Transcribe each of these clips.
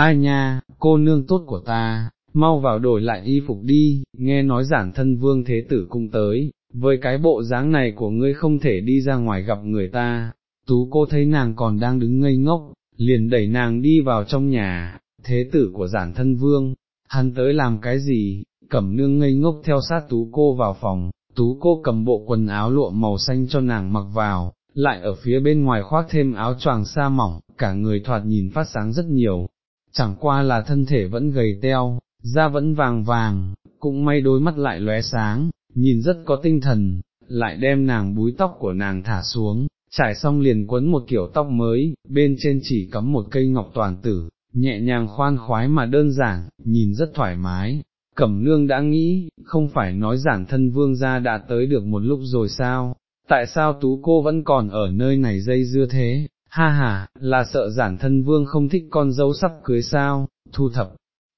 ai nha, cô nương tốt của ta, mau vào đổi lại y phục đi, nghe nói giản thân vương thế tử cung tới, với cái bộ dáng này của ngươi không thể đi ra ngoài gặp người ta, tú cô thấy nàng còn đang đứng ngây ngốc, liền đẩy nàng đi vào trong nhà, thế tử của giản thân vương, hắn tới làm cái gì, cẩm nương ngây ngốc theo sát tú cô vào phòng, tú cô cầm bộ quần áo lụa màu xanh cho nàng mặc vào, lại ở phía bên ngoài khoác thêm áo choàng sa mỏng, cả người thoạt nhìn phát sáng rất nhiều, chẳng qua là thân thể vẫn gầy teo, da vẫn vàng vàng, cũng may đôi mắt lại lóe sáng, nhìn rất có tinh thần, lại đem nàng búi tóc của nàng thả xuống, trải xong liền quấn một kiểu tóc mới, bên trên chỉ cắm một cây ngọc toàn tử, nhẹ nhàng khoan khoái mà đơn giản, nhìn rất thoải mái. Cẩm nương đã nghĩ, không phải nói giản thân vương gia đã tới được một lúc rồi sao, tại sao tú cô vẫn còn ở nơi này dây dưa thế, ha ha, là sợ giản thân vương không thích con dâu sắp cưới sao, thu thập.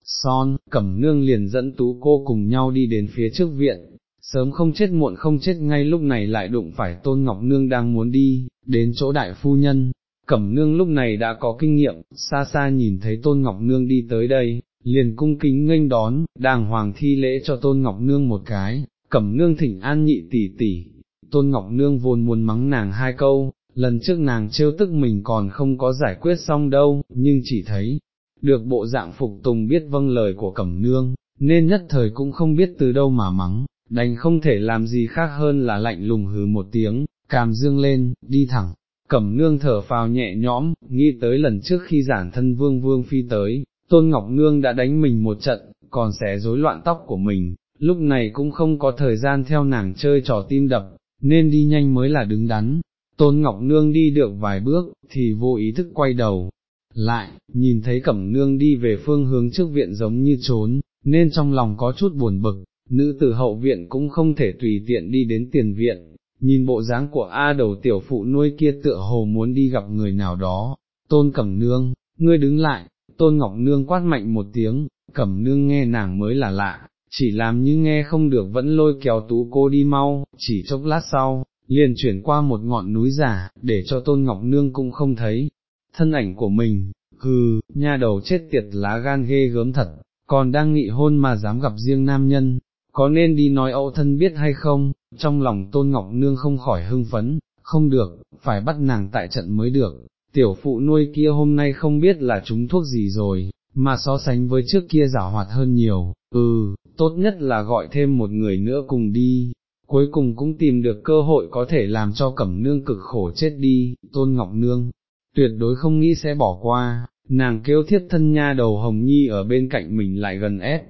Son, cẩm nương liền dẫn tú cô cùng nhau đi đến phía trước viện, sớm không chết muộn không chết ngay lúc này lại đụng phải tôn ngọc nương đang muốn đi, đến chỗ đại phu nhân. Cẩm nương lúc này đã có kinh nghiệm, xa xa nhìn thấy tôn ngọc nương đi tới đây, liền cung kính nghênh đón, đàng hoàng thi lễ cho tôn ngọc nương một cái, cẩm nương thỉnh an nhị tỷ tỷ, tôn ngọc nương vốn muốn mắng nàng hai câu, lần trước nàng trêu tức mình còn không có giải quyết xong đâu, nhưng chỉ thấy, được bộ dạng phục tùng biết vâng lời của cẩm nương, nên nhất thời cũng không biết từ đâu mà mắng, đành không thể làm gì khác hơn là lạnh lùng hứ một tiếng, càm dương lên, đi thẳng. Cẩm nương thở phào nhẹ nhõm, nghĩ tới lần trước khi giản thân vương vương phi tới, tôn ngọc nương đã đánh mình một trận, còn xé rối loạn tóc của mình, lúc này cũng không có thời gian theo nàng chơi trò tim đập, nên đi nhanh mới là đứng đắn. Tôn Ngọc Nương đi được vài bước, thì vô ý thức quay đầu, lại, nhìn thấy Cẩm Nương đi về phương hướng trước viện giống như trốn, nên trong lòng có chút buồn bực, nữ tử hậu viện cũng không thể tùy tiện đi đến tiền viện, nhìn bộ dáng của A đầu tiểu phụ nuôi kia tựa hồ muốn đi gặp người nào đó, tôn cẩm nương, ngươi đứng lại, tôn ngọc nương quát mạnh một tiếng, cẩm nương nghe nàng mới là lạ, chỉ làm như nghe không được vẫn lôi kéo tú cô đi mau, chỉ chốc lát sau, liền chuyển qua một ngọn núi giả, để cho tôn ngọc nương cũng không thấy, thân ảnh của mình, hừ, nha đầu chết tiệt lá gan ghê gớm thật, còn đang nghị hôn mà dám gặp riêng nam nhân, có nên đi nói âu thân biết hay không, trong lòng tôn ngọc nương không khỏi hưng phấn, không được, phải bắt nàng tại trận mới được, tiểu phụ nuôi kia hôm nay không biết là chúng thuốc gì rồi, mà so sánh với trước kia giả hoạt hơn nhiều, ừ, tốt nhất là gọi thêm một người nữa cùng đi, cuối cùng cũng tìm được cơ hội có thể làm cho cẩm nương cực khổ chết đi, tôn ngọc nương, tuyệt đối không nghĩ sẽ bỏ qua, nàng kêu thiết thân nha đầu hồng nhi ở bên cạnh mình lại gần ép,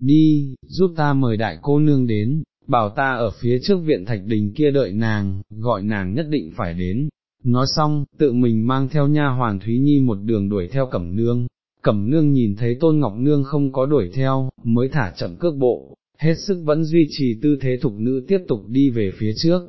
đi, giúp ta mời đại cô nương đến, bảo ta ở phía trước viện thạch đình kia đợi nàng, gọi nàng nhất định phải đến. Nói xong, tự mình mang theo nha hoàn Thúy Nhi một đường đuổi theo Cẩm Nương, Cẩm Nương nhìn thấy Tôn Ngọc Nương không có đuổi theo, mới thả chậm cước bộ, hết sức vẫn duy trì tư thế thục nữ tiếp tục đi về phía trước.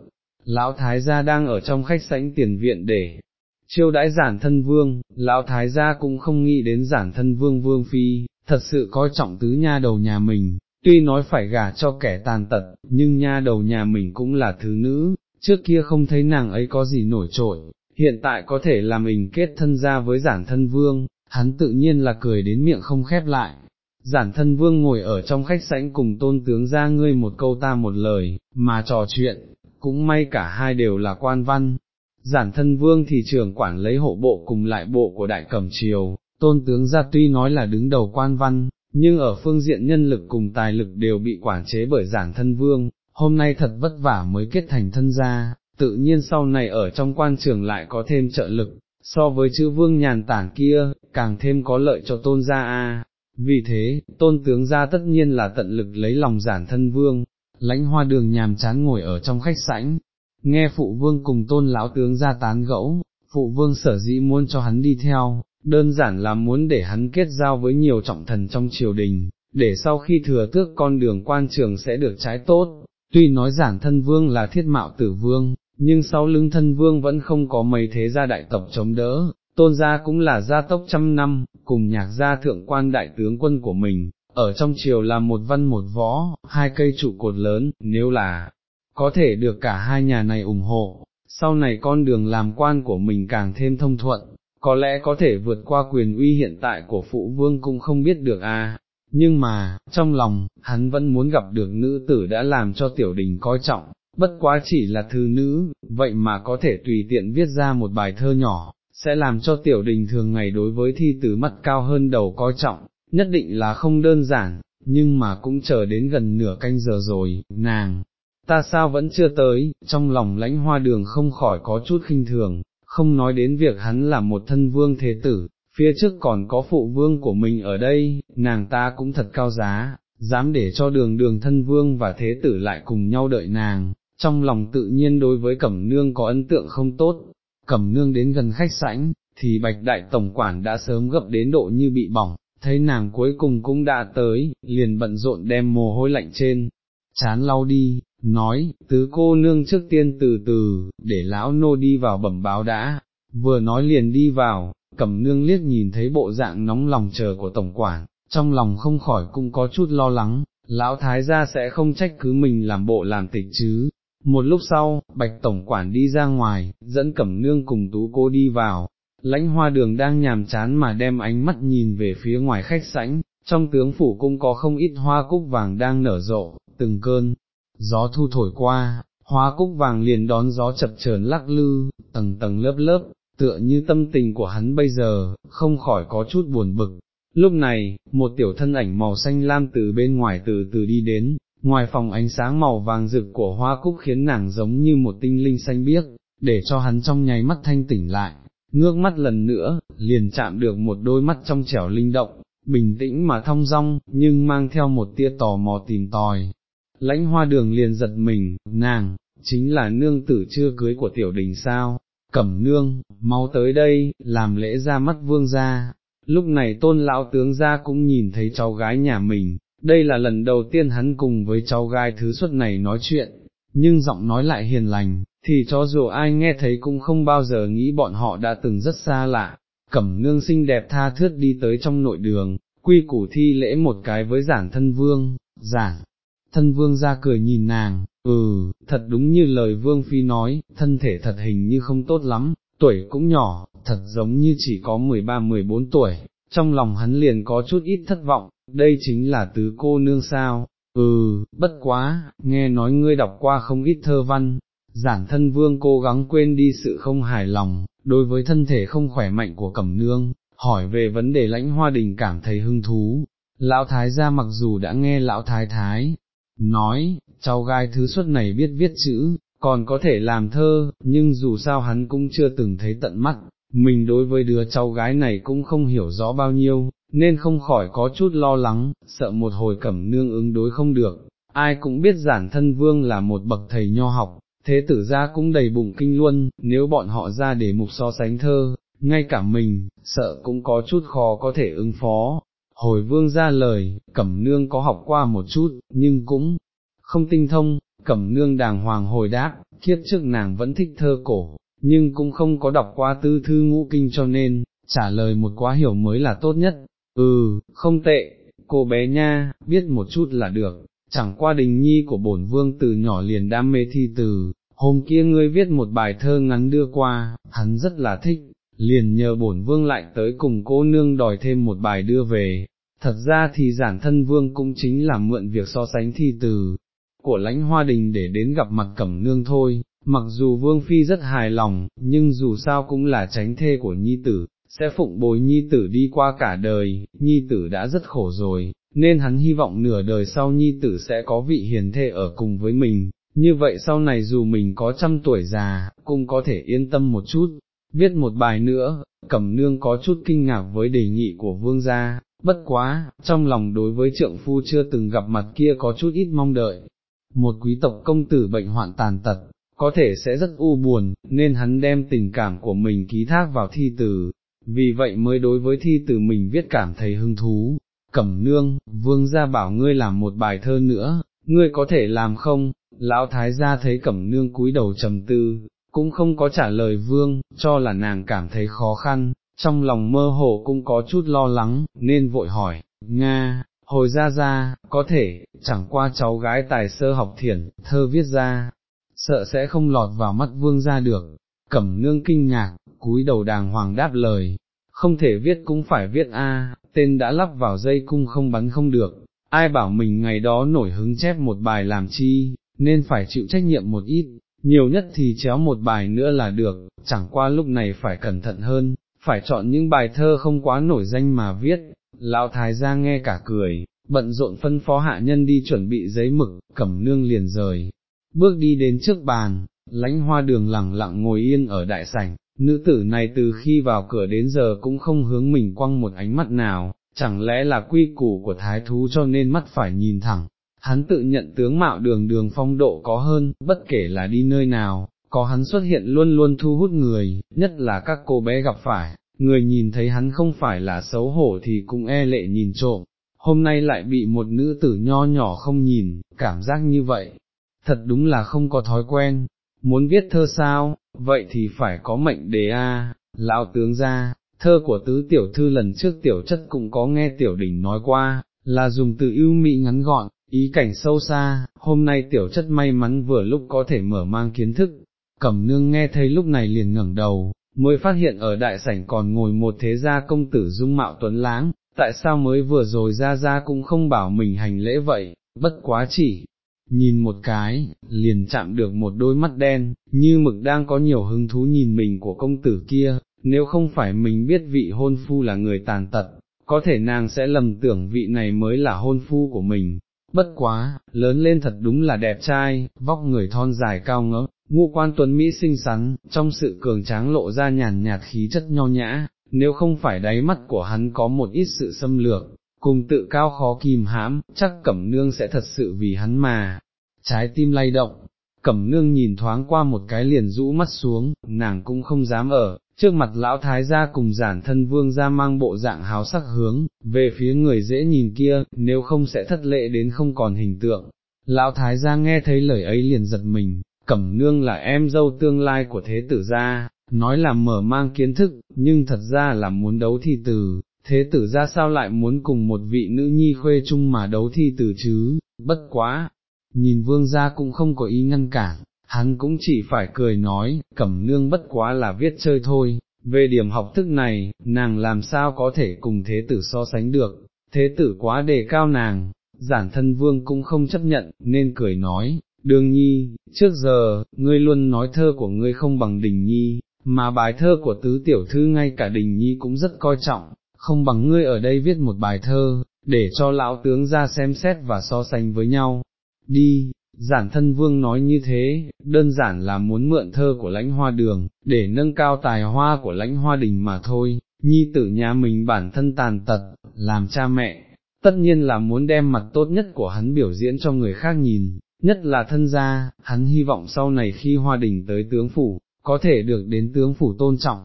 Lão Thái gia đang ở trong khách sảnh tiền viện để chiêu đãi giản thân vương, Lão Thái gia cũng không nghĩ đến giản thân vương vương phi, thật sự coi trọng tứ nha đầu nhà mình, tuy nói phải gả cho kẻ tàn tật, nhưng nha đầu nhà mình cũng là thứ nữ, trước kia không thấy nàng ấy có gì nổi trội, hiện tại có thể làm mình kết thân ra với giản thân vương, hắn tự nhiên là cười đến miệng không khép lại. Giản thân vương ngồi ở trong khách sảnh cùng tôn tướng ra ngươi một câu ta một lời, mà trò chuyện, cũng may cả hai đều là quan văn. Giản thân vương thì trưởng quản lấy hộ bộ cùng lại bộ của đại cẩm triều, tôn tướng ra tuy nói là đứng đầu quan văn, nhưng ở phương diện nhân lực cùng tài lực đều bị quản chế bởi giản thân vương, hôm nay thật vất vả mới kết thành thân gia, tự nhiên sau này ở trong quan trường lại có thêm trợ lực, so với chữ vương nhàn tản kia, càng thêm có lợi cho tôn gia a. Vì thế, tôn tướng gia tất nhiên là tận lực lấy lòng giản thân vương, lãnh hoa đường nhàm chán ngồi ở trong khách sảnh, nghe phụ vương cùng tôn lão tướng gia tán gẫu, phụ vương sở dĩ muốn cho hắn đi theo, đơn giản là muốn để hắn kết giao với nhiều trọng thần trong triều đình, để sau khi thừa tước con đường quan trường sẽ được trái tốt, tuy nói giản thân vương là thiết mạo tử vương, nhưng sau lưng thân vương vẫn không có mấy thế gia đại tộc chống đỡ, tôn gia cũng là gia tốc trăm năm, cùng nhạc gia thượng quan đại tướng quân của mình, ở trong triều là một văn một võ, hai cây trụ cột lớn, nếu là có thể được cả hai nhà này ủng hộ, sau này con đường làm quan của mình càng thêm thông thuận, có lẽ có thể vượt qua quyền uy hiện tại của phụ vương cũng không biết được à, nhưng mà, trong lòng, hắn vẫn muốn gặp được nữ tử đã làm cho tiểu đình coi trọng, bất quá chỉ là thư nữ, vậy mà có thể tùy tiện viết ra một bài thơ nhỏ, sẽ làm cho tiểu đình thường ngày đối với thi tử mắt cao hơn đầu coi trọng, nhất định là không đơn giản, nhưng mà cũng chờ đến gần nửa canh giờ rồi, nàng, ta sao vẫn chưa tới, trong lòng lãnh hoa đường không khỏi có chút khinh thường, không nói đến việc hắn là một thân vương thế tử, phía trước còn có phụ vương của mình ở đây, nàng ta cũng thật cao giá, dám để cho đường đường thân vương và thế tử lại cùng nhau đợi nàng, trong lòng tự nhiên đối với Cẩm Nương có ấn tượng không tốt, Cẩm Nương đến gần khách sảnh, thì Bạch Đại Tổng Quản đã sớm gấp đến độ như bị bỏng, thấy nàng cuối cùng cũng đã tới, liền bận rộn đem mồ hôi lạnh trên, chán lau đi, nói, tứ cô nương trước tiên từ từ, để lão nô đi vào bẩm báo đã, vừa nói liền đi vào, cẩm nương liếc nhìn thấy bộ dạng nóng lòng chờ của tổng quản, trong lòng không khỏi cũng có chút lo lắng, lão thái gia sẽ không trách cứ mình làm bộ làm tịch chứ. Một lúc sau, bạch tổng quản đi ra ngoài, dẫn cẩm nương cùng tú cô đi vào, lãnh hoa đường đang nhàm chán mà đem ánh mắt nhìn về phía ngoài khách sảnh, trong tướng phủ cũng có không ít hoa cúc vàng đang nở rộ, từng cơn, gió thu thổi qua, hoa cúc vàng liền đón gió chập chờn lắc lư, tầng tầng lớp lớp, tựa như tâm tình của hắn bây giờ, không khỏi có chút buồn bực. Lúc này, một tiểu thân ảnh màu xanh lam từ bên ngoài từ từ đi đến, ngoài phòng ánh sáng màu vàng rực của hoa cúc khiến nàng giống như một tinh linh xanh biếc, để cho hắn trong nháy mắt thanh tỉnh lại, ngước mắt lần nữa, liền chạm được một đôi mắt trong trẻo linh động, bình tĩnh mà thong dong, nhưng mang theo một tia tò mò tìm tòi. Lãnh hoa đường liền giật mình, nàng, chính là nương tử chưa cưới của tiểu đình sao, cẩm nương, mau tới đây, làm lễ ra mắt vương gia. Lúc này tôn lão tướng gia cũng nhìn thấy cháu gái nhà mình, đây là lần đầu tiên hắn cùng với cháu gái thứ xuất này nói chuyện, nhưng giọng nói lại hiền lành, thì cho dù ai nghe thấy cũng không bao giờ nghĩ bọn họ đã từng rất xa lạ. Cẩm nương xinh đẹp tha thướt đi tới trong nội đường, quy củ thi lễ một cái với giản thân vương, giản, thân vương ra cười nhìn nàng, ừ, thật đúng như lời vương phi nói, thân thể thật hình như không tốt lắm, tuổi cũng nhỏ, thật giống như chỉ có 13-14 tuổi, trong lòng hắn liền có chút ít thất vọng, đây chính là tứ cô nương sao, ừ, bất quá, nghe nói ngươi đọc qua không ít thơ văn, giản thân vương cố gắng quên đi sự không hài lòng, đối với thân thể không khỏe mạnh của cẩm nương, hỏi về vấn đề lãnh hoa đình cảm thấy hứng thú, lão thái gia mặc dù đã nghe lão thái thái, nói, cháu gai thứ xuất này biết viết chữ, còn có thể làm thơ, nhưng dù sao hắn cũng chưa từng thấy tận mắt, mình đối với đứa cháu gái này cũng không hiểu rõ bao nhiêu, nên không khỏi có chút lo lắng, sợ một hồi cẩm nương ứng đối không được. Ai cũng biết giản thân vương là một bậc thầy nho học, thế tử gia cũng đầy bụng kinh luôn, nếu bọn họ ra để mục so sánh thơ, ngay cả mình, sợ cũng có chút khó có thể ứng phó. Hồi vương ra lời, cẩm nương có học qua một chút, nhưng cũng không tinh thông, cẩm nương đàng hoàng hồi đáp, kiếp trước nàng vẫn thích thơ cổ, nhưng cũng không có đọc qua tư thư ngũ kinh cho nên, trả lời một quá hiểu mới là tốt nhất, ừ, không tệ, cô bé nha, biết một chút là được, chẳng qua đình nhi của bổn vương từ nhỏ liền đam mê thi từ, hôm kia ngươi viết một bài thơ ngắn đưa qua, hắn rất là thích, liền nhờ bổn vương lại tới cùng cô nương đòi thêm một bài đưa về. Thật ra thì giản thân vương cũng chính là mượn việc so sánh thi từ của lãnh hoa đình để đến gặp mặt cẩm nương thôi, mặc dù vương phi rất hài lòng, nhưng dù sao cũng là tránh thê của nhi tử, sẽ phụng bồi nhi tử đi qua cả đời, nhi tử đã rất khổ rồi, nên hắn hy vọng nửa đời sau nhi tử sẽ có vị hiền thê ở cùng với mình, như vậy sau này dù mình có trăm tuổi già, cũng có thể yên tâm một chút. Viết một bài nữa, Cẩm Nương có chút kinh ngạc với đề nghị của vương gia, bất quá, trong lòng đối với trượng phu chưa từng gặp mặt kia có chút ít mong đợi. Một quý tộc công tử bệnh hoạn tàn tật, có thể sẽ rất u buồn, nên hắn đem tình cảm của mình ký thác vào thi tử, vì vậy mới đối với thi từ mình viết cảm thấy hứng thú. Cẩm nương, vương gia bảo ngươi làm một bài thơ nữa, ngươi có thể làm không? Lão thái gia thấy cẩm nương cúi đầu trầm tư, cũng không có trả lời vương, cho là nàng cảm thấy khó khăn, trong lòng mơ hồ cũng có chút lo lắng, nên vội hỏi, Nga, hồi ra ra, có thể, chẳng qua cháu gái tài sơ học thiển, thơ viết ra, sợ sẽ không lọt vào mắt vương ra được. cẩm nương kinh ngạc, cúi đầu đàng hoàng đáp lời, không thể viết cũng phải viết a, tên đã lắp vào dây cung không bắn không được, ai bảo mình ngày đó nổi hứng chép một bài làm chi, nên phải chịu trách nhiệm một ít, nhiều nhất thì chéo một bài nữa là được, chẳng qua lúc này phải cẩn thận hơn, phải chọn những bài thơ không quá nổi danh mà viết, lão thái gia nghe cả cười, bận rộn phân phó hạ nhân đi chuẩn bị giấy mực, cẩm nương liền rời, bước đi đến trước bàn, lãnh hoa đường lẳng lặng ngồi yên ở đại sảnh, nữ tử này từ khi vào cửa đến giờ cũng không hướng mình quăng một ánh mắt nào, chẳng lẽ là quy củ của thái thú cho nên mắt phải nhìn thẳng, hắn tự nhận tướng mạo đường đường phong độ có hơn, bất kể là đi nơi nào, có hắn xuất hiện luôn luôn thu hút người, nhất là các cô bé gặp phải, người nhìn thấy hắn không phải là xấu hổ thì cũng e lệ nhìn trộm, hôm nay lại bị một nữ tử nho nhỏ không nhìn, cảm giác như vậy, thật đúng là không có thói quen, muốn viết thơ sao, vậy thì phải có mệnh đề a. lão tướng ra, thơ của tứ tiểu thư lần trước tiểu chất cũng có nghe tiểu đỉnh nói qua, là dùng từ ưu mỹ ngắn gọn, ý cảnh sâu xa, hôm nay tiểu chất may mắn vừa lúc có thể mở mang kiến thức, cẩm nương nghe thấy lúc này liền ngẩng đầu, mới phát hiện ở đại sảnh còn ngồi một thế gia công tử dung mạo tuấn láng, tại sao mới vừa rồi ra ra cũng không bảo mình hành lễ vậy, bất quá chỉ, nhìn một cái, liền chạm được một đôi mắt đen, như mực đang có nhiều hứng thú nhìn mình của công tử kia, nếu không phải mình biết vị hôn phu là người tàn tật, có thể nàng sẽ lầm tưởng vị này mới là hôn phu của mình. Bất quá, lớn lên thật đúng là đẹp trai, vóc người thon dài cao ngỡ, ngũ quan tuấn Mỹ xinh xắn, trong sự cường tráng lộ ra nhàn nhạt khí chất nho nhã, nếu không phải đáy mắt của hắn có một ít sự xâm lược, cùng tự cao khó kìm hãm, chắc cẩm nương sẽ thật sự vì hắn mà, trái tim lay động, cẩm nương nhìn thoáng qua một cái liền rũ mắt xuống, nàng cũng không dám ở, trước mặt lão thái gia cùng giản thân vương ra mang bộ dạng háo sắc hướng, về phía người dễ nhìn kia, nếu không sẽ thất lệ đến không còn hình tượng. Lão thái gia nghe thấy lời ấy liền giật mình, cẩm nương là em dâu tương lai của thế tử gia, nói là mở mang kiến thức, nhưng thật ra là muốn đấu thi từ, thế tử ra sao lại muốn cùng một vị nữ nhi khuê chung mà đấu thi tử chứ, bất quá, nhìn vương gia cũng không có ý ngăn cản, hắn cũng chỉ phải cười nói, cẩm nương bất quá là viết chơi thôi, về điểm học thức này, nàng làm sao có thể cùng thế tử so sánh được, thế tử quá đề cao nàng, giản thân vương cũng không chấp nhận, nên cười nói, đường nhi, trước giờ, ngươi luôn nói thơ của ngươi không bằng đình nhi, mà bài thơ của tứ tiểu thư ngay cả đình nhi cũng rất coi trọng, không bằng ngươi ở đây viết một bài thơ, để cho lão tướng ra xem xét và so sánh với nhau. Đi, giản thân vương nói như thế, đơn giản là muốn mượn thơ của lãnh hoa đường, để nâng cao tài hoa của lãnh hoa đình mà thôi, nhi tử nhà mình bản thân tàn tật, làm cha mẹ, tất nhiên là muốn đem mặt tốt nhất của hắn biểu diễn cho người khác nhìn, nhất là thân gia, hắn hy vọng sau này khi hoa đình tới tướng phủ, có thể được đến tướng phủ tôn trọng.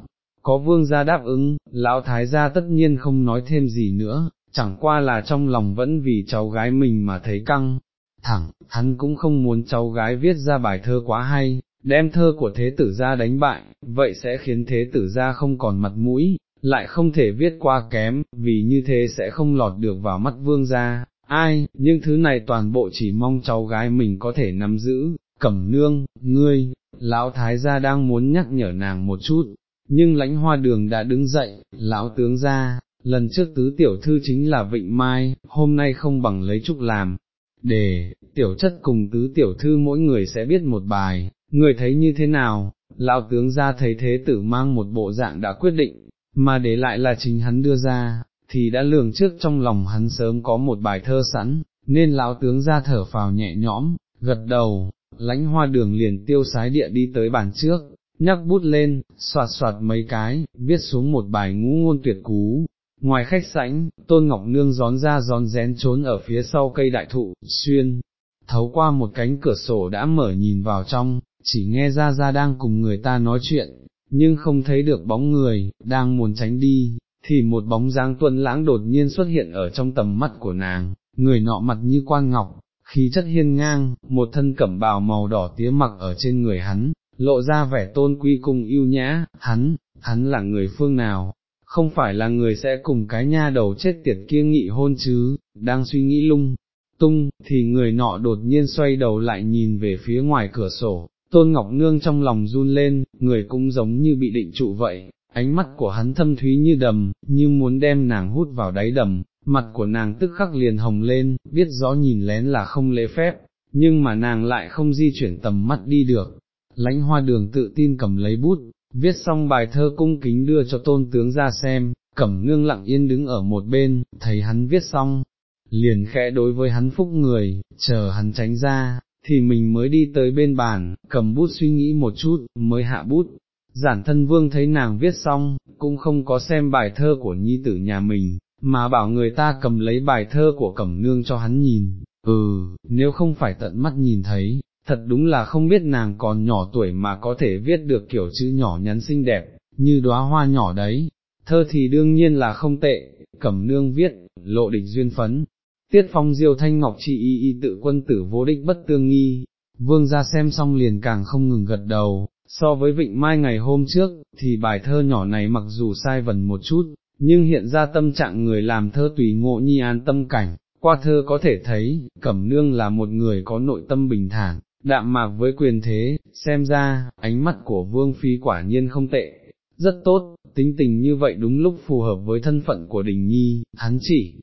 Có vương gia đáp ứng, lão thái gia tất nhiên không nói thêm gì nữa, chẳng qua là trong lòng vẫn vì cháu gái mình mà thấy căng, thẳng, hắn cũng không muốn cháu gái viết ra bài thơ quá hay, đem thơ của thế tử gia đánh bại, vậy sẽ khiến thế tử gia không còn mặt mũi, lại không thể viết qua kém, vì như thế sẽ không lọt được vào mắt vương gia. Ai, nhưng thứ này toàn bộ chỉ mong cháu gái mình có thể nắm giữ, cẩm nương, ngươi, lão thái gia đang muốn nhắc nhở nàng một chút, nhưng lãnh hoa đường đã đứng dậy, lão tướng ra, lần trước tứ tiểu thư chính là Vịnh Mai, hôm nay không bằng lấy trúc làm, để, tiểu chất cùng tứ tiểu thư mỗi người sẽ biết một bài, người thấy như thế nào, lão tướng ra thấy thế tử mang một bộ dạng đã quyết định, mà để lại là chính hắn đưa ra, thì đã lường trước trong lòng hắn sớm có một bài thơ sẵn, nên lão tướng ra thở phào nhẹ nhõm, gật đầu, lãnh hoa đường liền tiêu sái địa đi tới bàn trước, nhắc bút lên, soạt soạt mấy cái, viết xuống một bài ngũ ngôn tuyệt cú. Ngoài khách sảnh, Tôn Ngọc Nương gión ra gión rén trốn ở phía sau cây đại thụ, xuyên, thấu qua một cánh cửa sổ đã mở nhìn vào trong, chỉ nghe ra ra đang cùng người ta nói chuyện, nhưng không thấy được bóng người, đang muốn tránh đi, thì một bóng dáng tuân lãng đột nhiên xuất hiện ở trong tầm mắt của nàng, người nọ mặt như quan ngọc, khí chất hiên ngang, một thân cẩm bào màu đỏ tía mặc ở trên người hắn, lộ ra vẻ tôn quý cùng yêu nhã, hắn, hắn là người phương nào, không phải là người sẽ cùng cái nha đầu chết tiệt kia nghị hôn chứ, đang suy nghĩ lung tung, thì người nọ đột nhiên xoay đầu lại nhìn về phía ngoài cửa sổ, tôn ngọc nương trong lòng run lên, người cũng giống như bị định trụ vậy, ánh mắt của hắn thâm thúy như đầm, như muốn đem nàng hút vào đáy đầm, mặt của nàng tức khắc liền hồng lên, biết rõ nhìn lén là không lễ phép, nhưng mà nàng lại không di chuyển tầm mắt đi được. Lãnh hoa đường tự tin cầm lấy bút, viết xong bài thơ cung kính đưa cho tôn tướng ra xem, cẩm nương lặng yên đứng ở một bên, thấy hắn viết xong, liền khẽ đối với hắn phúc người, chờ hắn tránh ra, thì mình mới đi tới bên bàn, cầm bút suy nghĩ một chút, mới hạ bút. Giản thân vương thấy nàng viết xong, cũng không có xem bài thơ của nhi tử nhà mình, mà bảo người ta cầm lấy bài thơ của cẩm nương cho hắn nhìn, ừ, nếu không phải tận mắt nhìn thấy, thật đúng là không biết nàng còn nhỏ tuổi mà có thể viết được kiểu chữ nhỏ nhắn xinh đẹp, như đóa hoa nhỏ đấy, thơ thì đương nhiên là không tệ, cẩm nương viết, lộ địch duyên phấn, tiết phong diêu thanh ngọc trị y y tự quân tử vô địch bất tương nghi, vương ra xem xong liền càng không ngừng gật đầu, so với vịnh mai ngày hôm trước, thì bài thơ nhỏ này mặc dù sai vần một chút, nhưng hiện ra tâm trạng người làm thơ tùy ngộ nhi an tâm cảnh, qua thơ có thể thấy, Cẩm Nương là một người có nội tâm bình thản, đạm mạc với quyền thế, xem ra, ánh mắt của Vương Phi quả nhiên không tệ, rất tốt, tính tình như vậy đúng lúc phù hợp với thân phận của Đình Nhi, hắn chỉ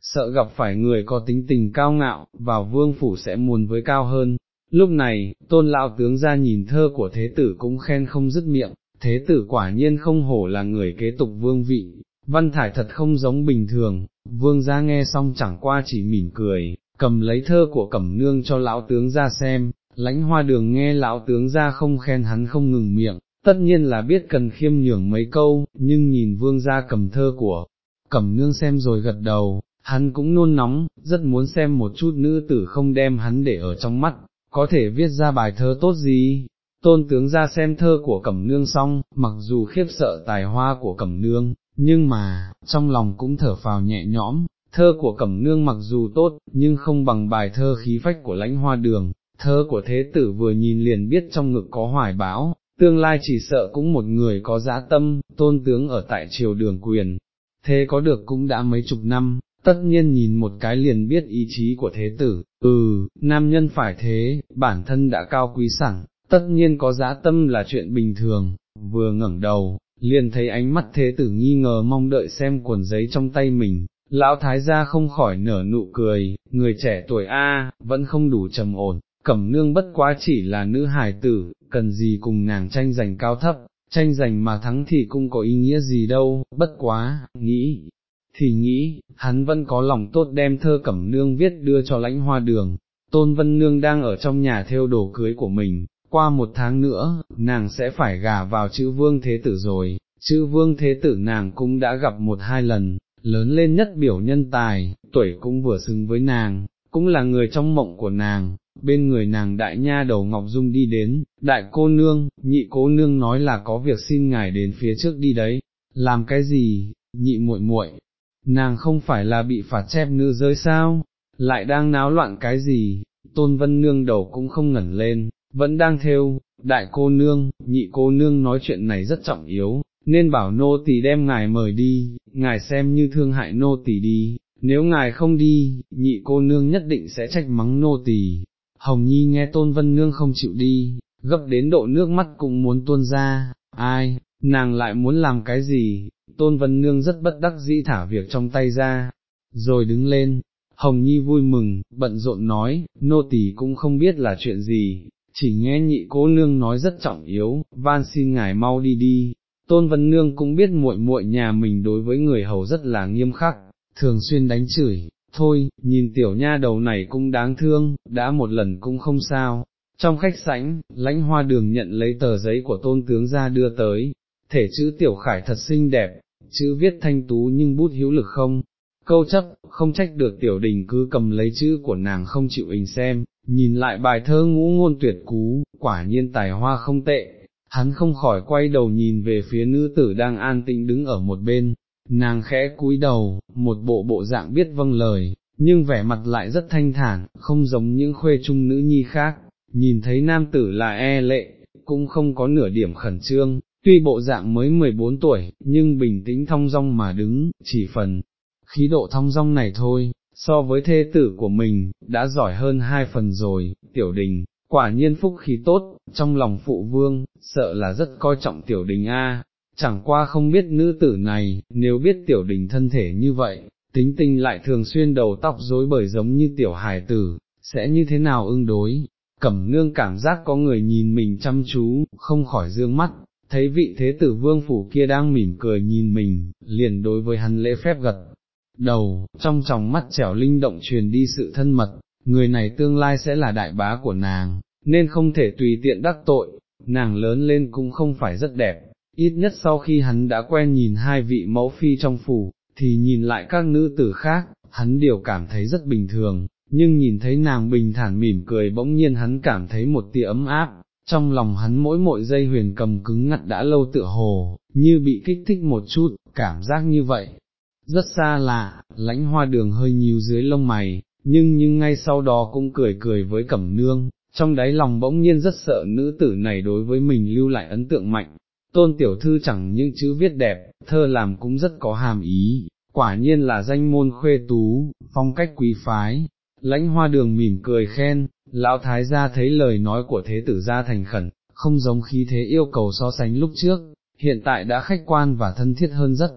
sợ gặp phải người có tính tình cao ngạo, vào Vương Phủ sẽ muôn với cao hơn. Lúc này, tôn lão tướng ra nhìn thơ của thế tử cũng khen không dứt miệng, thế tử quả nhiên không hổ là người kế tục vương vị, văn thải thật không giống bình thường, vương gia nghe xong chẳng qua chỉ mỉm cười, cầm lấy thơ của cẩm nương cho lão tướng ra xem, lãnh hoa đường nghe lão tướng ra không khen hắn không ngừng miệng, tất nhiên là biết cần khiêm nhường mấy câu, nhưng nhìn vương gia cầm thơ của cẩm nương xem rồi gật đầu, hắn cũng nôn nóng, rất muốn xem một chút nữ tử không đem hắn để ở trong mắt, có thể viết ra bài thơ tốt gì. Tôn tướng ra xem thơ của Cẩm Nương xong, mặc dù khiếp sợ tài hoa của Cẩm Nương, nhưng mà, trong lòng cũng thở phào nhẹ nhõm, thơ của Cẩm Nương mặc dù tốt, nhưng không bằng bài thơ khí phách của lãnh hoa đường, thơ của thế tử vừa nhìn liền biết trong ngực có hoài bão, tương lai chỉ sợ cũng một người có giá tâm, tôn tướng ở tại triều đường quyền, thế có được cũng đã mấy chục năm, tất nhiên nhìn một cái liền biết ý chí của thế tử, ừ, nam nhân phải thế, bản thân đã cao quý sẵn, tất nhiên có giá tâm là chuyện bình thường, vừa ngẩng đầu, liền thấy ánh mắt thế tử nghi ngờ mong đợi xem cuộn giấy trong tay mình, lão thái gia không khỏi nở nụ cười, người trẻ tuổi A, vẫn không đủ trầm ổn, cẩm nương bất quá chỉ là nữ hài tử, cần gì cùng nàng tranh giành cao thấp, tranh giành mà thắng thì cũng có ý nghĩa gì đâu, bất quá, nghĩ, thì nghĩ, hắn vẫn có lòng tốt đem thơ cẩm nương viết đưa cho lãnh hoa đường, tôn vân nương đang ở trong nhà theo đồ cưới của mình, qua một tháng nữa, nàng sẽ phải gả vào chữ vương thế tử rồi, chữ vương thế tử nàng cũng đã gặp một hai lần, lớn lên nhất biểu nhân tài, tuổi cũng vừa xứng với nàng, cũng là người trong mộng của nàng, bên người nàng đại nha đầu Ngọc Dung đi đến, đại cô nương, nhị cô nương nói là có việc xin ngài đến phía trước đi đấy, làm cái gì, nhị muội muội, nàng không phải là bị phạt chép nữ giới sao, lại đang náo loạn cái gì, tôn vân nương đầu cũng không ngẩn lên, vẫn đang theo, đại cô nương, nhị cô nương nói chuyện này rất trọng yếu, nên bảo nô tỳ đem ngài mời đi, ngài xem như thương hại nô tỳ đi, nếu ngài không đi, nhị cô nương nhất định sẽ trách mắng nô tỳ. Hồng Nhi nghe Tôn Vân Nương không chịu đi, gấp đến độ nước mắt cũng muốn tuôn ra, ai, nàng lại muốn làm cái gì, Tôn Vân Nương rất bất đắc dĩ thả việc trong tay ra, rồi đứng lên, Hồng Nhi vui mừng, bận rộn nói, nô tỳ cũng không biết là chuyện gì, chỉ nghe nhị cố nương nói rất trọng yếu, van xin ngài mau đi đi. Tôn Vân Nương cũng biết muội muội nhà mình đối với người hầu rất là nghiêm khắc, thường xuyên đánh chửi, thôi, nhìn tiểu nha đầu này cũng đáng thương, đã một lần cũng không sao. Trong khách sảnh, lãnh hoa đường nhận lấy tờ giấy của tôn tướng ra đưa tới, thể chữ tiểu khải thật xinh đẹp, chữ viết thanh tú nhưng bút hữu lực không, câu chấp, không trách được tiểu đình cứ cầm lấy chữ của nàng không chịu hình xem, nhìn lại bài thơ ngũ ngôn tuyệt cú, quả nhiên tài hoa không tệ, hắn không khỏi quay đầu nhìn về phía nữ tử đang an tĩnh đứng ở một bên, nàng khẽ cúi đầu, một bộ bộ dạng biết vâng lời, nhưng vẻ mặt lại rất thanh thản, không giống những khuê trung nữ nhi khác, nhìn thấy nam tử là e lệ, cũng không có nửa điểm khẩn trương, tuy bộ dạng mới 14 tuổi, nhưng bình tĩnh thong dong mà đứng, chỉ phần, khí độ thong dong này thôi, so với thê tử của mình, đã giỏi hơn hai phần rồi, tiểu đình, quả nhiên phúc khí tốt, trong lòng phụ vương, sợ là rất coi trọng tiểu đình a. Chẳng qua không biết nữ tử này, nếu biết tiểu đình thân thể như vậy, tính tình lại thường xuyên đầu tóc rối bời giống như tiểu hài tử, sẽ như thế nào ưng đối, cẩm nương cảm giác có người nhìn mình chăm chú, không khỏi dương mắt, thấy vị thế tử vương phủ kia đang mỉm cười nhìn mình, liền đối với hắn lễ phép gật. Đầu, trong tròng mắt trẻo linh động truyền đi sự thân mật, người này tương lai sẽ là đại bá của nàng, nên không thể tùy tiện đắc tội, nàng lớn lên cũng không phải rất đẹp, ít nhất sau khi hắn đã quen nhìn hai vị mẫu phi trong phủ, thì nhìn lại các nữ tử khác, hắn đều cảm thấy rất bình thường, nhưng nhìn thấy nàng bình thản mỉm cười bỗng nhiên hắn cảm thấy một tia ấm áp, trong lòng hắn mỗi mỗi dây huyền cầm cứng ngặt đã lâu tựa hồ, như bị kích thích một chút, cảm giác như vậy. Rất xa lạ, lãnh hoa đường hơi nhíu dưới lông mày, nhưng nhưng ngay sau đó cũng cười cười với cẩm nương, trong đáy lòng bỗng nhiên rất sợ nữ tử này đối với mình lưu lại ấn tượng mạnh. Tôn tiểu thư chẳng những chữ viết đẹp, thơ làm cũng rất có hàm ý, quả nhiên là danh môn khuê tú, phong cách quý phái, lãnh hoa đường mỉm cười khen, lão thái gia thấy lời nói của thế tử gia thành khẩn, không giống khí thế yêu cầu so sánh lúc trước, hiện tại đã khách quan và thân thiết hơn rất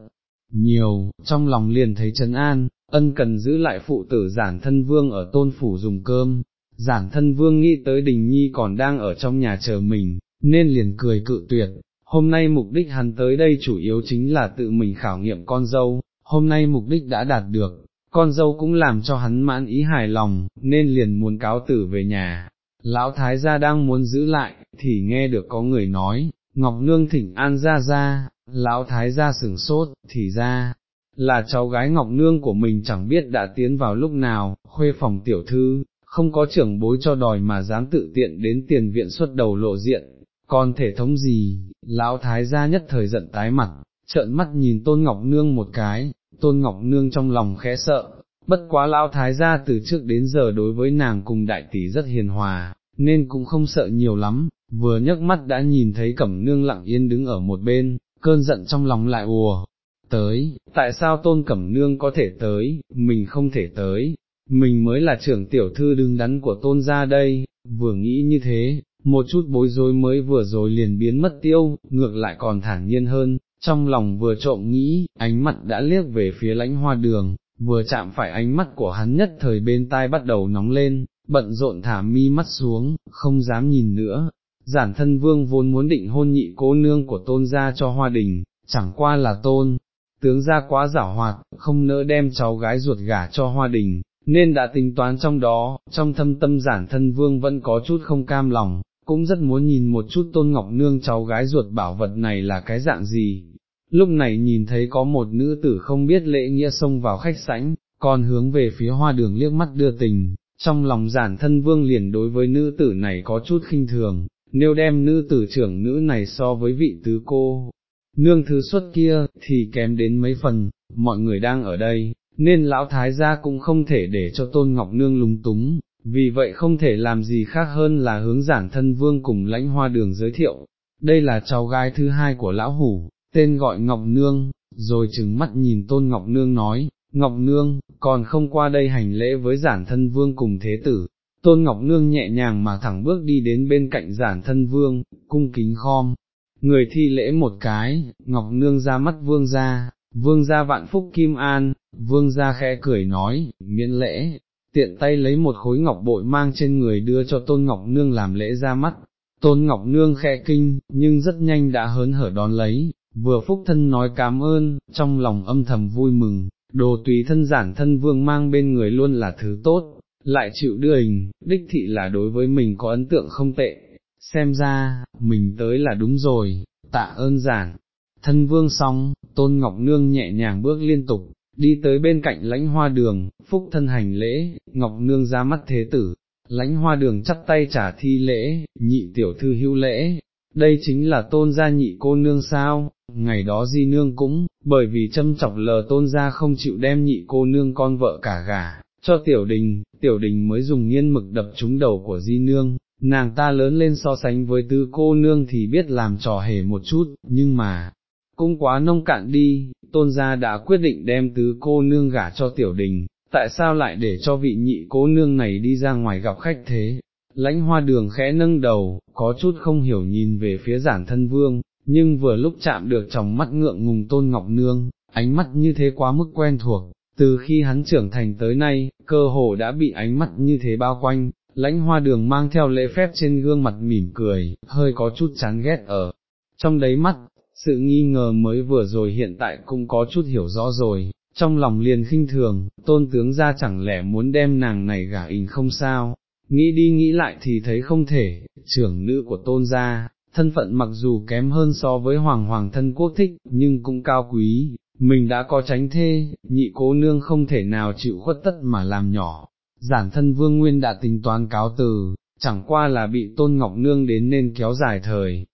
nhiều, trong lòng liền thấy trấn an, ân cần giữ lại phụ tử giản thân vương ở tôn phủ dùng cơm, giản thân vương nghĩ tới đình nhi còn đang ở trong nhà chờ mình, nên liền cười cự tuyệt, hôm nay mục đích hắn tới đây chủ yếu chính là tự mình khảo nghiệm con dâu, hôm nay mục đích đã đạt được, con dâu cũng làm cho hắn mãn ý hài lòng, nên liền muốn cáo tử về nhà. Lão thái gia đang muốn giữ lại, thì nghe được có người nói, Ngọc Nương thỉnh an ra ra, lão thái gia sửng sốt, thì ra, là cháu gái Ngọc Nương của mình chẳng biết đã tiến vào lúc nào, khuê phòng tiểu thư, không có trưởng bối cho đòi mà dám tự tiện đến tiền viện xuất đầu lộ diện, còn thể thống gì, lão thái gia nhất thời giận tái mặt, trợn mắt nhìn Tôn Ngọc Nương một cái, Tôn Ngọc Nương trong lòng khẽ sợ, bất quá lão thái gia từ trước đến giờ đối với nàng cùng đại tỷ rất hiền hòa, nên cũng không sợ nhiều lắm, vừa nhấc mắt đã nhìn thấy Cẩm Nương lặng yên đứng ở một bên, cơn giận trong lòng lại ùa. Tới, tại sao tôn cẩm nương có thể tới, mình không thể tới, mình mới là trưởng tiểu thư đứng đắn của tôn gia đây, vừa nghĩ như thế, một chút bối rối mới vừa rồi liền biến mất tiêu, ngược lại còn thản nhiên hơn, trong lòng vừa trộm nghĩ, ánh mắt đã liếc về phía lãnh hoa đường, vừa chạm phải ánh mắt của hắn nhất thời bên tai bắt đầu nóng lên, bận rộn thả mi mắt xuống, không dám nhìn nữa. Giản thân vương vốn muốn định hôn nhị cô nương của tôn gia cho hoa đình, chẳng qua là tôn, tướng gia quá giả hoạt, không nỡ đem cháu gái ruột gả cho hoa đình, nên đã tính toán trong đó, trong thâm tâm giản thân vương vẫn có chút không cam lòng, cũng rất muốn nhìn một chút tôn ngọc nương cháu gái ruột bảo vật này là cái dạng gì. Lúc này nhìn thấy có một nữ tử không biết lễ nghĩa xông vào khách sảnh, còn hướng về phía hoa đường liếc mắt đưa tình, trong lòng giản thân vương liền đối với nữ tử này có chút khinh thường, nếu đem nữ tử trưởng nữ này so với vị tứ cô, nương thứ xuất kia, thì kém đến mấy phần, mọi người đang ở đây, nên lão thái gia cũng không thể để cho tôn ngọc nương lúng túng, vì vậy không thể làm gì khác hơn là hướng giản thân vương cùng lãnh hoa đường giới thiệu, đây là cháu gái thứ hai của lão hủ, tên gọi Ngọc Nương, rồi trừng mắt nhìn tôn Ngọc Nương nói, Ngọc Nương, còn không qua đây hành lễ với giản thân vương cùng thế tử. Tôn Ngọc Nương nhẹ nhàng mà thẳng bước đi đến bên cạnh giản thân vương, cung kính khom, người thi lễ một cái, Ngọc Nương ra mắt vương gia, vương gia vạn phúc kim an, vương gia khẽ cười nói, miễn lễ, tiện tay lấy một khối ngọc bội mang trên người đưa cho tôn Ngọc Nương làm lễ ra mắt, tôn Ngọc Nương khẽ kinh, nhưng rất nhanh đã hớn hở đón lấy, vừa phúc thân nói cảm ơn, trong lòng âm thầm vui mừng, đồ tùy thân giản thân vương mang bên người luôn là thứ tốt, lại chịu đưa hình, đích thị là đối với mình có ấn tượng không tệ, xem ra, mình tới là đúng rồi, tạ ơn giản. Thân vương xong, tôn ngọc nương nhẹ nhàng bước liên tục, đi tới bên cạnh lãnh hoa đường, phúc thân hành lễ, ngọc nương ra mắt thế tử, lãnh hoa đường chắp tay trả thi lễ, nhị tiểu thư hữu lễ, đây chính là tôn gia nhị cô nương sao, ngày đó di nương cũng, bởi vì châm chọc lờ tôn gia không chịu đem nhị cô nương con vợ cả gà, cho tiểu đình, tiểu đình mới dùng nghiên mực đập trúng đầu của di nương, nàng ta lớn lên so sánh với tứ cô nương thì biết làm trò hề một chút, nhưng mà, cũng quá nông cạn đi, tôn gia đã quyết định đem tứ cô nương gả cho tiểu đình, tại sao lại để cho vị nhị cô nương này đi ra ngoài gặp khách thế, lãnh hoa đường khẽ nâng đầu, có chút không hiểu nhìn về phía giản thân vương, nhưng vừa lúc chạm được trong mắt ngượng ngùng tôn ngọc nương, ánh mắt như thế quá mức quen thuộc, từ khi hắn trưởng thành tới nay, cơ hồ đã bị ánh mắt như thế bao quanh, lãnh hoa đường mang theo lễ phép trên gương mặt mỉm cười, hơi có chút chán ghét ở trong đấy mắt, sự nghi ngờ mới vừa rồi hiện tại cũng có chút hiểu rõ rồi, trong lòng liền khinh thường, tôn tướng ra chẳng lẽ muốn đem nàng này gả ình không sao, nghĩ đi nghĩ lại thì thấy không thể, trưởng nữ của tôn gia, thân phận mặc dù kém hơn so với hoàng hoàng thân quốc thích, nhưng cũng cao quý, mình đã có tránh thê, nhị cố nương không thể nào chịu khuất tất mà làm nhỏ, giản thân vương nguyên đã tính toán cáo từ, chẳng qua là bị tôn ngọc nương đến nên kéo dài thời.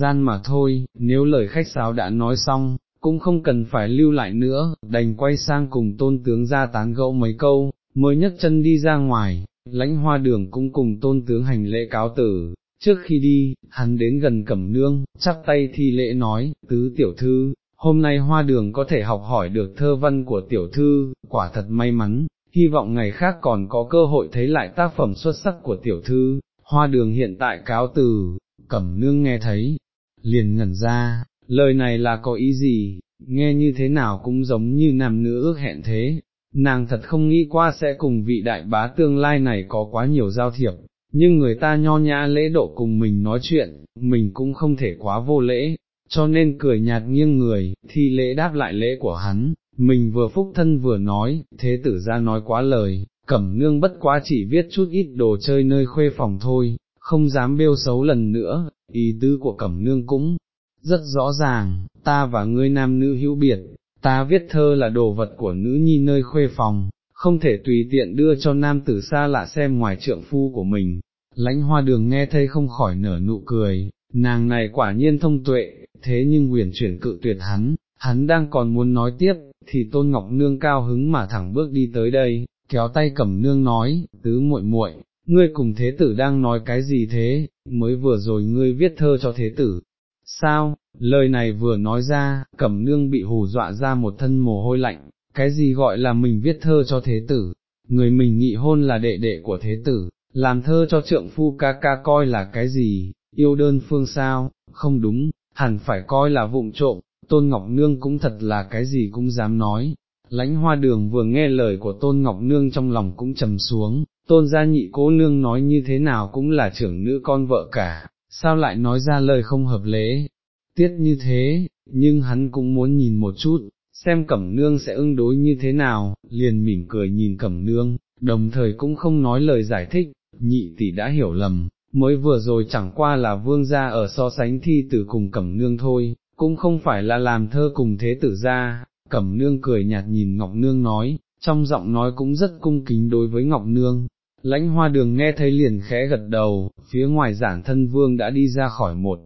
Gian mà thôi, nếu lời khách sáo đã nói xong, cũng không cần phải lưu lại nữa, đành quay sang cùng tôn tướng ra tán gẫu mấy câu, mới nhấc chân đi ra ngoài, lãnh hoa đường cũng cùng tôn tướng hành lễ cáo tử. Trước khi đi, hắn đến gần cẩm nương, chắp tay thi lễ nói, tứ tiểu thư, hôm nay hoa đường có thể học hỏi được thơ văn của tiểu thư, quả thật may mắn, hy vọng ngày khác còn có cơ hội thấy lại tác phẩm xuất sắc của tiểu thư, hoa đường hiện tại cáo từ, cẩm nương nghe thấy, liền ngẩn ra, lời này là có ý gì, nghe như thế nào cũng giống như nam nữ ước hẹn thế, nàng thật không nghĩ qua sẽ cùng vị đại bá tương lai này có quá nhiều giao thiệp, nhưng người ta nho nhã lễ độ cùng mình nói chuyện, mình cũng không thể quá vô lễ, cho nên cười nhạt nghiêng người, thi lễ đáp lại lễ của hắn, mình vừa phúc thân vừa nói, thế tử ra nói quá lời, cẩm nương bất quá chỉ viết chút ít đồ chơi nơi khuê phòng thôi, không dám bêu xấu lần nữa, ý tư của cẩm nương cũng rất rõ ràng, ta và ngươi nam nữ hữu biệt, ta viết thơ là đồ vật của nữ nhi nơi khuê phòng, không thể tùy tiện đưa cho nam tử xa lạ xem ngoài trượng phu của mình. Lãnh hoa đường nghe thấy không khỏi nở nụ cười, nàng này quả nhiên thông tuệ, thế nhưng huyền chuyển cự tuyệt hắn, hắn đang còn muốn nói tiếp, thì tôn ngọc nương cao hứng mà thẳng bước đi tới đây, kéo tay cẩm nương nói, tứ muội muội, ngươi cùng thế tử đang nói cái gì thế, mới vừa rồi ngươi viết thơ cho thế tử. Sao, lời này vừa nói ra, cẩm nương bị hù dọa ra một thân mồ hôi lạnh, cái gì gọi là mình viết thơ cho thế tử, người mình nghị hôn là đệ đệ của thế tử, làm thơ cho trượng phu ca ca coi là cái gì, yêu đơn phương sao, không đúng, hẳn phải coi là vụng trộm, Tôn Ngọc Nương cũng thật là cái gì cũng dám nói. Lãnh hoa đường vừa nghe lời của Tôn Ngọc Nương trong lòng cũng trầm xuống, Tôn gia nhị cố nương nói như thế nào cũng là trưởng nữ con vợ cả, sao lại nói ra lời không hợp lễ, tiết như thế, nhưng hắn cũng muốn nhìn một chút, xem cẩm nương sẽ ưng đối như thế nào, liền mỉm cười nhìn cẩm nương, đồng thời cũng không nói lời giải thích, nhị tỷ đã hiểu lầm, mới vừa rồi chẳng qua là vương gia ở so sánh thi tử cùng cẩm nương thôi, cũng không phải là làm thơ cùng thế tử gia, cẩm nương cười nhạt nhìn Ngọc Nương nói, trong giọng nói cũng rất cung kính đối với Ngọc Nương. Lãnh hoa đường nghe thấy liền khẽ gật đầu, phía ngoài giản thân vương đã đi ra khỏi một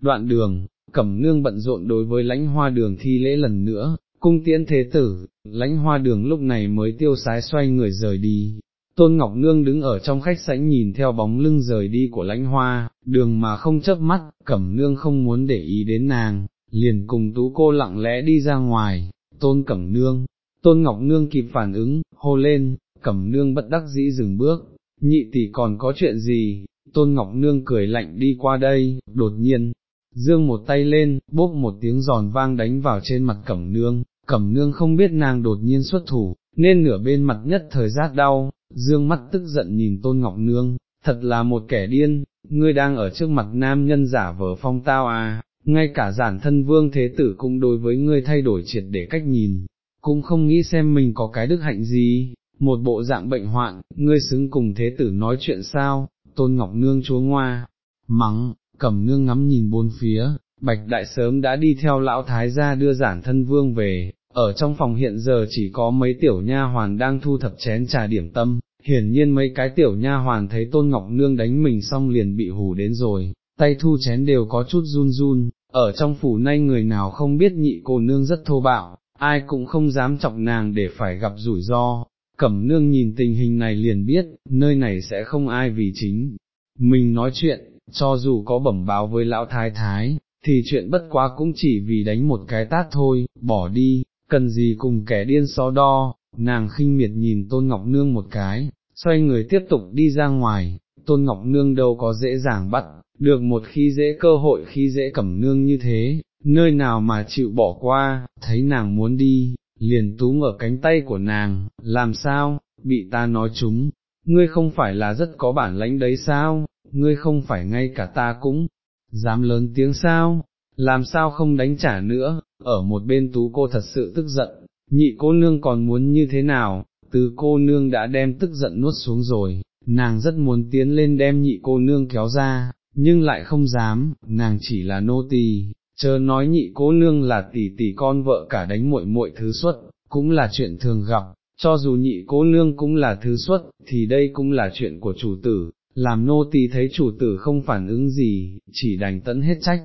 đoạn đường, cẩm nương bận rộn đối với lãnh hoa đường thi lễ lần nữa, cung tiễn thế tử, lãnh hoa đường lúc này mới tiêu sái xoay người rời đi, Tôn Ngọc Nương đứng ở trong khách sảnh nhìn theo bóng lưng rời đi của lãnh hoa, đường mà không chớp mắt, Cẩm Nương không muốn để ý đến nàng, liền cùng tú cô lặng lẽ đi ra ngoài, Tôn Cẩm Nương, Tôn Ngọc Nương kịp phản ứng, hô lên, Cẩm Nương bất đắc dĩ dừng bước, nhị tỷ còn có chuyện gì, Tôn Ngọc Nương cười lạnh đi qua đây, đột nhiên, dương một tay lên, bốp một tiếng giòn vang đánh vào trên mặt Cẩm Nương, Cẩm Nương không biết nàng đột nhiên xuất thủ, nên nửa bên mặt nhất thời giác đau, dương mắt tức giận nhìn tôn ngọc nương, thật là một kẻ điên, ngươi đang ở trước mặt nam nhân giả vờ phong tao à, ngay cả giản thân vương thế tử cũng đối với ngươi thay đổi triệt để cách nhìn, cũng không nghĩ xem mình có cái đức hạnh gì, một bộ dạng bệnh hoạn, ngươi xứng cùng thế tử nói chuyện sao, tôn ngọc nương chúa ngoa, mắng, cầm nương ngắm nhìn bốn phía, bạch đại sớm đã đi theo lão thái gia đưa giản thân vương về, ở trong phòng hiện giờ chỉ có mấy tiểu nha hoàn đang thu thập chén trà điểm tâm, hiển nhiên mấy cái tiểu nha hoàn thấy Tôn Ngọc Nương đánh mình xong liền bị hù đến rồi, tay thu chén đều có chút run run, ở trong phủ nay người nào không biết nhị cô nương rất thô bạo, ai cũng không dám chọc nàng để phải gặp rủi ro. Cẩm nương nhìn tình hình này liền biết, nơi này sẽ không ai vì chính. Mình nói chuyện, cho dù có bẩm báo với lão thái thái, thì chuyện bất quá cũng chỉ vì đánh một cái tát thôi, bỏ đi, cần gì cùng kẻ điên so đo, nàng khinh miệt nhìn Tôn Ngọc Nương một cái, xoay người tiếp tục đi ra ngoài, tôn ngọc nương đâu có dễ dàng bắt, được một khi dễ cơ hội khi dễ cẩm nương như thế, nơi nào mà chịu bỏ qua, thấy nàng muốn đi, liền túm ở cánh tay của nàng, làm sao, bị ta nói chúng, ngươi không phải là rất có bản lãnh đấy sao, ngươi không phải ngay cả ta cũng, dám lớn tiếng sao, làm sao không đánh trả nữa, ở một bên tú cô thật sự tức giận, nhị cô nương còn muốn như thế nào, từ cô nương đã đem tức giận nuốt xuống rồi, nàng rất muốn tiến lên đem nhị cô nương kéo ra, nhưng lại không dám, nàng chỉ là nô tỳ, chớ nói nhị cố nương là tỷ tỷ con vợ cả đánh muội muội thứ xuất, cũng là chuyện thường gặp, cho dù nhị cố nương cũng là thứ xuất, thì đây cũng là chuyện của chủ tử, làm nô tỳ thấy chủ tử không phản ứng gì, chỉ đành tận hết trách.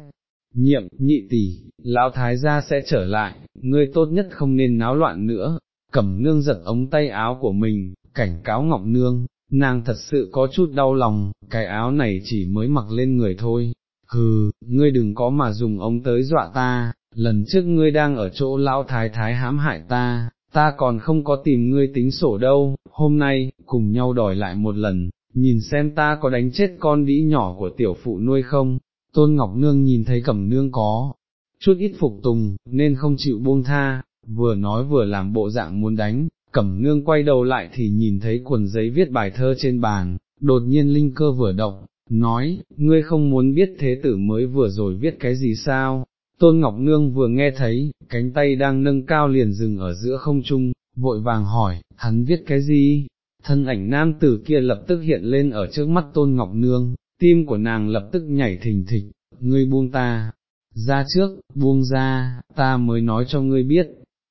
Nhiệm, nhị tỷ, lão thái gia sẽ trở lại, ngươi tốt nhất không nên náo loạn nữa, cẩm nương giật ống tay áo của mình, cảnh cáo ngọc nương, nàng thật sự có chút đau lòng, cái áo này chỉ mới mặc lên người thôi, hừ, ngươi đừng có mà dùng ống tới dọa ta, lần trước ngươi đang ở chỗ lão thái thái hãm hại ta, ta còn không có tìm ngươi tính sổ đâu, hôm nay, cùng nhau đòi lại một lần, nhìn xem ta có đánh chết con đĩ nhỏ của tiểu phụ nuôi không, tôn ngọc nương nhìn thấy cẩm nương có, chút ít phục tùng, nên không chịu buông tha, vừa nói vừa làm bộ dạng muốn đánh, cẩm nương quay đầu lại thì nhìn thấy quần giấy viết bài thơ trên bàn, đột nhiên linh cơ vừa động, nói, ngươi không muốn biết thế tử mới vừa rồi viết cái gì sao, tôn ngọc nương vừa nghe thấy, cánh tay đang nâng cao liền dừng ở giữa không trung, vội vàng hỏi, hắn viết cái gì? Thân ảnh nam tử kia lập tức hiện lên ở trước mắt tôn ngọc nương, tim của nàng lập tức nhảy thình thịch, ngươi buông ta, ra trước, buông ra, ta mới nói cho ngươi biết,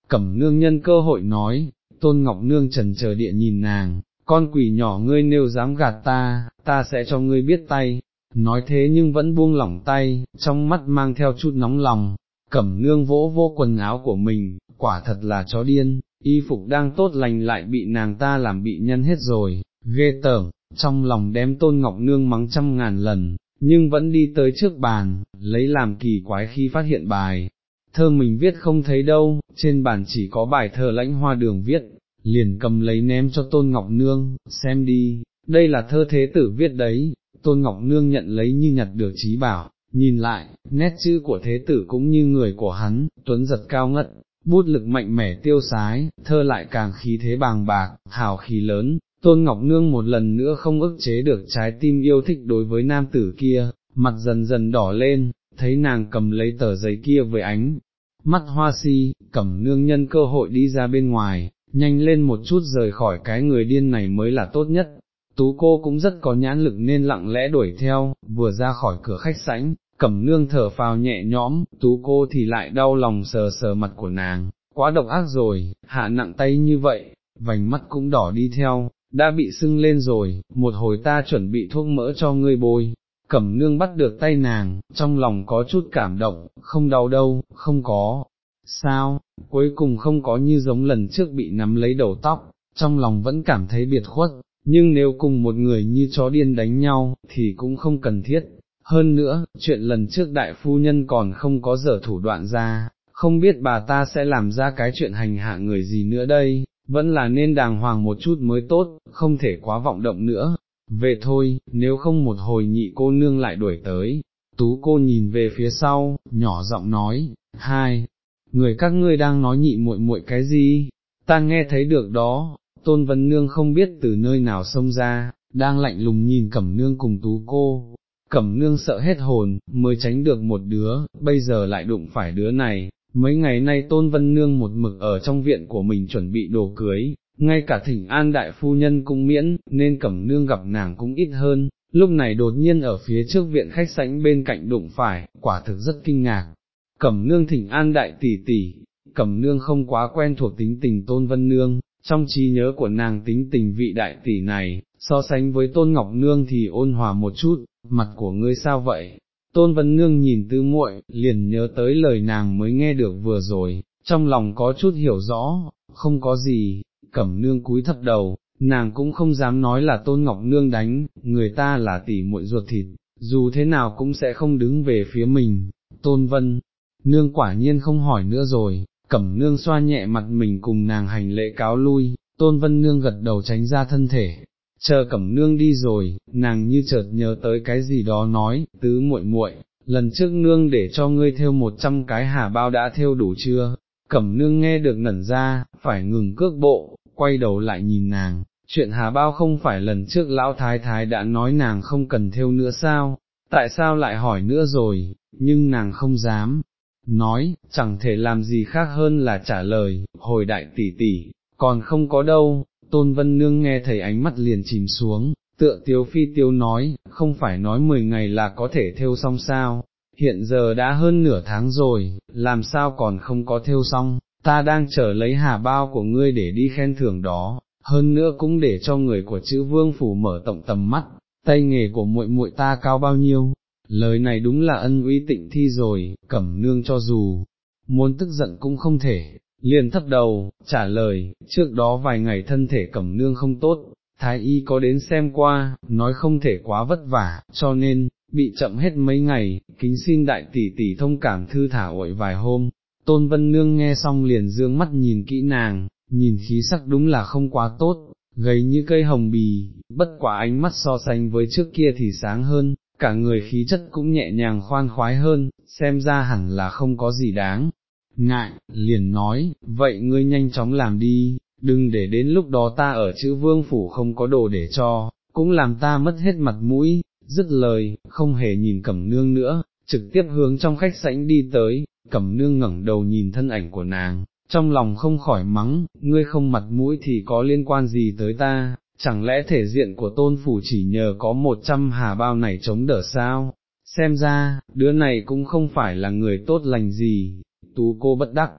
cẩm nương nhân cơ hội nói, tôn ngọc nương trần chờ địa nhìn nàng, con quỷ nhỏ ngươi nêu dám gạt ta, ta sẽ cho ngươi biết tay, nói thế nhưng vẫn buông lỏng tay, trong mắt mang theo chút nóng lòng, cẩm nương vỗ vô quần áo của mình, quả thật là chó điên, y phục đang tốt lành lại bị nàng ta làm bị nhân hết rồi, ghê tởm, trong lòng đem tôn ngọc nương mắng trăm ngàn lần, nhưng vẫn đi tới trước bàn, lấy làm kỳ quái khi phát hiện bài. Thơ mình viết không thấy đâu, trên bàn chỉ có bài thơ lãnh hoa đường viết, liền cầm lấy ném cho Tôn Ngọc Nương, xem đi, đây là thơ thế tử viết đấy, Tôn Ngọc Nương nhận lấy như nhặt được trí bảo, nhìn lại, nét chữ của thế tử cũng như người của hắn, tuấn giật cao ngất, bút lực mạnh mẽ tiêu sái, thơ lại càng khí thế bàng bạc, hào khí lớn, Tôn Ngọc Nương một lần nữa không ức chế được trái tim yêu thích đối với nam tử kia, mặt dần dần đỏ lên, thấy nàng cầm lấy tờ giấy kia với ánh, mắt hoa si, cẩm nương nhân cơ hội đi ra bên ngoài, nhanh lên một chút rời khỏi cái người điên này mới là tốt nhất. Tú cô cũng rất có nhãn lực nên lặng lẽ đuổi theo, vừa ra khỏi cửa khách sảnh, cẩm nương thở phào nhẹ nhõm, tú cô thì lại đau lòng sờ sờ mặt của nàng, quá độc ác rồi, hạ nặng tay như vậy, vành mắt cũng đỏ đi theo, đã bị sưng lên rồi, một hồi ta chuẩn bị thuốc mỡ cho ngươi bôi. Cẩm nương bắt được tay nàng, trong lòng có chút cảm động, không đau đâu, không có, sao, cuối cùng không có như giống lần trước bị nắm lấy đầu tóc, trong lòng vẫn cảm thấy biệt khuất, nhưng nếu cùng một người như chó điên đánh nhau, thì cũng không cần thiết. Hơn nữa, chuyện lần trước đại phu nhân còn không có dở thủ đoạn ra, không biết bà ta sẽ làm ra cái chuyện hành hạ người gì nữa đây, vẫn là nên đàng hoàng một chút mới tốt, không thể quá vọng động nữa. Về thôi, nếu không một hồi nhị cô nương lại đuổi tới, tú cô nhìn về phía sau, nhỏ giọng nói, hai, người các ngươi đang nói nhị muội muội cái gì, ta nghe thấy được đó, tôn vân nương không biết từ nơi nào xông ra, đang lạnh lùng nhìn cẩm nương cùng tú cô, cẩm nương sợ hết hồn, mới tránh được một đứa, bây giờ lại đụng phải đứa này, mấy ngày nay tôn vân nương một mực ở trong viện của mình chuẩn bị đồ cưới, ngay cả thỉnh an đại phu nhân cũng miễn, nên cẩm nương gặp nàng cũng ít hơn, lúc này đột nhiên ở phía trước viện khách sảnh bên cạnh đụng phải, quả thực rất kinh ngạc, cẩm nương thỉnh an đại tỷ tỷ, cẩm nương không quá quen thuộc tính tình tôn vân nương, trong trí nhớ của nàng tính tình vị đại tỷ này, so sánh với tôn ngọc nương thì ôn hòa một chút, mặt của ngươi sao vậy? Tôn Vân Nương nhìn tư muội, liền nhớ tới lời nàng mới nghe được vừa rồi, trong lòng có chút hiểu rõ, không có gì, cẩm nương cúi thấp đầu, nàng cũng không dám nói là Tôn Ngọc Nương đánh, người ta là tỷ muội ruột thịt, dù thế nào cũng sẽ không đứng về phía mình, Tôn Vân, nương quả nhiên không hỏi nữa rồi, cẩm nương xoa nhẹ mặt mình cùng nàng hành lễ cáo lui, tôn vân nương gật đầu tránh ra thân thể, chờ cẩm nương đi rồi, nàng như chợt nhớ tới cái gì đó nói, tứ muội muội, lần trước nương để cho ngươi theo một trăm cái hà bao đã theo đủ chưa, cẩm nương nghe được ngẩn ra, phải ngừng cước bộ, quay đầu lại nhìn nàng, chuyện hà bao không phải lần trước lão thái thái đã nói nàng không cần theo nữa sao, tại sao lại hỏi nữa rồi, nhưng nàng không dám, nói, chẳng thể làm gì khác hơn là trả lời, hồi đại tỷ tỷ, còn không có đâu, tôn vân nương nghe thấy ánh mắt liền chìm xuống, tựa tiếu phi tiêu nói, không phải nói 10 ngày là có thể theo xong sao, hiện giờ đã hơn nửa tháng rồi, làm sao còn không có theo xong, ta đang chờ lấy hà bao của ngươi để đi khen thưởng đó, hơn nữa cũng để cho người của chữ vương phủ mở tổng tầm mắt, tay nghề của muội muội ta cao bao nhiêu, lời này đúng là ân uy tịnh thi rồi, cẩm nương cho dù, muốn tức giận cũng không thể, liền thấp đầu, trả lời, trước đó vài ngày thân thể cẩm nương không tốt, thái y có đến xem qua, nói không thể quá vất vả, cho nên, bị chậm hết mấy ngày, kính xin đại tỷ tỷ thông cảm thư thả ội vài hôm, tôn vân nương nghe xong liền dương mắt nhìn kỹ nàng, nhìn khí sắc đúng là không quá tốt, gầy như cây hồng bì, bất quả ánh mắt so sánh với trước kia thì sáng hơn, cả người khí chất cũng nhẹ nhàng khoan khoái hơn, xem ra hẳn là không có gì đáng. Ngại, liền nói, vậy ngươi nhanh chóng làm đi, đừng để đến lúc đó ta ở chữ vương phủ không có đồ để cho, cũng làm ta mất hết mặt mũi, dứt lời, không hề nhìn cẩm nương nữa, trực tiếp hướng trong khách sảnh đi tới, cẩm nương ngẩng đầu nhìn thân ảnh của nàng, trong lòng không khỏi mắng, ngươi không mặt mũi thì có liên quan gì tới ta, chẳng lẽ thể diện của tôn phủ chỉ nhờ có một trăm hà bao này chống đỡ sao, xem ra, đứa này cũng không phải là người tốt lành gì, tú cô bất đắc,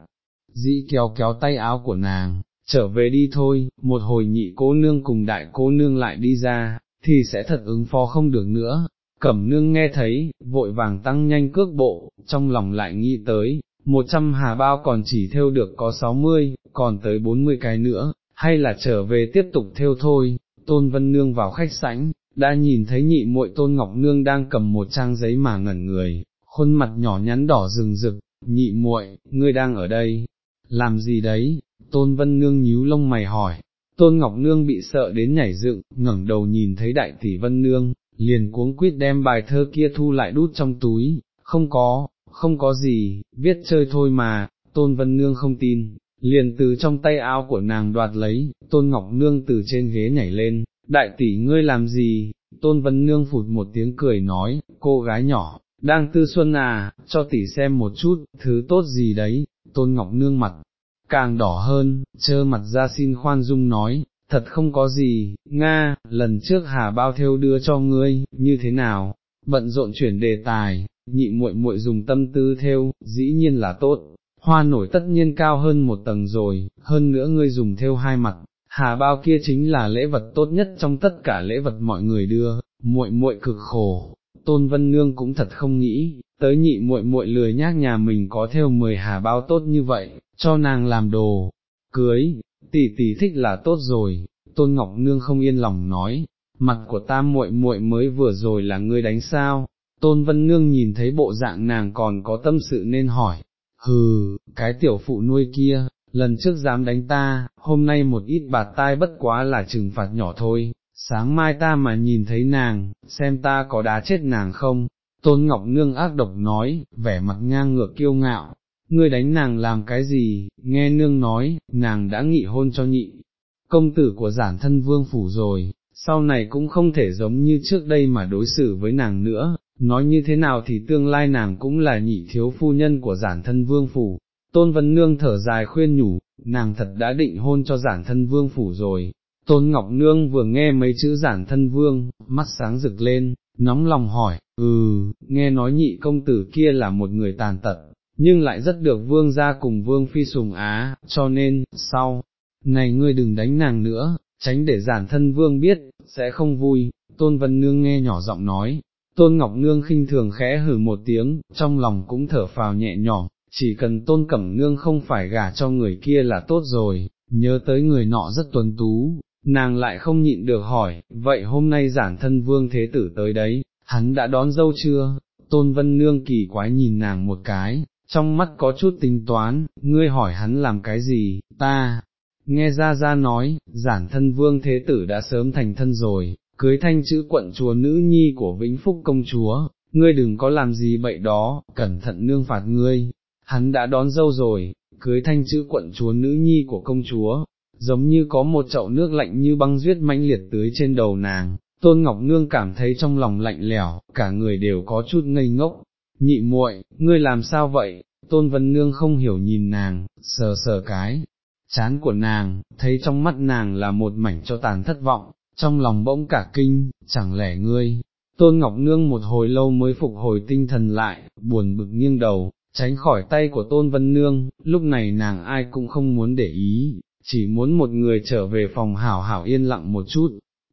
dĩ kéo kéo tay áo của nàng, trở về đi thôi, một hồi nhị cô nương cùng đại cô nương lại đi ra, thì sẽ thật ứng phó không được nữa. Cẩm nương nghe thấy, vội vàng tăng nhanh cước bộ, trong lòng lại nghĩ tới, một trăm hà bao còn chỉ theo được có sáu mươi, còn tới bốn mươi cái nữa, hay là trở về tiếp tục theo thôi, tôn vân nương vào khách sảnh, đã nhìn thấy nhị muội tôn ngọc nương đang cầm một trang giấy mà ngẩn người, khuôn mặt nhỏ nhắn đỏ rừng rực, nhị muội, ngươi đang ở đây, làm gì đấy, tôn vân nương nhíu lông mày hỏi, tôn ngọc nương bị sợ đến nhảy dựng, ngẩng đầu nhìn thấy đại tỷ vân nương, liền cuống quýt đem bài thơ kia thu lại đút trong túi, không có, không có gì, viết chơi thôi mà, tôn vân nương không tin, liền từ trong tay áo của nàng đoạt lấy, tôn ngọc nương từ trên ghế nhảy lên, đại tỷ ngươi làm gì, tôn vân nương phụt một tiếng cười nói, cô gái nhỏ, đang tư xuân à, cho tỷ xem một chút, thứ tốt gì đấy, tôn ngọc nương mặt, càng đỏ hơn, trơ mặt ra xin khoan dung nói, thật không có gì, Nga, lần trước hà bao theo đưa cho ngươi, như thế nào, bận rộn chuyển đề tài, nhị muội muội dùng tâm tư theo, dĩ nhiên là tốt, hoa nổi tất nhiên cao hơn một tầng rồi, hơn nữa ngươi dùng theo hai mặt, hà bao kia chính là lễ vật tốt nhất trong tất cả lễ vật mọi người đưa, muội muội cực khổ, tôn vân nương cũng thật không nghĩ, tới nhị muội muội lười nhác nhà mình có theo mười hà bao tốt như vậy, cho nàng làm đồ, cưới, tỷ tỷ thích là tốt rồi, tôn ngọc nương không yên lòng nói, mặt của ta muội muội mới vừa rồi là ngươi đánh sao, tôn vân nương nhìn thấy bộ dạng nàng còn có tâm sự nên hỏi, hừ, cái tiểu phụ nuôi kia, lần trước dám đánh ta, hôm nay một ít bạt tai bất quá là trừng phạt nhỏ thôi, sáng mai ta mà nhìn thấy nàng, xem ta có đá chết nàng không, tôn ngọc nương ác độc nói, vẻ mặt ngang ngược kiêu ngạo, ngươi đánh nàng làm cái gì, nghe nương nói, nàng đã nghị hôn cho nhị, công tử của giản thân vương phủ rồi, sau này cũng không thể giống như trước đây mà đối xử với nàng nữa, nói như thế nào thì tương lai nàng cũng là nhị thiếu phu nhân của giản thân vương phủ. Tôn vấn Nương thở dài khuyên nhủ, nàng thật đã định hôn cho giản thân vương phủ rồi, Tôn Ngọc Nương vừa nghe mấy chữ giản thân vương, mắt sáng rực lên, nóng lòng hỏi, ừ, nghe nói nhị công tử kia là một người tàn tật, nhưng lại rất được vương gia cùng vương phi sùng á, cho nên, sau, này ngươi đừng đánh nàng nữa, tránh để giản thân vương biết, sẽ không vui, Tôn Vân Nương nghe nhỏ giọng nói, Tôn Ngọc Nương khinh thường khẽ hử một tiếng, trong lòng cũng thở phào nhẹ nhõm, chỉ cần Tôn Cẩm Nương không phải gả cho người kia là tốt rồi, nhớ tới người nọ rất tuấn tú, nàng lại không nhịn được hỏi, vậy hôm nay giản thân vương thế tử tới đấy, hắn đã đón dâu chưa? Tôn Vân Nương kỳ quái nhìn nàng một cái, trong mắt có chút tính toán, ngươi hỏi hắn làm cái gì, ta, nghe ra ra nói, giản thân vương thế tử đã sớm thành thân rồi, cưới thanh chữ quận chúa nữ nhi của Vĩnh Phúc công chúa, ngươi đừng có làm gì bậy đó, cẩn thận nương phạt ngươi, hắn đã đón dâu rồi, cưới thanh chữ quận chúa nữ nhi của công chúa, giống như có một chậu nước lạnh như băng duyết mãnh liệt tưới trên đầu nàng, tôn ngọc nương cảm thấy trong lòng lạnh lẽo, cả người đều có chút ngây ngốc, nhị muội, ngươi làm sao vậy, tôn vân nương không hiểu nhìn nàng, sờ sờ cái, chán của nàng, thấy trong mắt nàng là một mảnh cho tàn thất vọng, trong lòng bỗng cả kinh, chẳng lẽ ngươi, tôn ngọc nương một hồi lâu mới phục hồi tinh thần lại, buồn bực nghiêng đầu, tránh khỏi tay của tôn vân nương, lúc này nàng ai cũng không muốn để ý, chỉ muốn một người trở về phòng hảo hảo yên lặng một chút.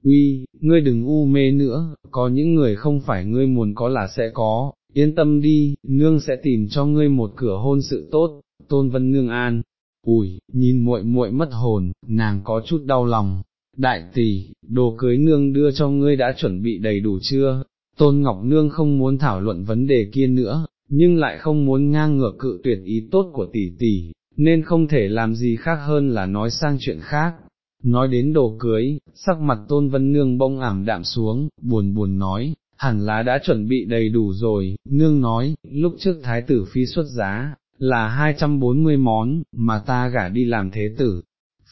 Uy, ngươi đừng u mê nữa, có những người không phải ngươi muốn có là sẽ có, yên tâm đi, nương sẽ tìm cho ngươi một cửa hôn sự tốt, tôn vân nương an. Ủi, nhìn muội muội mất hồn, nàng có chút đau lòng. Đại tỷ, đồ cưới nương đưa cho ngươi đã chuẩn bị đầy đủ chưa? Tôn Ngọc Nương không muốn thảo luận vấn đề kia nữa, nhưng lại không muốn ngang ngược cự tuyệt ý tốt của tỷ tỷ, nên không thể làm gì khác hơn là nói sang chuyện khác. Nói đến đồ cưới, sắc mặt tôn vân nương bông ảm đạm xuống, buồn buồn nói, hẳn là đã chuẩn bị đầy đủ rồi, nương nói, lúc trước thái tử phi xuất giá, là 240 món, mà ta gả đi làm thế tử,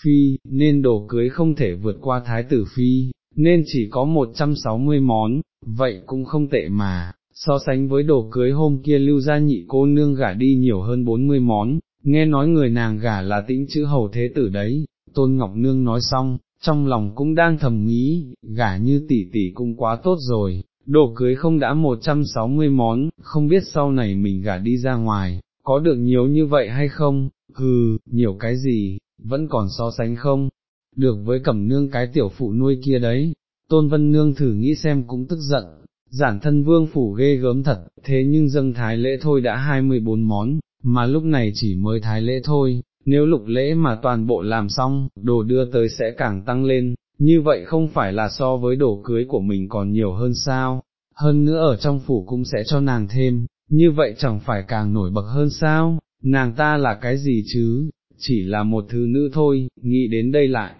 phi, nên đồ cưới không thể vượt qua thái tử phi, nên chỉ có 160 món, vậy cũng không tệ mà, so sánh với đồ cưới hôm kia lưu ra nhị cô nương gả đi nhiều hơn 40 món, nghe nói người nàng gả là tĩnh chữ hầu thế tử đấy, tôn ngọc nương nói xong, trong lòng cũng đang thầm nghĩ, gả như tỷ tỷ cũng quá tốt rồi, đồ cưới không đã 160 món, không biết sau này mình gả đi ra ngoài, có được nhiều như vậy hay không, hừ, nhiều cái gì, vẫn còn so sánh không, được với cẩm nương cái tiểu phụ nuôi kia đấy, tôn vân nương thử nghĩ xem cũng tức giận, giản thân vương phủ ghê gớm thật, thế nhưng dâng thái lễ thôi đã 24 món, mà lúc này chỉ mới thái lễ thôi, nếu lục lễ mà toàn bộ làm xong, đồ đưa tới sẽ càng tăng lên, như vậy không phải là so với đồ cưới của mình còn nhiều hơn sao, hơn nữa ở trong phủ cũng sẽ cho nàng thêm, như vậy chẳng phải càng nổi bật hơn sao, nàng ta là cái gì chứ, chỉ là một thứ nữ thôi, nghĩ đến đây lại,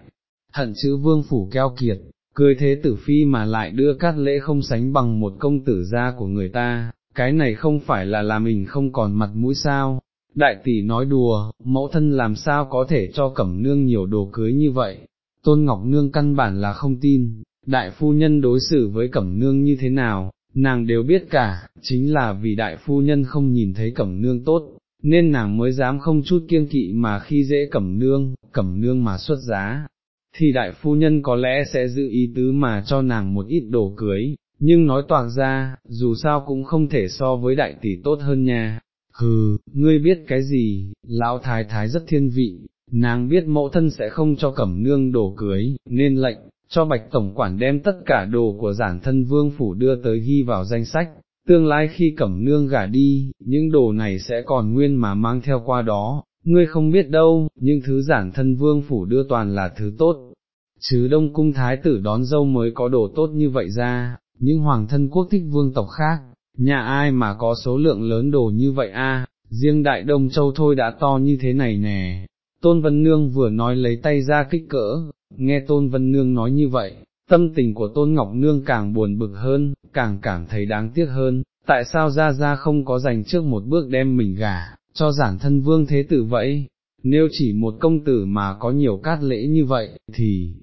hận chữ vương phủ keo kiệt, cười thế tử phi mà lại đưa cát lễ không sánh bằng một công tử gia của người ta, cái này không phải là làm mình không còn mặt mũi sao. Đại tỷ nói đùa, mẫu thân làm sao có thể cho cẩm nương nhiều đồ cưới như vậy, tôn ngọc nương căn bản là không tin, đại phu nhân đối xử với cẩm nương như thế nào, nàng đều biết cả, chính là vì đại phu nhân không nhìn thấy cẩm nương tốt, nên nàng mới dám không chút kiêng kỵ mà khi dễ cẩm nương, cẩm nương mà xuất giá, thì đại phu nhân có lẽ sẽ giữ ý tứ mà cho nàng một ít đồ cưới, nhưng nói toạc ra, dù sao cũng không thể so với đại tỷ tốt hơn nha. Hừ, ngươi biết cái gì, lão thái thái rất thiên vị, nàng biết mẫu thân sẽ không cho cẩm nương đồ cưới, nên lệnh, cho bạch tổng quản đem tất cả đồ của giản thân vương phủ đưa tới ghi vào danh sách, tương lai khi cẩm nương gả đi, những đồ này sẽ còn nguyên mà mang theo qua đó, ngươi không biết đâu, nhưng thứ giản thân vương phủ đưa toàn là thứ tốt, chứ đông cung thái tử đón dâu mới có đồ tốt như vậy ra, những hoàng thân quốc thích vương tộc khác, nhà ai mà có số lượng lớn đồ như vậy a? riêng đại đông châu thôi đã to như thế này nè. Tôn Vân Nương vừa nói lấy tay ra kích cỡ, nghe Tôn Vân Nương nói như vậy, tâm tình của Tôn Ngọc Nương càng buồn bực hơn, càng cảm thấy đáng tiếc hơn, tại sao ra ra không có dành trước một bước đem mình gả, cho giản thân vương thế tử vậy, nếu chỉ một công tử mà có nhiều cát lễ như vậy, thì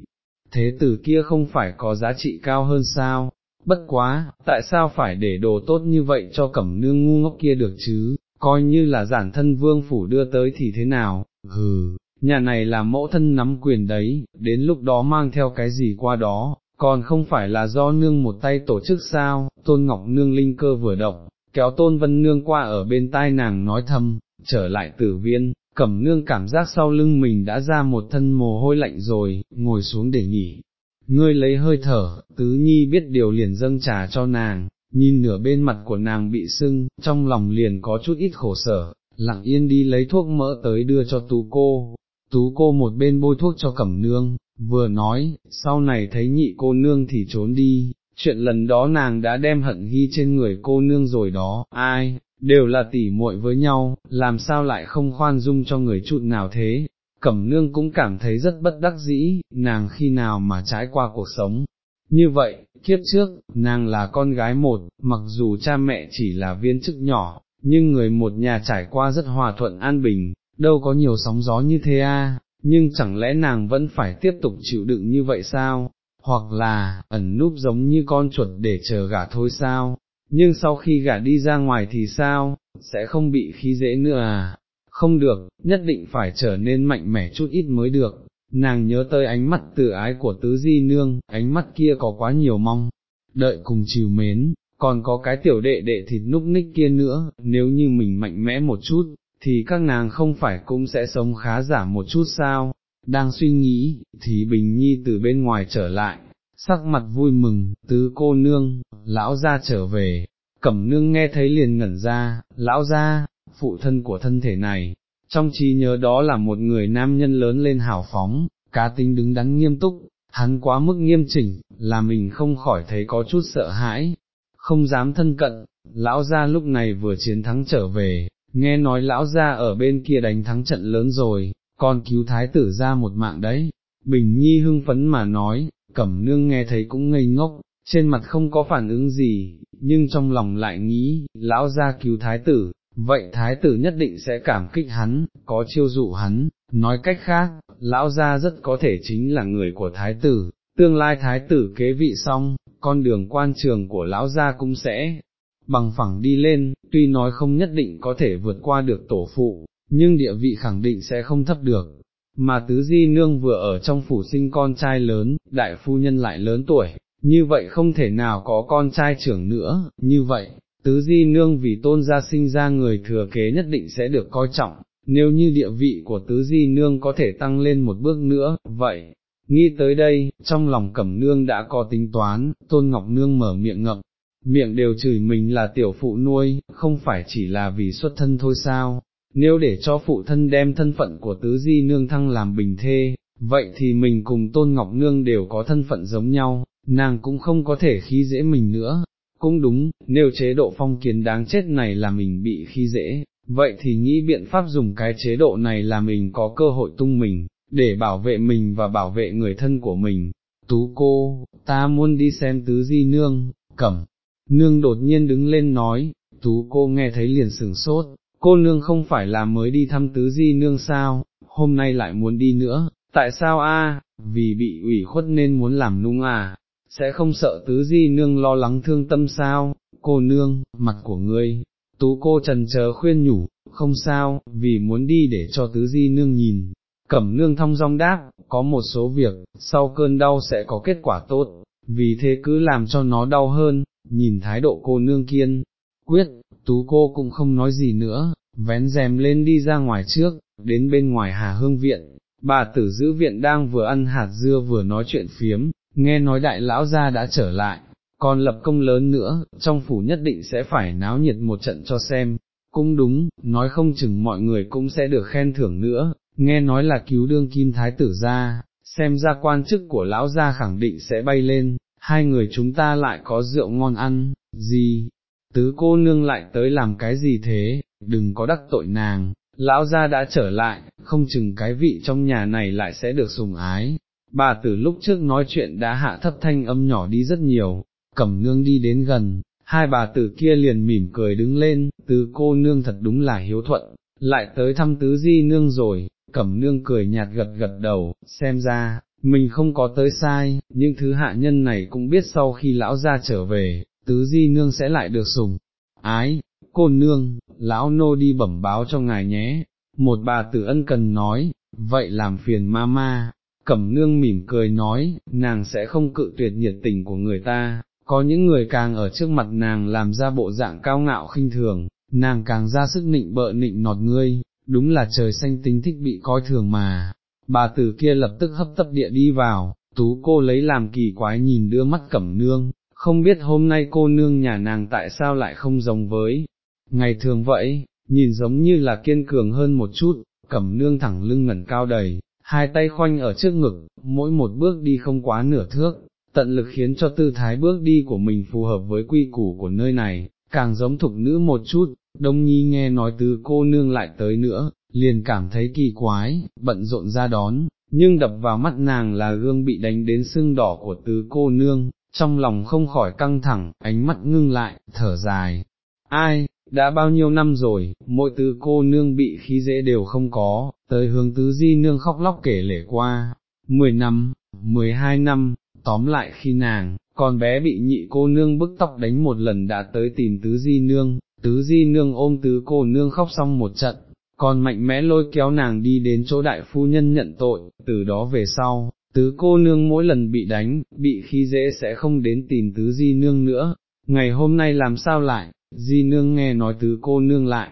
thế tử kia không phải có giá trị cao hơn sao, bất quá, tại sao phải để đồ tốt như vậy cho cẩm nương ngu ngốc kia được chứ, coi như là giản thân vương phủ đưa tới thì thế nào, hừ, nhà này là mẫu thân nắm quyền đấy, đến lúc đó mang theo cái gì qua đó, còn không phải là do nương một tay tổ chức sao, tôn ngọc nương linh cơ vừa động, kéo tôn vân nương qua ở bên tai nàng nói thầm, trở lại tử viên, cẩm nương cảm giác sau lưng mình đã ra một thân mồ hôi lạnh rồi, ngồi xuống để nghỉ. Ngươi lấy hơi thở, tứ nhi biết điều liền dâng trà cho nàng, nhìn nửa bên mặt của nàng bị sưng, trong lòng liền có chút ít khổ sở, lặng yên đi lấy thuốc mỡ tới đưa cho tú cô, tú cô một bên bôi thuốc cho cẩm nương, vừa nói, sau này thấy nhị cô nương thì trốn đi, chuyện lần đó nàng đã đem hận ghi trên người cô nương rồi đó, ai, đều là tỉ muội với nhau, làm sao lại không khoan dung cho người chút nào thế, cẩm nương cũng cảm thấy rất bất đắc dĩ, nàng khi nào mà trải qua cuộc sống. Như vậy, kiếp trước, nàng là con gái một, mặc dù cha mẹ chỉ là viên chức nhỏ, nhưng người một nhà trải qua rất hòa thuận an bình, đâu có nhiều sóng gió như thế a. nhưng chẳng lẽ nàng vẫn phải tiếp tục chịu đựng như vậy sao, hoặc là, ẩn núp giống như con chuột để chờ gả thôi sao, nhưng sau khi gả đi ra ngoài thì sao, sẽ không bị khí dễ nữa à, không được, nhất định phải trở nên mạnh mẽ chút ít mới được, nàng nhớ tới ánh mắt từ ái của tứ di nương, ánh mắt kia có quá nhiều mong, đợi cùng chiều mến, còn có cái tiểu đệ đệ thịt núc ních kia nữa, nếu như mình mạnh mẽ một chút, thì các nàng không phải cũng sẽ sống khá giả một chút sao, đang suy nghĩ, thì Bình Nhi từ bên ngoài trở lại, sắc mặt vui mừng, tứ cô nương, lão ra trở về, cẩm nương nghe thấy liền ngẩn ra, lão ra, phụ thân của thân thể này, trong trí nhớ đó là một người nam nhân lớn lên hào phóng, cá tính đứng đắn nghiêm túc, hắn quá mức nghiêm chỉnh, là mình không khỏi thấy có chút sợ hãi, không dám thân cận, lão gia lúc này vừa chiến thắng trở về, nghe nói lão gia ở bên kia đánh thắng trận lớn rồi, còn cứu thái tử ra một mạng đấy, Bình Nhi hưng phấn mà nói, cẩm nương nghe thấy cũng ngây ngốc, trên mặt không có phản ứng gì, nhưng trong lòng lại nghĩ, lão gia cứu thái tử, vậy thái tử nhất định sẽ cảm kích hắn, có chiêu dụ hắn, nói cách khác, lão gia rất có thể chính là người của thái tử, tương lai thái tử kế vị xong, con đường quan trường của lão gia cũng sẽ bằng phẳng đi lên, tuy nói không nhất định có thể vượt qua được tổ phụ, nhưng địa vị khẳng định sẽ không thấp được. Mà tứ di nương vừa ở trong phủ sinh con trai lớn, đại phu nhân lại lớn tuổi, như vậy không thể nào có con trai trưởng nữa, như vậy, tứ di nương vì tôn gia sinh ra người thừa kế nhất định sẽ được coi trọng, nếu như địa vị của tứ di nương có thể tăng lên một bước nữa, vậy, nghĩ tới đây, trong lòng cẩm nương đã có tính toán, tôn ngọc nương mở miệng ngậm, miệng đều chửi mình là tiểu phụ nuôi, không phải chỉ là vì xuất thân thôi sao, nếu để cho phụ thân đem thân phận của tứ di nương thăng làm bình thê, vậy thì mình cùng tôn ngọc nương đều có thân phận giống nhau, nàng cũng không có thể khí dễ mình nữa, cũng đúng, nếu chế độ phong kiến đáng chết này là mình bị khi dễ, vậy thì nghĩ biện pháp dùng cái chế độ này là mình có cơ hội tung mình, để bảo vệ mình và bảo vệ người thân của mình. Tú cô, ta muốn đi xem tứ di nương, cẩm, nương đột nhiên đứng lên nói, tú cô nghe thấy liền sừng sốt, cô nương không phải là mới đi thăm tứ di nương sao, hôm nay lại muốn đi nữa, tại sao a? vì bị ủy khuất nên muốn làm nung à, sẽ không sợ tứ di nương lo lắng thương tâm sao, cô nương, mặt của ngươi, tú cô trần chờ khuyên nhủ, không sao, vì muốn đi để cho tứ di nương nhìn, cẩm nương thong dong đáp, có một số việc, sau cơn đau sẽ có kết quả tốt, vì thế cứ làm cho nó đau hơn, nhìn thái độ cô nương kiên, quyết, tú cô cũng không nói gì nữa, vén rèm lên đi ra ngoài trước, đến bên ngoài hà hương viện, bà tử giữ viện đang vừa ăn hạt dưa vừa nói chuyện phiếm, nghe nói đại lão gia đã trở lại, còn lập công lớn nữa, trong phủ nhất định sẽ phải náo nhiệt một trận cho xem, cũng đúng, nói không chừng mọi người cũng sẽ được khen thưởng nữa, nghe nói là cứu đương kim thái tử ra, xem ra quan chức của lão gia khẳng định sẽ bay lên, hai người chúng ta lại có rượu ngon ăn, gì, tứ cô nương lại tới làm cái gì thế, đừng có đắc tội nàng, lão gia đã trở lại, không chừng cái vị trong nhà này lại sẽ được sùng ái, bà từ lúc trước nói chuyện đã hạ thấp thanh âm nhỏ đi rất nhiều, cẩm nương đi đến gần, hai bà tử kia liền mỉm cười đứng lên, tứ cô nương thật đúng là hiếu thuận, lại tới thăm tứ di nương rồi, cẩm nương cười nhạt gật gật đầu, xem ra, mình không có tới sai, nhưng thứ hạ nhân này cũng biết sau khi lão ra trở về, tứ di nương sẽ lại được sùng. Ái, cô nương, lão nô đi bẩm báo cho ngài nhé, một bà tử ân cần nói, vậy làm phiền ma ma, cẩm nương mỉm cười nói, nàng sẽ không cự tuyệt nhiệt tình của người ta, có những người càng ở trước mặt nàng làm ra bộ dạng cao ngạo khinh thường, nàng càng ra sức nịnh bợ nịnh nọt ngươi, đúng là trời xanh tính thích bị coi thường mà. Bà tử kia lập tức hấp tấp địa đi vào, tú cô lấy làm kỳ quái nhìn đưa mắt cẩm nương, không biết hôm nay cô nương nhà nàng tại sao lại không giống với, ngày thường vậy, nhìn giống như là kiên cường hơn một chút, cẩm nương thẳng lưng ngẩn cao đầy, hai tay khoanh ở trước ngực, mỗi một bước đi không quá nửa thước, tận lực khiến cho tư thái bước đi của mình phù hợp với quy củ của nơi này, càng giống thục nữ một chút, đông nhi nghe nói từ cô nương lại tới nữa, liền cảm thấy kỳ quái, bận rộn ra đón, nhưng đập vào mắt nàng là gương bị đánh đến sưng đỏ của tứ cô nương, trong lòng không khỏi căng thẳng, ánh mắt ngưng lại, thở dài. Ai, đã bao nhiêu năm rồi, mỗi tứ cô nương bị khí dễ đều không có, tới hướng tứ di nương khóc lóc kể lể qua, mười năm, mười hai năm, tóm lại khi nàng, con bé bị nhị cô nương bức tóc đánh một lần đã tới tìm tứ di nương, tứ di nương ôm tứ cô nương khóc xong một trận, còn mạnh mẽ lôi kéo nàng đi đến chỗ đại phu nhân nhận tội, từ đó về sau, tứ cô nương mỗi lần bị đánh, bị khi dễ sẽ không đến tìm tứ di nương nữa, ngày hôm nay làm sao lại, di nương nghe nói tứ cô nương lại,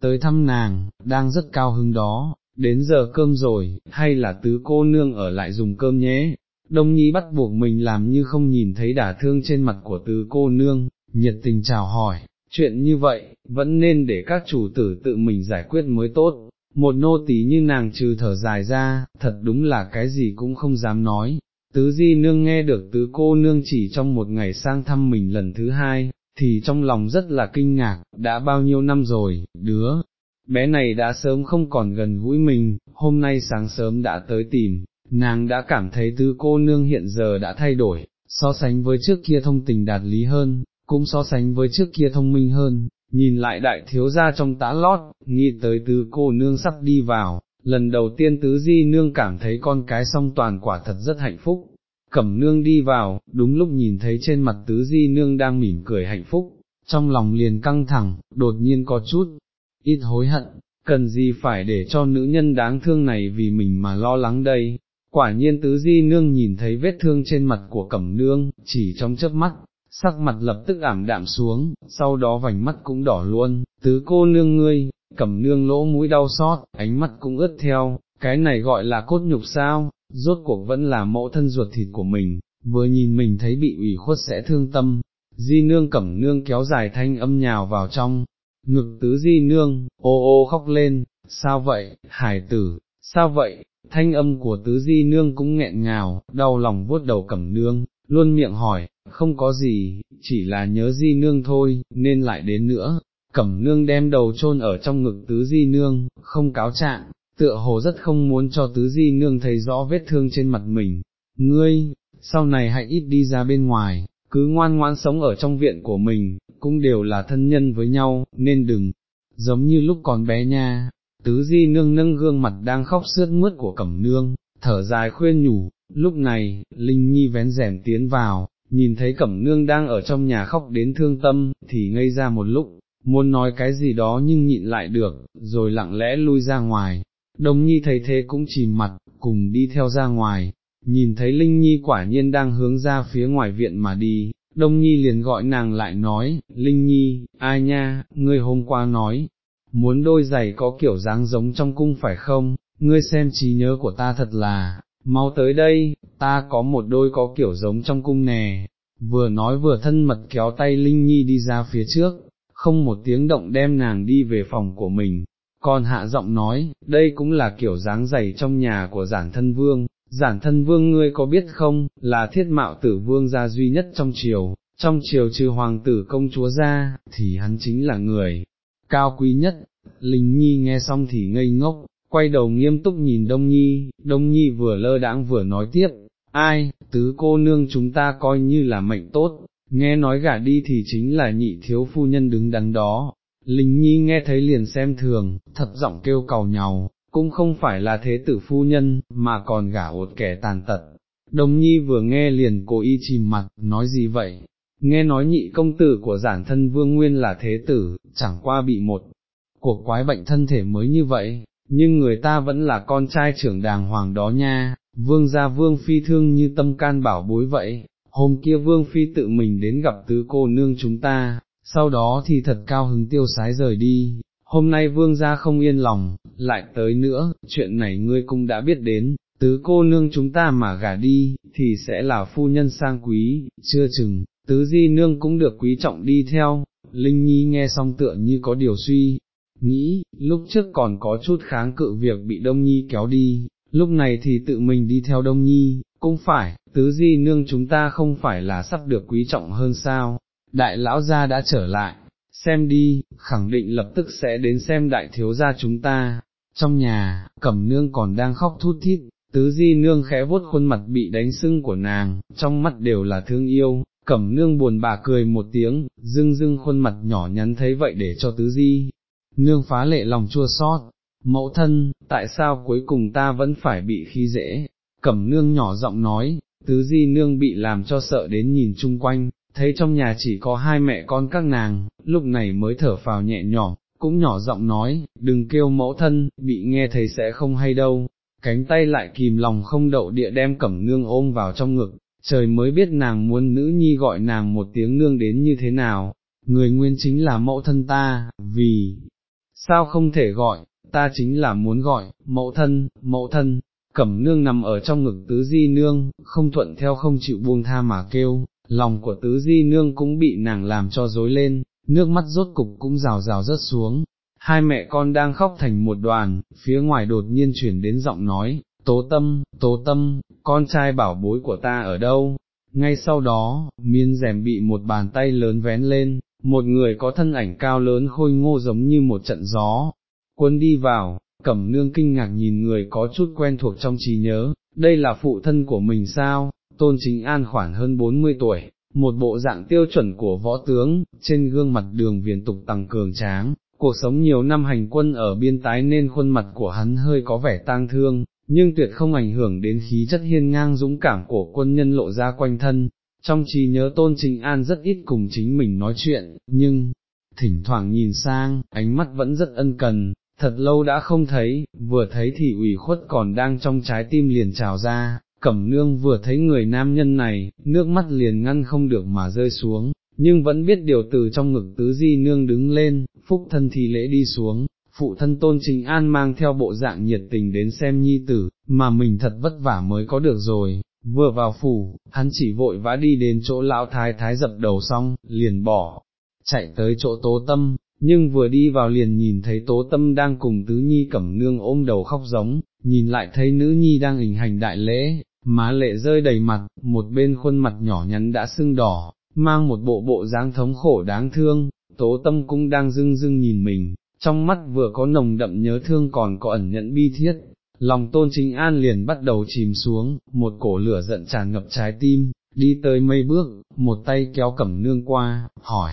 tới thăm nàng, đang rất cao hứng đó, đến giờ cơm rồi, hay là tứ cô nương ở lại dùng cơm nhé. Đông Nhi bắt buộc mình làm như không nhìn thấy đả thương trên mặt của tứ cô nương, nhiệt tình chào hỏi, chuyện như vậy, vẫn nên để các chủ tử tự mình giải quyết mới tốt, một nô tỳ như nàng trừ thở dài ra, thật đúng là cái gì cũng không dám nói. Tứ di nương nghe được tứ cô nương chỉ trong một ngày sang thăm mình lần thứ hai, thì trong lòng rất là kinh ngạc, đã bao nhiêu năm rồi, đứa, bé này đã sớm không còn gần gũi mình, hôm nay sáng sớm đã tới tìm, nàng đã cảm thấy tứ cô nương hiện giờ đã thay đổi, so sánh với trước kia thông tình đạt lý hơn, cũng so sánh với trước kia thông minh hơn, nhìn lại đại thiếu gia trong tã lót, nghĩ tới tứ cô nương sắp đi vào, lần đầu tiên tứ di nương cảm thấy con cái song toàn quả thật rất hạnh phúc. Cẩm nương đi vào, đúng lúc nhìn thấy trên mặt tứ di nương đang mỉm cười hạnh phúc, trong lòng liền căng thẳng, đột nhiên có chút, ít hối hận, cần gì phải để cho nữ nhân đáng thương này vì mình mà lo lắng đây. Quả nhiên tứ di nương nhìn thấy vết thương trên mặt của cẩm nương, chỉ trong chớp mắt, sắc mặt lập tức ảm đạm xuống, sau đó vành mắt cũng đỏ luôn, tứ cô nương ngươi, cẩm nương lỗ mũi đau xót, ánh mắt cũng ướt theo, cái này gọi là cốt nhục sao, rốt cuộc vẫn là mẫu thân ruột thịt của mình, vừa nhìn mình thấy bị ủy khuất sẽ thương tâm, di nương cẩm nương kéo dài thanh âm nhào vào trong, ngực tứ di nương, ô ô khóc lên, sao vậy, hải tử, sao vậy, thanh âm của tứ di nương cũng nghẹn ngào, đau lòng vuốt đầu cẩm nương, luôn miệng hỏi, không có gì, chỉ là nhớ di nương thôi, nên lại đến nữa. Cẩm nương đem đầu chôn ở trong ngực tứ di nương, không cáo trạng, tựa hồ rất không muốn cho tứ di nương thấy rõ vết thương trên mặt mình. Ngươi, sau này hãy ít đi ra bên ngoài, cứ ngoan ngoan sống ở trong viện của mình, cũng đều là thân nhân với nhau, nên đừng, giống như lúc còn bé nha. Tứ di nương nâng gương mặt đang khóc sướt mướt của cẩm nương, thở dài khuyên nhủ, lúc này, Linh Nhi vén rèm tiến vào, nhìn thấy cẩm nương đang ở trong nhà khóc đến thương tâm, thì ngây ra một lúc, muốn nói cái gì đó nhưng nhịn lại được, rồi lặng lẽ lui ra ngoài. Đồng Nhi thấy thế cũng chìm mặt, cùng đi theo ra ngoài, nhìn thấy Linh Nhi quả nhiên đang hướng ra phía ngoài viện mà đi, Đông Nhi liền gọi nàng lại nói, Linh Nhi, ai nha, ngươi hôm qua nói, muốn đôi giày có kiểu dáng giống trong cung phải không, ngươi xem trí nhớ của ta thật là, mau tới đây, ta có một đôi có kiểu giống trong cung nè, vừa nói vừa thân mật kéo tay Linh Nhi đi ra phía trước, không một tiếng động đem nàng đi về phòng của mình, còn hạ giọng nói, đây cũng là kiểu dáng giày trong nhà của giản thân vương, giản thân vương ngươi có biết không, là thiết mạo tử vương gia duy nhất trong triều, trong triều trừ hoàng tử công chúa ra, thì hắn chính là người cao quý nhất, Linh Nhi nghe xong thì ngây ngốc, quay đầu nghiêm túc nhìn Đông Nhi, Đông Nhi vừa lơ đãng vừa nói tiếp, ai, tứ cô nương chúng ta coi như là mệnh tốt, nghe nói gả đi thì chính là nhị thiếu phu nhân đứng đắn đó. Linh Nhi nghe thấy liền xem thường, thật giọng kêu cầu nhau, cũng không phải là thế tử phu nhân, mà còn gả ột kẻ tàn tật. Đồng Nhi vừa nghe liền cố ý chìm mặt, nói gì vậy? Nghe nói nhị công tử của giản thân vương nguyên là thế tử, chẳng qua bị một cuộc quái bệnh thân thể mới như vậy, nhưng người ta vẫn là con trai trưởng đàng hoàng đó nha, vương gia vương phi thương như tâm can bảo bối vậy, hôm kia vương phi tự mình đến gặp tứ cô nương chúng ta, sau đó thì thật cao hứng tiêu sái rời đi, hôm nay vương gia không yên lòng, lại tới nữa, chuyện này ngươi cũng đã biết đến, tứ cô nương chúng ta mà gả đi, thì sẽ là phu nhân sang quý, chưa chừng, tứ di nương cũng được quý trọng đi theo, Linh Nhi nghe xong tựa như có điều suy, nghĩ, lúc trước còn có chút kháng cự việc bị Đông Nhi kéo đi, lúc này thì tự mình đi theo Đông Nhi, cũng phải, tứ di nương chúng ta không phải là sắp được quý trọng hơn sao, đại lão gia đã trở lại, xem đi, khẳng định lập tức sẽ đến xem đại thiếu gia chúng ta, trong nhà, cẩm nương còn đang khóc thút thít, tứ di nương khẽ vuốt khuôn mặt bị đánh sưng của nàng, trong mắt đều là thương yêu, cẩm nương buồn bà cười một tiếng, dưng dưng khuôn mặt nhỏ nhắn thấy vậy để cho tứ di, nương phá lệ lòng chua xót, mẫu thân, tại sao cuối cùng ta vẫn phải bị khi dễ, cẩm nương nhỏ giọng nói, tứ di nương bị làm cho sợ đến nhìn chung quanh, thấy trong nhà chỉ có hai mẹ con các nàng, lúc này mới thở phào nhẹ nhõm, cũng nhỏ giọng nói, đừng kêu mẫu thân, bị nghe thấy sẽ không hay đâu, cánh tay lại kìm lòng không đậu địa đem cẩm nương ôm vào trong ngực, trời mới biết nàng muốn nữ nhi gọi nàng một tiếng nương đến như thế nào, người nguyên chính là mẫu thân ta, vì, sao không thể gọi, ta chính là muốn gọi, mẫu thân, mẫu thân, cẩm nương nằm ở trong ngực tứ di nương, không thuận theo không chịu buông tha mà kêu, lòng của tứ di nương cũng bị nàng làm cho dối lên, nước mắt rốt cục cũng rào rào rớt xuống. Hai mẹ con đang khóc thành một đoàn, phía ngoài đột nhiên chuyển đến giọng nói, tố tâm, tố tâm, con trai bảo bối của ta ở đâu? Ngay sau đó, miên rèm bị một bàn tay lớn vén lên, một người có thân ảnh cao lớn khôi ngô giống như một trận gió, quân đi vào, cẩm nương kinh ngạc nhìn người có chút quen thuộc trong trí nhớ, đây là phụ thân của mình sao, tôn chính an khoảng hơn 40 tuổi, một bộ dạng tiêu chuẩn của võ tướng, trên gương mặt đường viền tục tăng cường tráng, cuộc sống nhiều năm hành quân ở biên tái nên khuôn mặt của hắn hơi có vẻ tang thương, nhưng tuyệt không ảnh hưởng đến khí chất hiên ngang dũng cảm của quân nhân lộ ra quanh thân. Trong trí nhớ Tôn Trình An rất ít cùng chính mình nói chuyện, nhưng, thỉnh thoảng nhìn sang, ánh mắt vẫn rất ân cần, thật lâu đã không thấy, vừa thấy thì ủy khuất còn đang trong trái tim liền trào ra, cẩm nương vừa thấy người nam nhân này, nước mắt liền ngăn không được mà rơi xuống, nhưng vẫn biết điều từ trong ngực tứ di nương đứng lên, phúc thân thì lễ đi xuống, phụ thân tôn trình an mang theo bộ dạng nhiệt tình đến xem nhi tử, mà mình thật vất vả mới có được rồi, vừa vào phủ, hắn chỉ vội vã đi đến chỗ lão thái thái dập đầu xong, liền bỏ, chạy tới chỗ tố tâm, nhưng vừa đi vào liền nhìn thấy tố tâm đang cùng tứ nhi cẩm nương ôm đầu khóc giống, nhìn lại thấy nữ nhi đang hình hành đại lễ, má lệ rơi đầy mặt, một bên khuôn mặt nhỏ nhắn đã sưng đỏ, mang một bộ bộ dáng thống khổ đáng thương, tố tâm cũng đang dưng dưng nhìn mình, trong mắt vừa có nồng đậm nhớ thương còn có ẩn nhận bi thiết, lòng tôn chính an liền bắt đầu chìm xuống, một cổ lửa giận tràn ngập trái tim, đi tới mấy bước, một tay kéo cẩm nương qua, hỏi,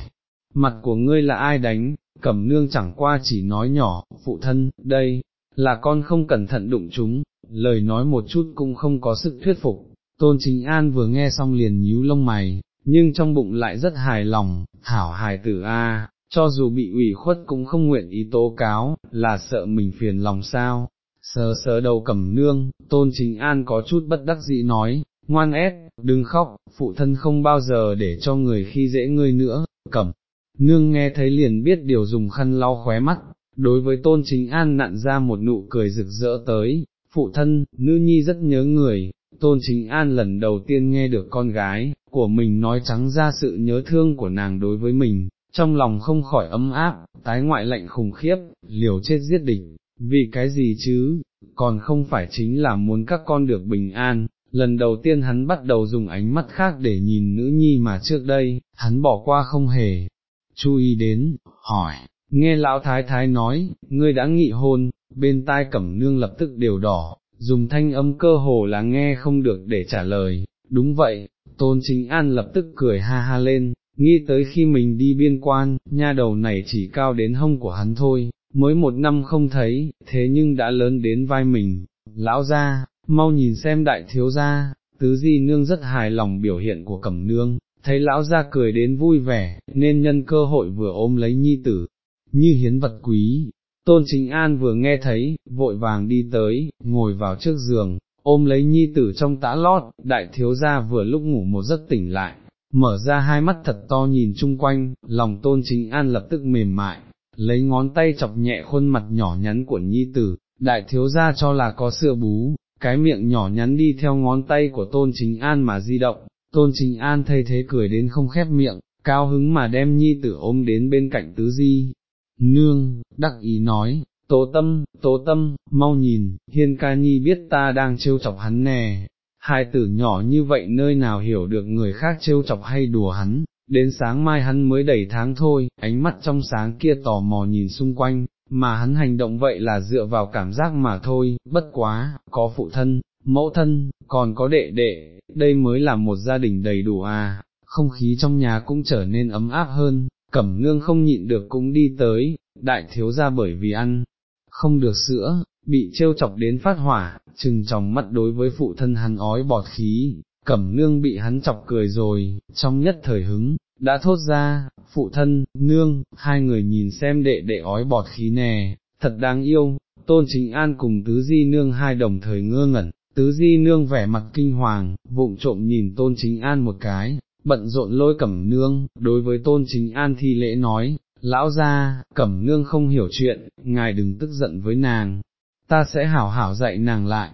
mặt của ngươi là ai đánh, cẩm nương chẳng qua chỉ nói nhỏ, phụ thân, đây, là con không cẩn thận đụng chúng, lời nói một chút cũng không có sức thuyết phục, tôn chính an vừa nghe xong liền nhíu lông mày, nhưng trong bụng lại rất hài lòng, hảo hài tử a, cho dù bị ủy khuất cũng không nguyện ý tố cáo, là sợ mình phiền lòng sao, sờ sờ đầu cẩm nương, tôn chính an có chút bất đắc dĩ nói, ngoan ép, đừng khóc, phụ thân không bao giờ để cho người khi dễ ngươi nữa, cẩm. Nương nghe thấy liền biết điều dùng khăn lau khóe mắt, đối với tôn chính an nặn ra một nụ cười rực rỡ tới, phụ thân, nữ nhi rất nhớ người, tôn chính an lần đầu tiên nghe được con gái, của mình nói trắng ra sự nhớ thương của nàng đối với mình, trong lòng không khỏi ấm áp, tái ngoại lạnh khủng khiếp, liều chết giết địch, vì cái gì chứ, còn không phải chính là muốn các con được bình an. Lần đầu tiên hắn bắt đầu dùng ánh mắt khác để nhìn nữ nhi mà trước đây, hắn bỏ qua không hề, chú ý đến, hỏi, nghe lão thái thái nói, ngươi đã nghị hôn, bên tai cẩm nương lập tức đều đỏ, dùng thanh âm cơ hồ là nghe không được để trả lời, đúng vậy, tôn chính an lập tức cười ha ha lên, nghĩ tới khi mình đi biên quan, nha đầu này chỉ cao đến hông của hắn thôi, mới một năm không thấy, thế nhưng đã lớn đến vai mình, lão ra, mau nhìn xem đại thiếu gia, tứ di nương rất hài lòng biểu hiện của cẩm nương, thấy lão ra cười đến vui vẻ, nên nhân cơ hội vừa ôm lấy nhi tử, như hiến vật quý. Tôn Chính An vừa nghe thấy, vội vàng đi tới, ngồi vào trước giường, ôm lấy nhi tử trong tã lót, đại thiếu gia vừa lúc ngủ một giấc tỉnh lại, mở ra hai mắt thật to nhìn chung quanh, lòng tôn chính an lập tức mềm mại, lấy ngón tay chọc nhẹ khuôn mặt nhỏ nhắn của nhi tử, đại thiếu gia cho là có sữa bú, cái miệng nhỏ nhắn đi theo ngón tay của tôn chính an mà di động, tôn chính an thay thế cười đến không khép miệng, cao hứng mà đem nhi tử ôm đến bên cạnh tứ di. Nương, đắc ý nói, tố tâm, tố tâm, mau nhìn, hiên ca nhi biết ta đang trêu chọc hắn nè, hai tử nhỏ như vậy nơi nào hiểu được người khác trêu chọc hay đùa hắn, đến sáng mai hắn mới đầy tháng thôi, ánh mắt trong sáng kia tò mò nhìn xung quanh, mà hắn hành động vậy là dựa vào cảm giác mà thôi, bất quá, có phụ thân, mẫu thân, còn có đệ đệ, đây mới là một gia đình đầy đủ à, không khí trong nhà cũng trở nên ấm áp hơn, cẩm nương không nhịn được cũng đi tới, đại thiếu ra bởi vì ăn, không được sữa, bị trêu chọc đến phát hỏa, chừng tròng mắt đối với phụ thân hắn ói bọt khí, cẩm nương bị hắn chọc cười rồi, trong nhất thời hứng, đã thốt ra, phụ thân, nương, hai người nhìn xem đệ đệ ói bọt khí nè, thật đáng yêu, tôn chính an cùng tứ di nương hai đồng thời ngơ ngẩn, tứ di nương vẻ mặt kinh hoàng, vụng trộm nhìn tôn chính an một cái, bận rộn lôi cẩm nương, đối với tôn chính an thi lễ nói, lão ra, cẩm nương không hiểu chuyện, ngài đừng tức giận với nàng, ta sẽ hảo hảo dạy nàng lại.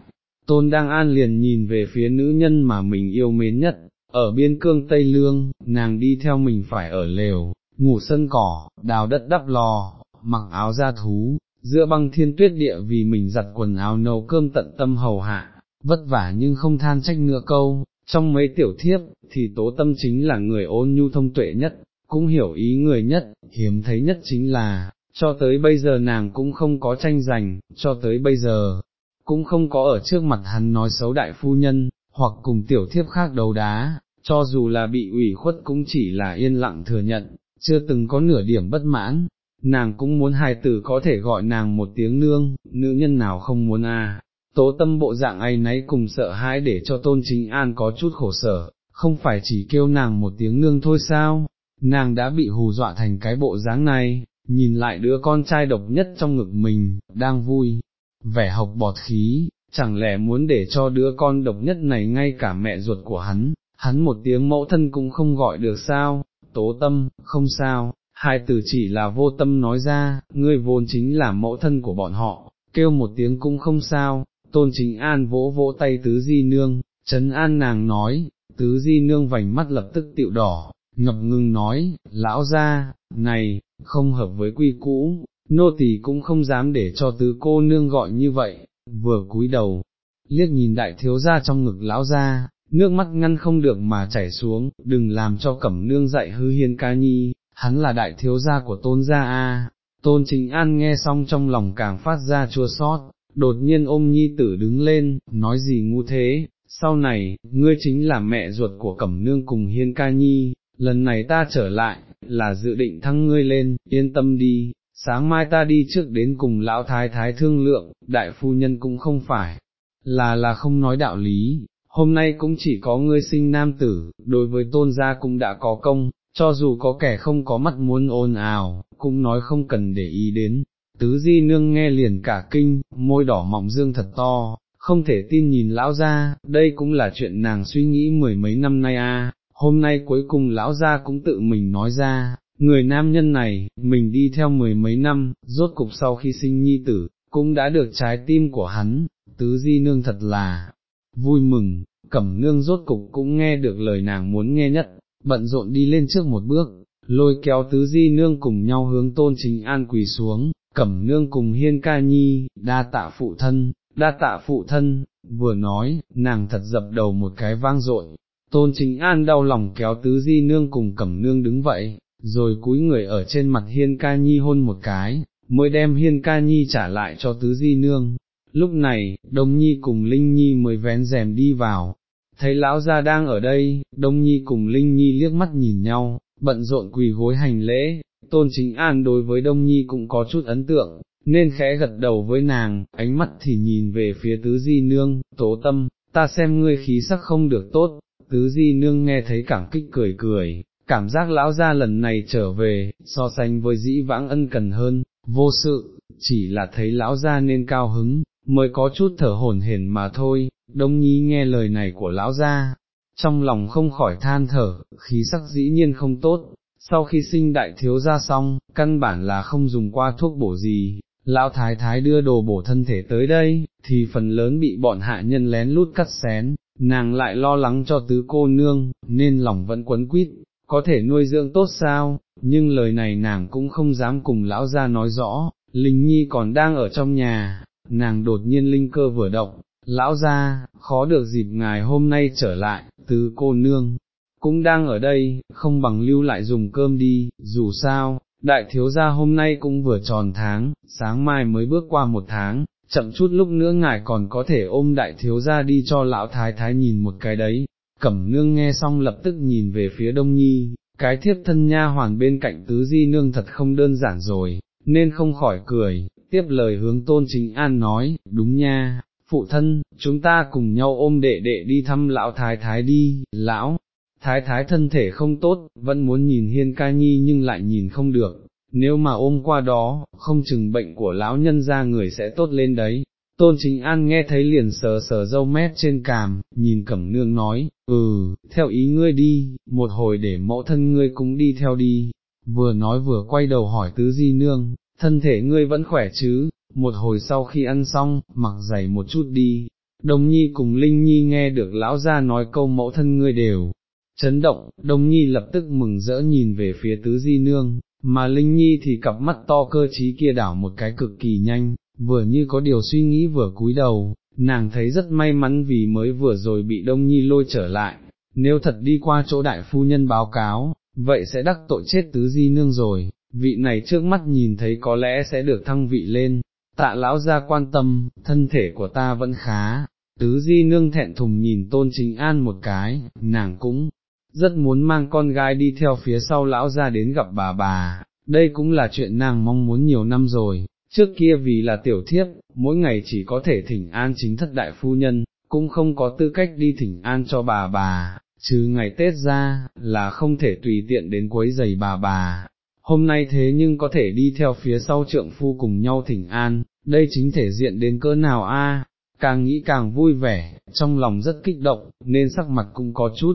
Tôn đang an liền nhìn về phía nữ nhân mà mình yêu mến nhất, ở biên cương Tây Lương, nàng đi theo mình phải ở lều, ngủ sân cỏ, đào đất đắp lò, mặc áo da thú, giữa băng thiên tuyết địa vì mình giặt quần áo nấu cơm tận tâm hầu hạ, vất vả nhưng không than trách nữa câu, trong mấy tiểu thiếp, thì tố tâm chính là người ôn nhu thông tuệ nhất, cũng hiểu ý người nhất, hiếm thấy nhất chính là, cho tới bây giờ nàng cũng không có tranh giành, cho tới bây giờ, cũng không có ở trước mặt hắn nói xấu đại phu nhân, hoặc cùng tiểu thiếp khác đấu đá, cho dù là bị ủy khuất cũng chỉ là yên lặng thừa nhận, chưa từng có nửa điểm bất mãn, nàng cũng muốn hài tử có thể gọi nàng một tiếng nương, nữ nhân nào không muốn à, tố tâm bộ dạng ấy nấy cùng sợ hãi để cho tôn chính an có chút khổ sở, không phải chỉ kêu nàng một tiếng nương thôi sao, nàng đã bị hù dọa thành cái bộ dáng này, nhìn lại đứa con trai độc nhất trong ngực mình, đang vui, vẻ học bọt khí, chẳng lẽ muốn để cho đứa con độc nhất này ngay cả mẹ ruột của hắn, hắn một tiếng mẫu thân cũng không gọi được sao, tố tâm, không sao, hai từ chỉ là vô tâm nói ra, ngươi vốn chính là mẫu thân của bọn họ, kêu một tiếng cũng không sao, tôn chính an vỗ vỗ tay tứ di nương, trấn an nàng nói, tứ di nương vành mắt lập tức tiệu đỏ, ngập ngừng nói, lão ra, này, không hợp với quy cũ, nô tỳ cũng không dám để cho tứ cô nương gọi như vậy, vừa cúi đầu, liếc nhìn đại thiếu gia trong ngực lão ra, nước mắt ngăn không được mà chảy xuống, đừng làm cho cẩm nương dạy hư hiên ca nhi, hắn là đại thiếu gia của tôn gia a. Tôn Chính An nghe xong trong lòng càng phát ra chua sót, đột nhiên ôm nhi tử đứng lên, nói gì ngu thế, sau này, ngươi chính là mẹ ruột của Cẩm Nương cùng Hiên Ca Nhi, lần này ta trở lại, là dự định thăng ngươi lên, yên tâm đi, sáng mai ta đi trước đến cùng lão thái thái thương lượng, đại phu nhân cũng không phải, là là không nói đạo lý, hôm nay cũng chỉ có ngươi sinh nam tử, đối với tôn gia cũng đã có công, cho dù có kẻ không có mắt muốn ồn ào, cũng nói không cần để ý đến. Tứ di nương nghe liền cả kinh, môi đỏ mọng dương thật to, không thể tin nhìn lão ra, đây cũng là chuyện nàng suy nghĩ mười mấy năm nay a. hôm nay cuối cùng lão ra cũng tự mình nói ra, người nam nhân này, mình đi theo mười mấy năm, rốt cục sau khi sinh nhi tử, cũng đã được trái tim của hắn, tứ di nương thật là vui mừng, cẩm nương rốt cục cũng nghe được lời nàng muốn nghe nhất, bận rộn đi lên trước một bước, lôi kéo tứ di nương cùng nhau hướng tôn chính an quỳ xuống, cẩm nương cùng hiên ca nhi, đa tạ phụ thân, đa tạ phụ thân, vừa nói, nàng thật dập đầu một cái vang dội. Tôn chính an đau lòng kéo tứ di nương cùng cẩm nương đứng vậy, rồi cúi người ở trên mặt hiên ca nhi hôn một cái, mới đem hiên ca nhi trả lại cho tứ di nương. Lúc này, Đông Nhi cùng Linh Nhi mới vén rèm đi vào, thấy lão gia đang ở đây, Đông Nhi cùng Linh Nhi liếc mắt nhìn nhau, bận rộn quỳ gối hành lễ, tôn chính an đối với Đông Nhi cũng có chút ấn tượng, nên khẽ gật đầu với nàng, ánh mắt thì nhìn về phía tứ di nương, tố tâm, ta xem ngươi khí sắc không được tốt, tứ di nương nghe thấy cảm kích cười cười, cảm giác lão gia lần này trở về, so sánh với dĩ vãng ân cần hơn, vô sự, chỉ là thấy lão gia nên cao hứng, mới có chút thở hổn hển mà thôi, đông nhi nghe lời này của lão gia, trong lòng không khỏi than thở, khí sắc dĩ nhiên không tốt, sau khi sinh đại thiếu gia xong, căn bản là không dùng qua thuốc bổ gì, lão thái thái đưa đồ bổ thân thể tới đây, thì phần lớn bị bọn hạ nhân lén lút cắt xén, nàng lại lo lắng cho tứ cô nương, nên lòng vẫn quấn quýt, có thể nuôi dưỡng tốt sao, nhưng lời này nàng cũng không dám cùng lão ra nói rõ, Linh Nhi còn đang ở trong nhà, nàng đột nhiên linh cơ vừa động, lão ra, khó được dịp ngài hôm nay trở lại, tứ cô nương, cũng đang ở đây, không bằng lưu lại dùng cơm đi, dù sao, đại thiếu gia hôm nay cũng vừa tròn tháng, sáng mai mới bước qua một tháng, chậm chút lúc nữa ngài còn có thể ôm đại thiếu gia đi cho lão thái thái nhìn một cái đấy, cẩm nương nghe xong lập tức nhìn về phía đông nhi, cái thiếp thân nha hoàn bên cạnh tứ di nương thật không đơn giản rồi, nên không khỏi cười, tiếp lời hướng tôn chính an nói, đúng nha, phụ thân, chúng ta cùng nhau ôm đệ đệ đi thăm lão thái thái đi, lão, thái thái thân thể không tốt, vẫn muốn nhìn hiên ca nhi nhưng lại nhìn không được, nếu mà ôm qua đó, không chừng bệnh của lão nhân ra người sẽ tốt lên đấy. Tôn Chính An nghe thấy liền sờ sờ dâu mép trên càm, nhìn Cẩm Nương nói, ừ, theo ý ngươi đi, một hồi để mẫu thân ngươi cũng đi theo đi, vừa nói vừa quay đầu hỏi tứ di nương, thân thể ngươi vẫn khỏe chứ, một hồi sau khi ăn xong, mặc giày một chút đi. Đồng Nhi cùng Linh Nhi nghe được lão ra nói câu mẫu thân ngươi đều, chấn động, Đồng Nhi lập tức mừng rỡ nhìn về phía tứ di nương, mà Linh Nhi thì cặp mắt to cơ trí kia đảo một cái cực kỳ nhanh, vừa như có điều suy nghĩ vừa cúi đầu, nàng thấy rất may mắn vì mới vừa rồi bị Đông Nhi lôi trở lại, nếu thật đi qua chỗ đại phu nhân báo cáo, vậy sẽ đắc tội chết tứ di nương rồi, vị này trước mắt nhìn thấy có lẽ sẽ được thăng vị lên, tạ lão ra quan tâm, thân thể của ta vẫn khá, tứ di nương thẹn thùng nhìn tôn chính an một cái, nàng cũng rất muốn mang con gái đi theo phía sau lão ra đến gặp bà bà, đây cũng là chuyện nàng mong muốn nhiều năm rồi, trước kia vì là tiểu thiếp, mỗi ngày chỉ có thể thỉnh an chính thất đại phu nhân, cũng không có tư cách đi thỉnh an cho bà bà, trừ ngày Tết ra, là không thể tùy tiện đến quấy giày bà bà. Hôm nay thế nhưng có thể đi theo phía sau trượng phu cùng nhau thỉnh an, đây chính thể diện đến cỡ nào a? càng nghĩ càng vui vẻ, trong lòng rất kích động, nên sắc mặt cũng có chút,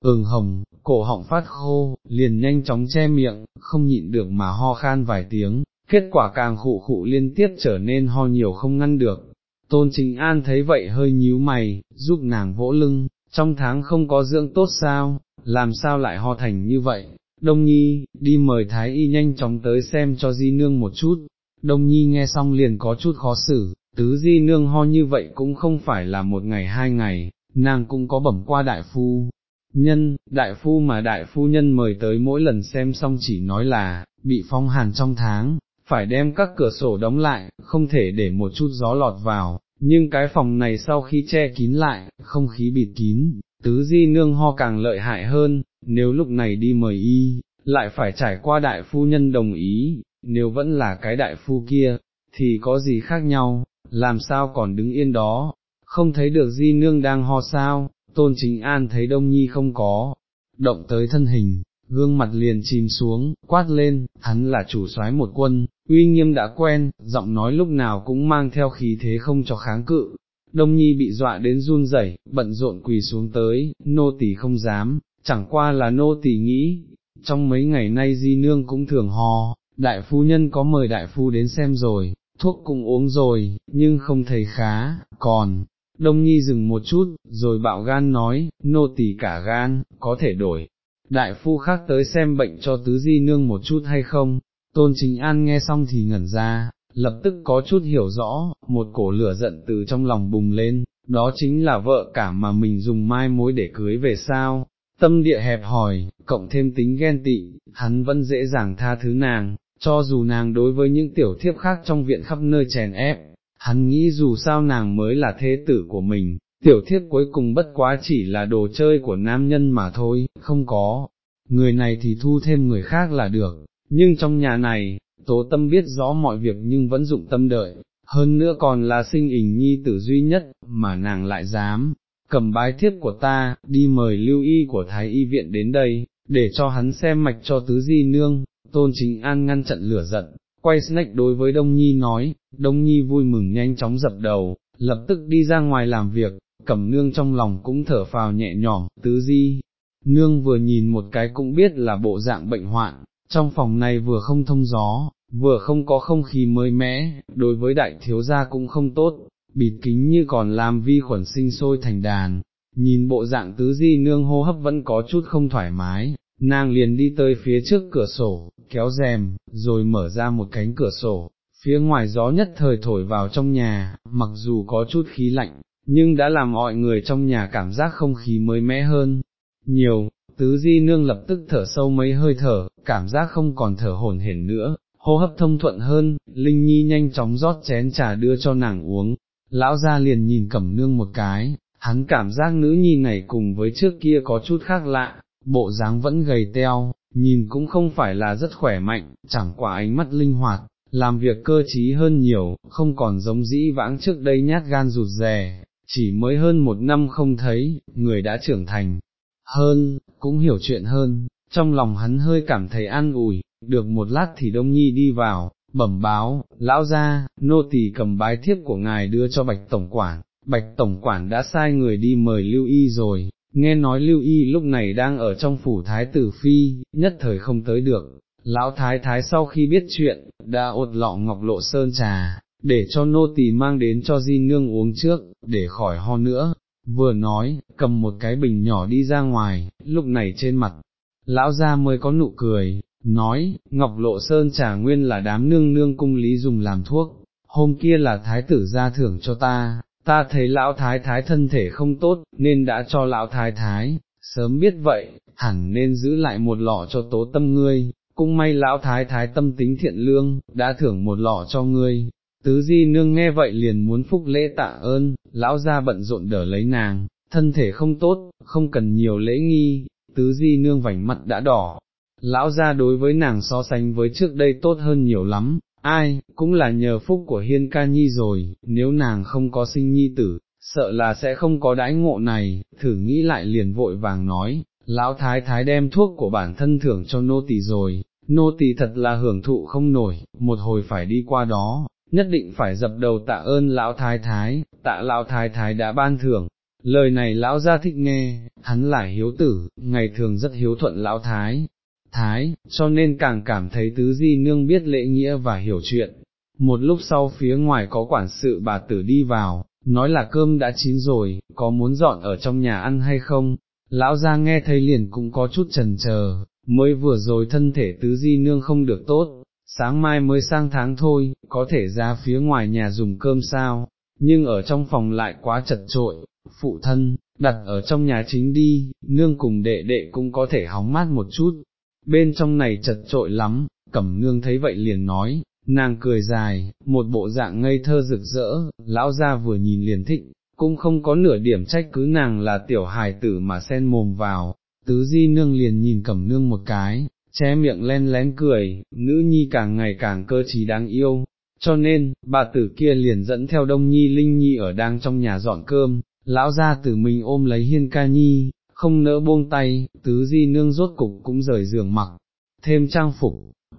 ửng hồng, cổ họng phát khô, liền nhanh chóng che miệng, không nhịn được mà ho khan vài tiếng, kết quả càng khụ khụ liên tiếp trở nên ho nhiều không ngăn được. Tôn Trình An thấy vậy hơi nhíu mày, giúp nàng vỗ lưng, trong tháng không có dưỡng tốt sao, làm sao lại ho thành như vậy, Đông Nhi, đi mời Thái Y nhanh chóng tới xem cho Di Nương một chút, Đông Nhi nghe xong liền có chút khó xử, tứ Di Nương ho như vậy cũng không phải là một ngày hai ngày, nàng cũng có bẩm qua đại phu, nhân, đại phu mà đại phu nhân mời tới mỗi lần xem xong chỉ nói là, bị phong hàn trong tháng, phải đem các cửa sổ đóng lại, không thể để một chút gió lọt vào, nhưng cái phòng này sau khi che kín lại, không khí bịt kín, tứ di nương ho càng lợi hại hơn, nếu lúc này đi mời y, lại phải trải qua đại phu nhân đồng ý, nếu vẫn là cái đại phu kia, thì có gì khác nhau, làm sao còn đứng yên đó, không thấy được di nương đang ho sao, tôn chính an thấy đông nhi không có, động tới thân hình, gương mặt liền chìm xuống, quát lên, hắn là chủ soái một quân, uy nghiêm đã quen, giọng nói lúc nào cũng mang theo khí thế không cho kháng cự. Đông Nhi bị dọa đến run rẩy, bận rộn quỳ xuống tới, nô tỳ không dám, chẳng qua là nô tỳ nghĩ, trong mấy ngày nay di nương cũng thường hò, đại phu nhân có mời đại phu đến xem rồi, thuốc cũng uống rồi, nhưng không thấy khá, còn, Đông Nhi dừng một chút, rồi bạo gan nói, nô tỳ cả gan, có thể đổi, đại phu khác tới xem bệnh cho tứ di nương một chút hay không, tôn chính an nghe xong thì ngẩn ra, lập tức có chút hiểu rõ, một cổ lửa giận từ trong lòng bùng lên, đó chính là vợ cả mà mình dùng mai mối để cưới về sao, tâm địa hẹp hòi, cộng thêm tính ghen tị, hắn vẫn dễ dàng tha thứ nàng, cho dù nàng đối với những tiểu thiếp khác trong viện khắp nơi chèn ép, hắn nghĩ dù sao nàng mới là thế tử của mình, tiểu thiếp cuối cùng bất quá chỉ là đồ chơi của nam nhân mà thôi, không có, người này thì thu thêm người khác là được, nhưng trong nhà này, tố tâm biết rõ mọi việc nhưng vẫn dụng tâm đợi, hơn nữa còn là sinh ỉnh nhi tử duy nhất, mà nàng lại dám, cầm bái thiếp của ta, đi mời lưu y của Thái Y viện đến đây, để cho hắn xem mạch cho tứ di nương, tôn chính an ngăn chặn lửa giận, quay snack đối với Đông Nhi nói, Đông Nhi vui mừng nhanh chóng dập đầu, lập tức đi ra ngoài làm việc, cẩm nương trong lòng cũng thở phào nhẹ nhõm, tứ di, nương vừa nhìn một cái cũng biết là bộ dạng bệnh hoạn, trong phòng này vừa không thông gió, vừa không có không khí mới mẻ, đối với đại thiếu gia cũng không tốt, bịt kính như còn làm vi khuẩn sinh sôi thành đàn, nhìn bộ dạng tứ di nương hô hấp vẫn có chút không thoải mái, nàng liền đi tới phía trước cửa sổ, kéo rèm, rồi mở ra một cánh cửa sổ, phía ngoài gió nhất thời thổi vào trong nhà, mặc dù có chút khí lạnh, nhưng đã làm mọi người trong nhà cảm giác không khí mới mẻ hơn. nhiều, tứ di nương lập tức thở sâu mấy hơi thở, cảm giác không còn thở hổn hển nữa, hô hấp thông thuận hơn, Linh Nhi nhanh chóng rót chén trà đưa cho nàng uống, lão ra liền nhìn cẩm nương một cái, hắn cảm giác nữ nhi này cùng với trước kia có chút khác lạ, bộ dáng vẫn gầy teo, nhìn cũng không phải là rất khỏe mạnh, chẳng qua ánh mắt linh hoạt, làm việc cơ trí hơn nhiều, không còn giống dĩ vãng trước đây nhát gan rụt rè, chỉ mới hơn một năm không thấy, người đã trưởng thành hơn, cũng hiểu chuyện hơn, trong lòng hắn hơi cảm thấy an ủi, được một lát thì Đông Nhi đi vào, bẩm báo, lão ra, nô tỳ cầm bái thiếp của ngài đưa cho Bạch Tổng Quản, Bạch Tổng Quản đã sai người đi mời Lưu Y rồi, nghe nói Lưu Y lúc này đang ở trong phủ Thái Tử Phi, nhất thời không tới được, lão Thái Thái sau khi biết chuyện, đã ột lọ ngọc lộ sơn trà, để cho nô tỳ mang đến cho di nương uống trước, để khỏi ho nữa, vừa nói, cầm một cái bình nhỏ đi ra ngoài, lúc này trên mặt, lão ra mới có nụ cười, nói, ngọc lộ sơn trà nguyên là đám nương nương cung lý dùng làm thuốc, hôm kia là thái tử ra thưởng cho ta, ta thấy lão thái thái thân thể không tốt, nên đã cho lão thái thái, sớm biết vậy, hẳn nên giữ lại một lọ cho tố tâm ngươi, cũng may lão thái thái tâm tính thiện lương, đã thưởng một lọ cho ngươi. Tứ di nương nghe vậy liền muốn phúc lễ tạ ơn, lão ra bận rộn đỡ lấy nàng, thân thể không tốt, không cần nhiều lễ nghi, tứ di nương vảnh mặt đã đỏ, lão ra đối với nàng so sánh với trước đây tốt hơn nhiều lắm, ai, cũng là nhờ phúc của hiên ca nhi rồi, nếu nàng không có sinh nhi tử, sợ là sẽ không có đãi ngộ này, thử nghĩ lại liền vội vàng nói, lão thái thái đem thuốc của bản thân thưởng cho nô tỳ rồi, nô tỳ thật là hưởng thụ không nổi, một hồi phải đi qua đó, nhất định phải dập đầu tạ ơn lão thái thái, tạ lão thái thái đã ban thưởng. Lời này lão gia thích nghe, hắn là hiếu tử, ngày thường rất hiếu thuận lão thái, thái, cho nên càng cảm thấy tứ di nương biết lễ nghĩa và hiểu chuyện. Một lúc sau phía ngoài có quản sự bà tử đi vào, nói là cơm đã chín rồi, có muốn dọn ở trong nhà ăn hay không, lão gia nghe thấy liền cũng có chút trần chờ, mới vừa rồi thân thể tứ di nương không được tốt, sáng mai mới sang tháng thôi, có thể ra phía ngoài nhà dùng cơm sao, nhưng ở trong phòng lại quá chật trội, phụ thân, đặt ở trong nhà chính đi, nương cùng đệ đệ cũng có thể hóng mát một chút, bên trong này chật trội lắm, cẩm nương thấy vậy liền nói, nàng cười dài, một bộ dạng ngây thơ rực rỡ, lão ra vừa nhìn liền thịnh, cũng không có nửa điểm trách cứ nàng là tiểu hài tử mà sen mồm vào, tứ di nương liền nhìn cẩm nương một cái, che miệng len lén cười, nữ nhi càng ngày càng cơ trí đáng yêu, cho nên, bà tử kia liền dẫn theo đông nhi linh nhi ở đang trong nhà dọn cơm, lão ra tử mình ôm lấy hiên ca nhi, không nỡ buông tay, tứ di nương rốt cục cũng rời giường mặc, thêm trang phục,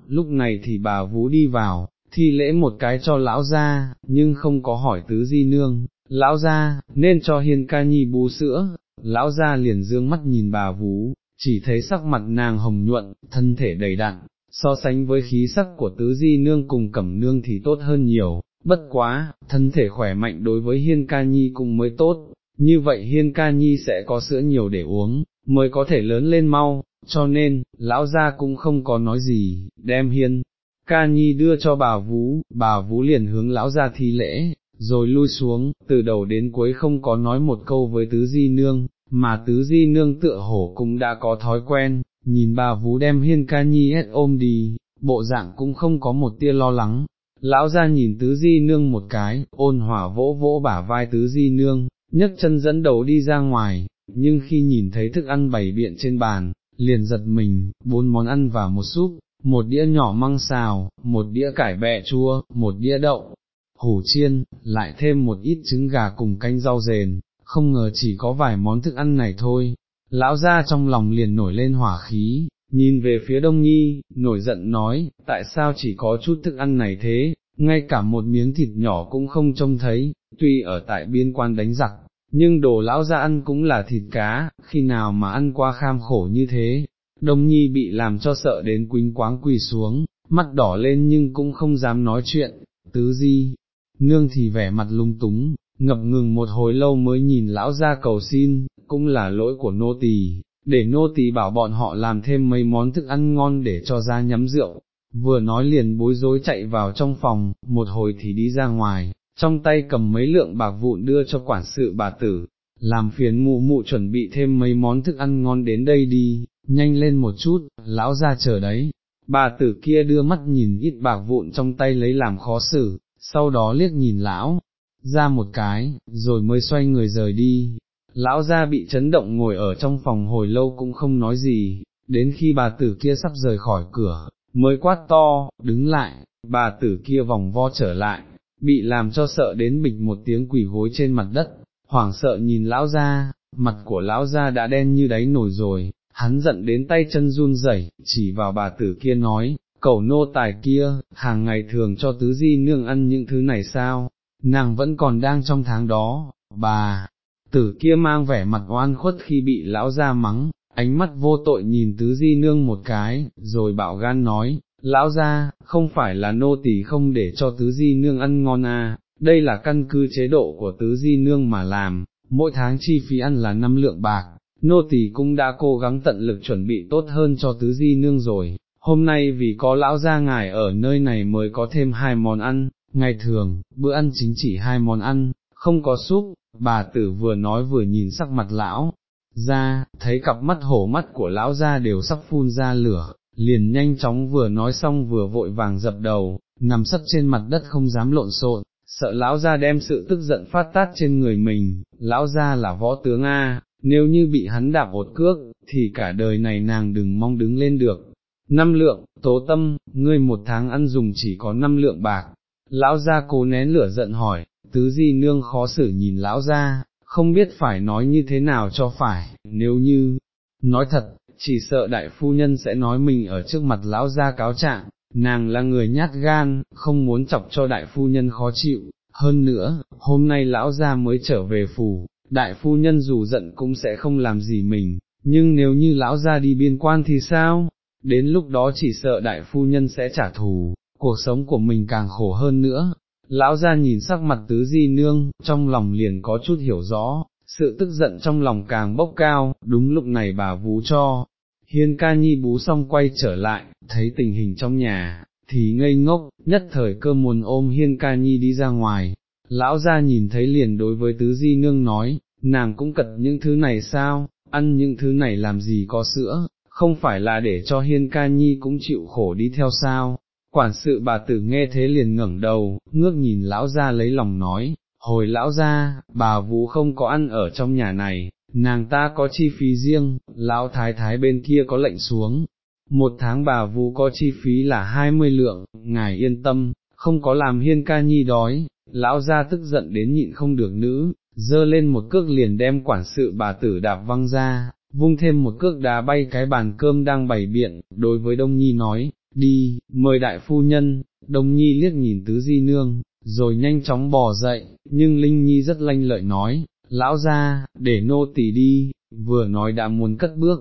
lúc này thì bà vú đi vào, thi lễ một cái cho lão ra, nhưng không có hỏi tứ di nương, lão ra, nên cho hiên ca nhi bú sữa, lão ra liền dương mắt nhìn bà vú, chỉ thấy sắc mặt nàng hồng nhuận, thân thể đầy đặn, so sánh với khí sắc của tứ di nương cùng cẩm nương thì tốt hơn nhiều, bất quá, thân thể khỏe mạnh đối với hiên ca nhi cũng mới tốt, như vậy hiên ca nhi sẽ có sữa nhiều để uống, mới có thể lớn lên mau, cho nên, lão gia cũng không có nói gì, đem hiên. Ca nhi đưa cho bà vú, bà vú liền hướng lão gia thi lễ, rồi lui xuống, từ đầu đến cuối không có nói một câu với tứ di nương, mà tứ di nương tựa hổ cũng đã có thói quen, nhìn bà vú đem hiên ca nhi hết ôm đi, bộ dạng cũng không có một tia lo lắng. Lão ra nhìn tứ di nương một cái, ôn hỏa vỗ vỗ bả vai tứ di nương, nhấc chân dẫn đầu đi ra ngoài, nhưng khi nhìn thấy thức ăn bày biện trên bàn, liền giật mình, bốn món ăn và một súp, một đĩa nhỏ măng xào, một đĩa cải bẹ chua, một đĩa đậu, hủ chiên, lại thêm một ít trứng gà cùng canh rau rền, không ngờ chỉ có vài món thức ăn này thôi. Lão ra trong lòng liền nổi lên hỏa khí, nhìn về phía đông nhi, nổi giận nói, tại sao chỉ có chút thức ăn này thế, ngay cả một miếng thịt nhỏ cũng không trông thấy, tuy ở tại biên quan đánh giặc, nhưng đồ lão ra ăn cũng là thịt cá, khi nào mà ăn qua kham khổ như thế, đông nhi bị làm cho sợ đến quính quáng quỳ xuống, mắt đỏ lên nhưng cũng không dám nói chuyện, tứ di, nương thì vẻ mặt lung túng, ngập ngừng một hồi lâu mới nhìn lão ra cầu xin, cũng là lỗi của nô tỳ, để nô tỳ bảo bọn họ làm thêm mấy món thức ăn ngon để cho ra nhắm rượu, vừa nói liền bối rối chạy vào trong phòng, một hồi thì đi ra ngoài, trong tay cầm mấy lượng bạc vụn đưa cho quản sự bà tử, làm phiền mụ mụ chuẩn bị thêm mấy món thức ăn ngon đến đây đi, nhanh lên một chút, lão ra chờ đấy. Bà tử kia đưa mắt nhìn ít bạc vụn trong tay lấy làm khó xử, sau đó liếc nhìn lão, ra một cái, rồi mới xoay người rời đi. Lão ra bị chấn động ngồi ở trong phòng hồi lâu cũng không nói gì, đến khi bà tử kia sắp rời khỏi cửa, mới quát to, đứng lại, bà tử kia vòng vo trở lại, bị làm cho sợ đến bịch một tiếng quỷ gối trên mặt đất, hoảng sợ nhìn lão ra, mặt của lão ra đã đen như đáy nổi rồi, hắn giận đến tay chân run rẩy, chỉ vào bà tử kia nói, cẩu nô tài kia, hàng ngày thường cho tứ di nương ăn những thứ này sao, nàng vẫn còn đang trong tháng đó, bà, tử kia mang vẻ mặt oan khuất khi bị lão ra mắng, ánh mắt vô tội nhìn tứ di nương một cái, rồi bạo gan nói, lão ra, không phải là nô tỳ không để cho tứ di nương ăn ngon à, đây là căn cứ chế độ của tứ di nương mà làm, mỗi tháng chi phí ăn là năm lượng bạc, nô tỳ cũng đã cố gắng tận lực chuẩn bị tốt hơn cho tứ di nương rồi, hôm nay vì có lão gia ngài ở nơi này mới có thêm hai món ăn, ngày thường, bữa ăn chính chỉ hai món ăn, không có súp, bà tử vừa nói vừa nhìn sắc mặt lão, ra, thấy cặp mắt hổ mắt của lão ra đều sắp phun ra lửa, liền nhanh chóng vừa nói xong vừa vội vàng dập đầu, nằm sấp trên mặt đất không dám lộn xộn, sợ lão ra đem sự tức giận phát tát trên người mình, lão ra là võ tướng A, nếu như bị hắn đạp ột cước, thì cả đời này nàng đừng mong đứng lên được. Năm lượng, tố tâm, ngươi một tháng ăn dùng chỉ có năm lượng bạc. Lão gia cố nén lửa giận hỏi, tứ di nương khó xử nhìn lão gia, không biết phải nói như thế nào cho phải, nếu như, nói thật, chỉ sợ đại phu nhân sẽ nói mình ở trước mặt lão gia cáo trạng, nàng là người nhát gan, không muốn chọc cho đại phu nhân khó chịu, hơn nữa, hôm nay lão gia mới trở về phủ, đại phu nhân dù giận cũng sẽ không làm gì mình, nhưng nếu như lão gia đi biên quan thì sao, đến lúc đó chỉ sợ đại phu nhân sẽ trả thù, cuộc sống của mình càng khổ hơn nữa. Lão gia nhìn sắc mặt tứ di nương, trong lòng liền có chút hiểu rõ, sự tức giận trong lòng càng bốc cao, đúng lúc này bà vú cho, hiên ca nhi bú xong quay trở lại, thấy tình hình trong nhà, thì ngây ngốc, nhất thời cơ muốn ôm hiên ca nhi đi ra ngoài, lão ra nhìn thấy liền đối với tứ di nương nói, nàng cũng cật những thứ này sao, ăn những thứ này làm gì có sữa, không phải là để cho hiên ca nhi cũng chịu khổ đi theo sao. Quản sự bà tử nghe thế liền ngẩng đầu, ngước nhìn lão ra lấy lòng nói, hồi lão ra, bà vũ không có ăn ở trong nhà này, nàng ta có chi phí riêng, lão thái thái bên kia có lệnh xuống, một tháng bà vũ có chi phí là hai mươi lượng, ngài yên tâm, không có làm hiên ca nhi đói, lão ra tức giận đến nhịn không được nữ, dơ lên một cước liền đem quản sự bà tử đạp văng ra, vung thêm một cước đá bay cái bàn cơm đang bày biện, đối với Đông Nhi nói, đi, mời đại phu nhân, Đồng Nhi liếc nhìn tứ di nương, rồi nhanh chóng bò dậy, nhưng Linh Nhi rất lanh lợi nói, lão ra, để nô tỳ đi, vừa nói đã muốn cất bước,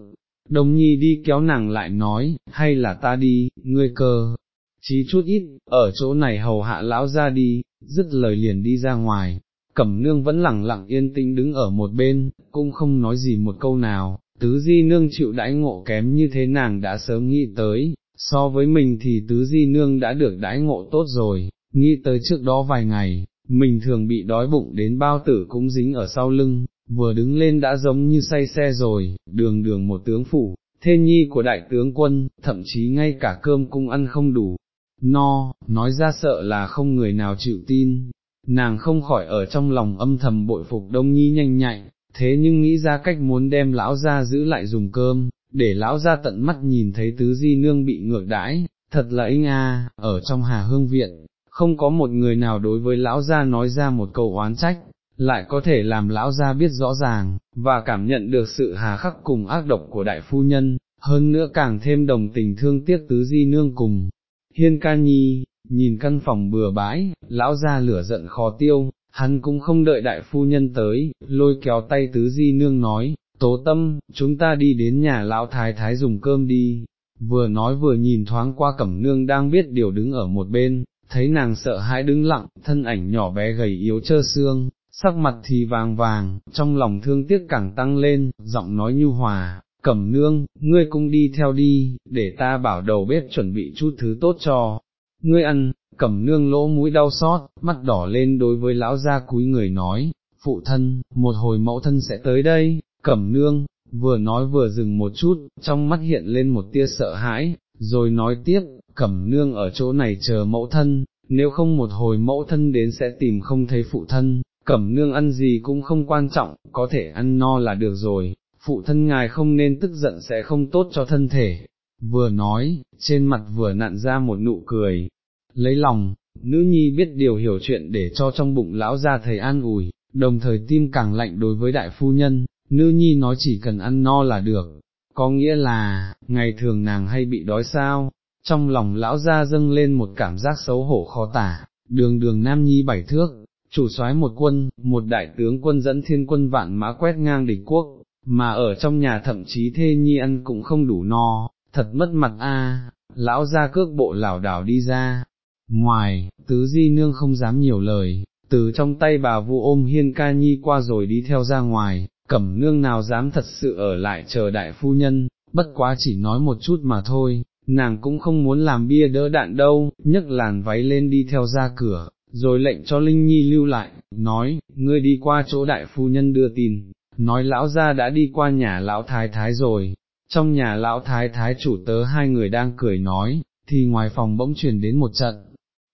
đồng Nhi đi kéo nàng lại nói, hay là ta đi, ngươi cơ, chí chút ít, ở chỗ này hầu hạ lão ra đi, dứt lời liền đi ra ngoài, cẩm nương vẫn lẳng lặng yên tĩnh đứng ở một bên, cũng không nói gì một câu nào, tứ di nương chịu đãi ngộ kém như thế nàng đã sớm nghĩ tới, so với mình thì tứ di nương đã được đãi ngộ tốt rồi, nghĩ tới trước đó vài ngày, mình thường bị đói bụng đến bao tử cũng dính ở sau lưng, vừa đứng lên đã giống như say xe rồi, đường đường một tướng phủ, thê nhi của đại tướng quân, thậm chí ngay cả cơm cũng ăn không đủ, no, nói ra sợ là không người nào chịu tin, nàng không khỏi ở trong lòng âm thầm bội phục đông nhi nhanh nhạy, thế nhưng nghĩ ra cách muốn đem lão ra giữ lại dùng cơm, để lão ra tận mắt nhìn thấy tứ di nương bị ngược đãi, thật là inh a, ở trong hà hương viện, không có một người nào đối với lão gia nói ra một câu oán trách, lại có thể làm lão gia biết rõ ràng, và cảm nhận được sự hà khắc cùng ác độc của đại phu nhân, hơn nữa càng thêm đồng tình thương tiếc tứ di nương cùng. Hiên ca nhi, nhìn căn phòng bừa bãi, lão gia lửa giận khó tiêu, hắn cũng không đợi đại phu nhân tới, lôi kéo tay tứ di nương nói, tố tâm, chúng ta đi đến nhà lão thái thái dùng cơm đi, vừa nói vừa nhìn thoáng qua cẩm nương đang biết điều đứng ở một bên, thấy nàng sợ hãi đứng lặng, thân ảnh nhỏ bé gầy yếu trơ xương, sắc mặt thì vàng vàng, trong lòng thương tiếc càng tăng lên, giọng nói nhu hòa, cẩm nương, ngươi cũng đi theo đi, để ta bảo đầu bếp chuẩn bị chút thứ tốt cho, ngươi ăn, cẩm nương lỗ mũi đau xót, mắt đỏ lên đối với lão gia cúi người nói, phụ thân, một hồi mẫu thân sẽ tới đây, cẩm nương, vừa nói vừa dừng một chút, trong mắt hiện lên một tia sợ hãi, rồi nói tiếp, cẩm nương ở chỗ này chờ mẫu thân, nếu không một hồi mẫu thân đến sẽ tìm không thấy phụ thân, cẩm nương ăn gì cũng không quan trọng, có thể ăn no là được rồi, phụ thân ngài không nên tức giận sẽ không tốt cho thân thể. Vừa nói, trên mặt vừa nặn ra một nụ cười, lấy lòng, nữ nhi biết điều hiểu chuyện để cho trong bụng lão ra thầy an ủi, đồng thời tim càng lạnh đối với đại phu nhân, nữ nhi nói chỉ cần ăn no là được, có nghĩa là, ngày thường nàng hay bị đói sao, trong lòng lão ra dâng lên một cảm giác xấu hổ khó tả, đường đường nam nhi bảy thước, chủ soái một quân, một đại tướng quân dẫn thiên quân vạn mã quét ngang địch quốc, mà ở trong nhà thậm chí thê nhi ăn cũng không đủ no, thật mất mặt a. lão ra cước bộ lảo đảo đi ra, ngoài, tứ di nương không dám nhiều lời, từ trong tay bà vu ôm hiên ca nhi qua rồi đi theo ra ngoài, cẩm nương nào dám thật sự ở lại chờ đại phu nhân, bất quá chỉ nói một chút mà thôi, nàng cũng không muốn làm bia đỡ đạn đâu, nhấc làn váy lên đi theo ra cửa, rồi lệnh cho Linh Nhi lưu lại, nói, ngươi đi qua chỗ đại phu nhân đưa tin, nói lão gia đã đi qua nhà lão thái thái rồi, trong nhà lão thái thái chủ tớ hai người đang cười nói, thì ngoài phòng bỗng truyền đến một trận,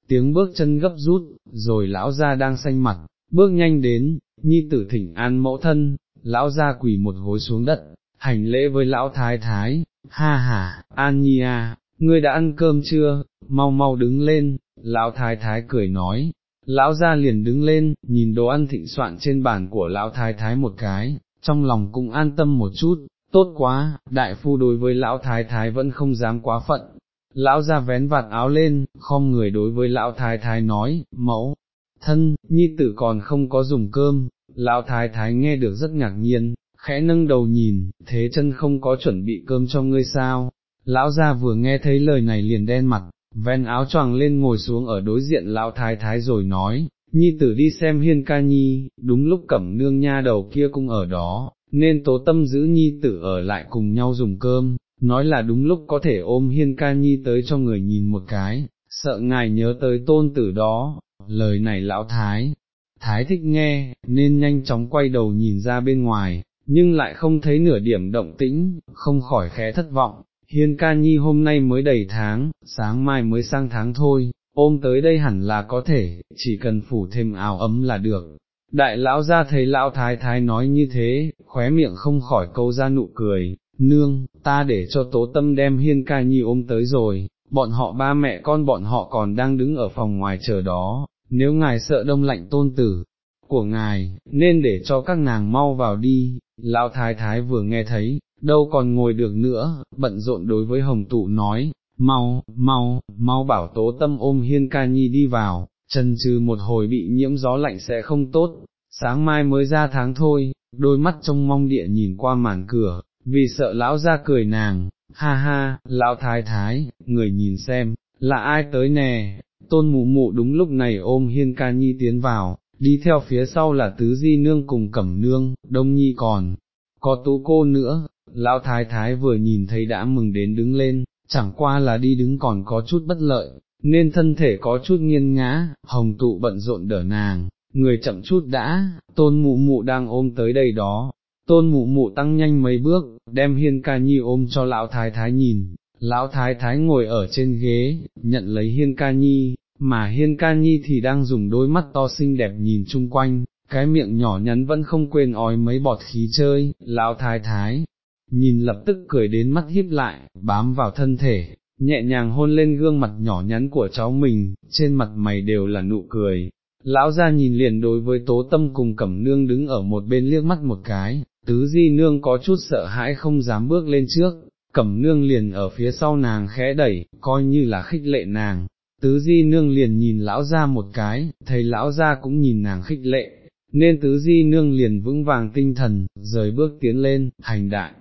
tiếng bước chân gấp rút, rồi lão gia đang xanh mặt, bước nhanh đến, nhi tử thỉnh an mẫu thân, lão gia quỳ một gối xuống đất, hành lễ với lão thái thái, ha ha, an nhi à, ngươi đã ăn cơm chưa, mau mau đứng lên, lão thái thái cười nói, lão gia liền đứng lên, nhìn đồ ăn thịnh soạn trên bàn của lão thái thái một cái, trong lòng cũng an tâm một chút, tốt quá, đại phu đối với lão thái thái vẫn không dám quá phận. Lão ra vén vạt áo lên, khom người đối với lão thái thái nói, mẫu, thân, nhi tử còn không có dùng cơm, lão thái thái nghe được rất ngạc nhiên, khẽ nâng đầu nhìn, thế chân không có chuẩn bị cơm cho ngươi sao, lão gia vừa nghe thấy lời này liền đen mặt, ven áo choàng lên ngồi xuống ở đối diện lão thái thái rồi nói, nhi tử đi xem hiên ca nhi, đúng lúc cẩm nương nha đầu kia cũng ở đó, nên tố tâm giữ nhi tử ở lại cùng nhau dùng cơm, nói là đúng lúc có thể ôm hiên ca nhi tới cho người nhìn một cái, sợ ngài nhớ tới tôn tử đó, lời này lão thái, thái thích nghe, nên nhanh chóng quay đầu nhìn ra bên ngoài, nhưng lại không thấy nửa điểm động tĩnh, không khỏi khẽ thất vọng, hiên ca nhi hôm nay mới đầy tháng, sáng mai mới sang tháng thôi, ôm tới đây hẳn là có thể, chỉ cần phủ thêm áo ấm là được. Đại lão ra thấy lão thái thái nói như thế, khóe miệng không khỏi câu ra nụ cười, nương, ta để cho tố tâm đem hiên ca nhi ôm tới rồi, bọn họ ba mẹ con bọn họ còn đang đứng ở phòng ngoài chờ đó, nếu ngài sợ đông lạnh tôn tử của ngài, nên để cho các nàng mau vào đi, lão thái thái vừa nghe thấy, đâu còn ngồi được nữa, bận rộn đối với hồng tụ nói, mau, mau, mau bảo tố tâm ôm hiên ca nhi đi vào, chân trừ một hồi bị nhiễm gió lạnh sẽ không tốt, sáng mai mới ra tháng thôi, đôi mắt trông mong địa nhìn qua màn cửa, vì sợ lão ra cười nàng, ha ha, lão thái thái, người nhìn xem, là ai tới nè, tôn mụ mụ đúng lúc này ôm hiên ca nhi tiến vào, đi theo phía sau là tứ di nương cùng cẩm nương, đông nhi còn, có tú cô nữa, lão thái thái vừa nhìn thấy đã mừng đến đứng lên, chẳng qua là đi đứng còn có chút bất lợi, nên thân thể có chút nghiêng ngã, hồng tụ bận rộn đỡ nàng, người chậm chút đã, tôn mụ mụ đang ôm tới đây đó, tôn mụ mụ tăng nhanh mấy bước, đem hiên ca nhi ôm cho lão thái thái nhìn, lão thái thái ngồi ở trên ghế, nhận lấy hiên ca nhi, mà hiên ca nhi thì đang dùng đôi mắt to xinh đẹp nhìn chung quanh, cái miệng nhỏ nhắn vẫn không quên ói mấy bọt khí chơi, lão thái thái, nhìn lập tức cười đến mắt híp lại, bám vào thân thể, nhẹ nhàng hôn lên gương mặt nhỏ nhắn của cháu mình, trên mặt mày đều là nụ cười. Lão ra nhìn liền đối với tố tâm cùng cẩm nương đứng ở một bên liếc mắt một cái, tứ di nương có chút sợ hãi không dám bước lên trước, cẩm nương liền ở phía sau nàng khẽ đẩy, coi như là khích lệ nàng, tứ di nương liền nhìn lão ra một cái, thấy lão ra cũng nhìn nàng khích lệ, nên tứ di nương liền vững vàng tinh thần, rời bước tiến lên, hành đại,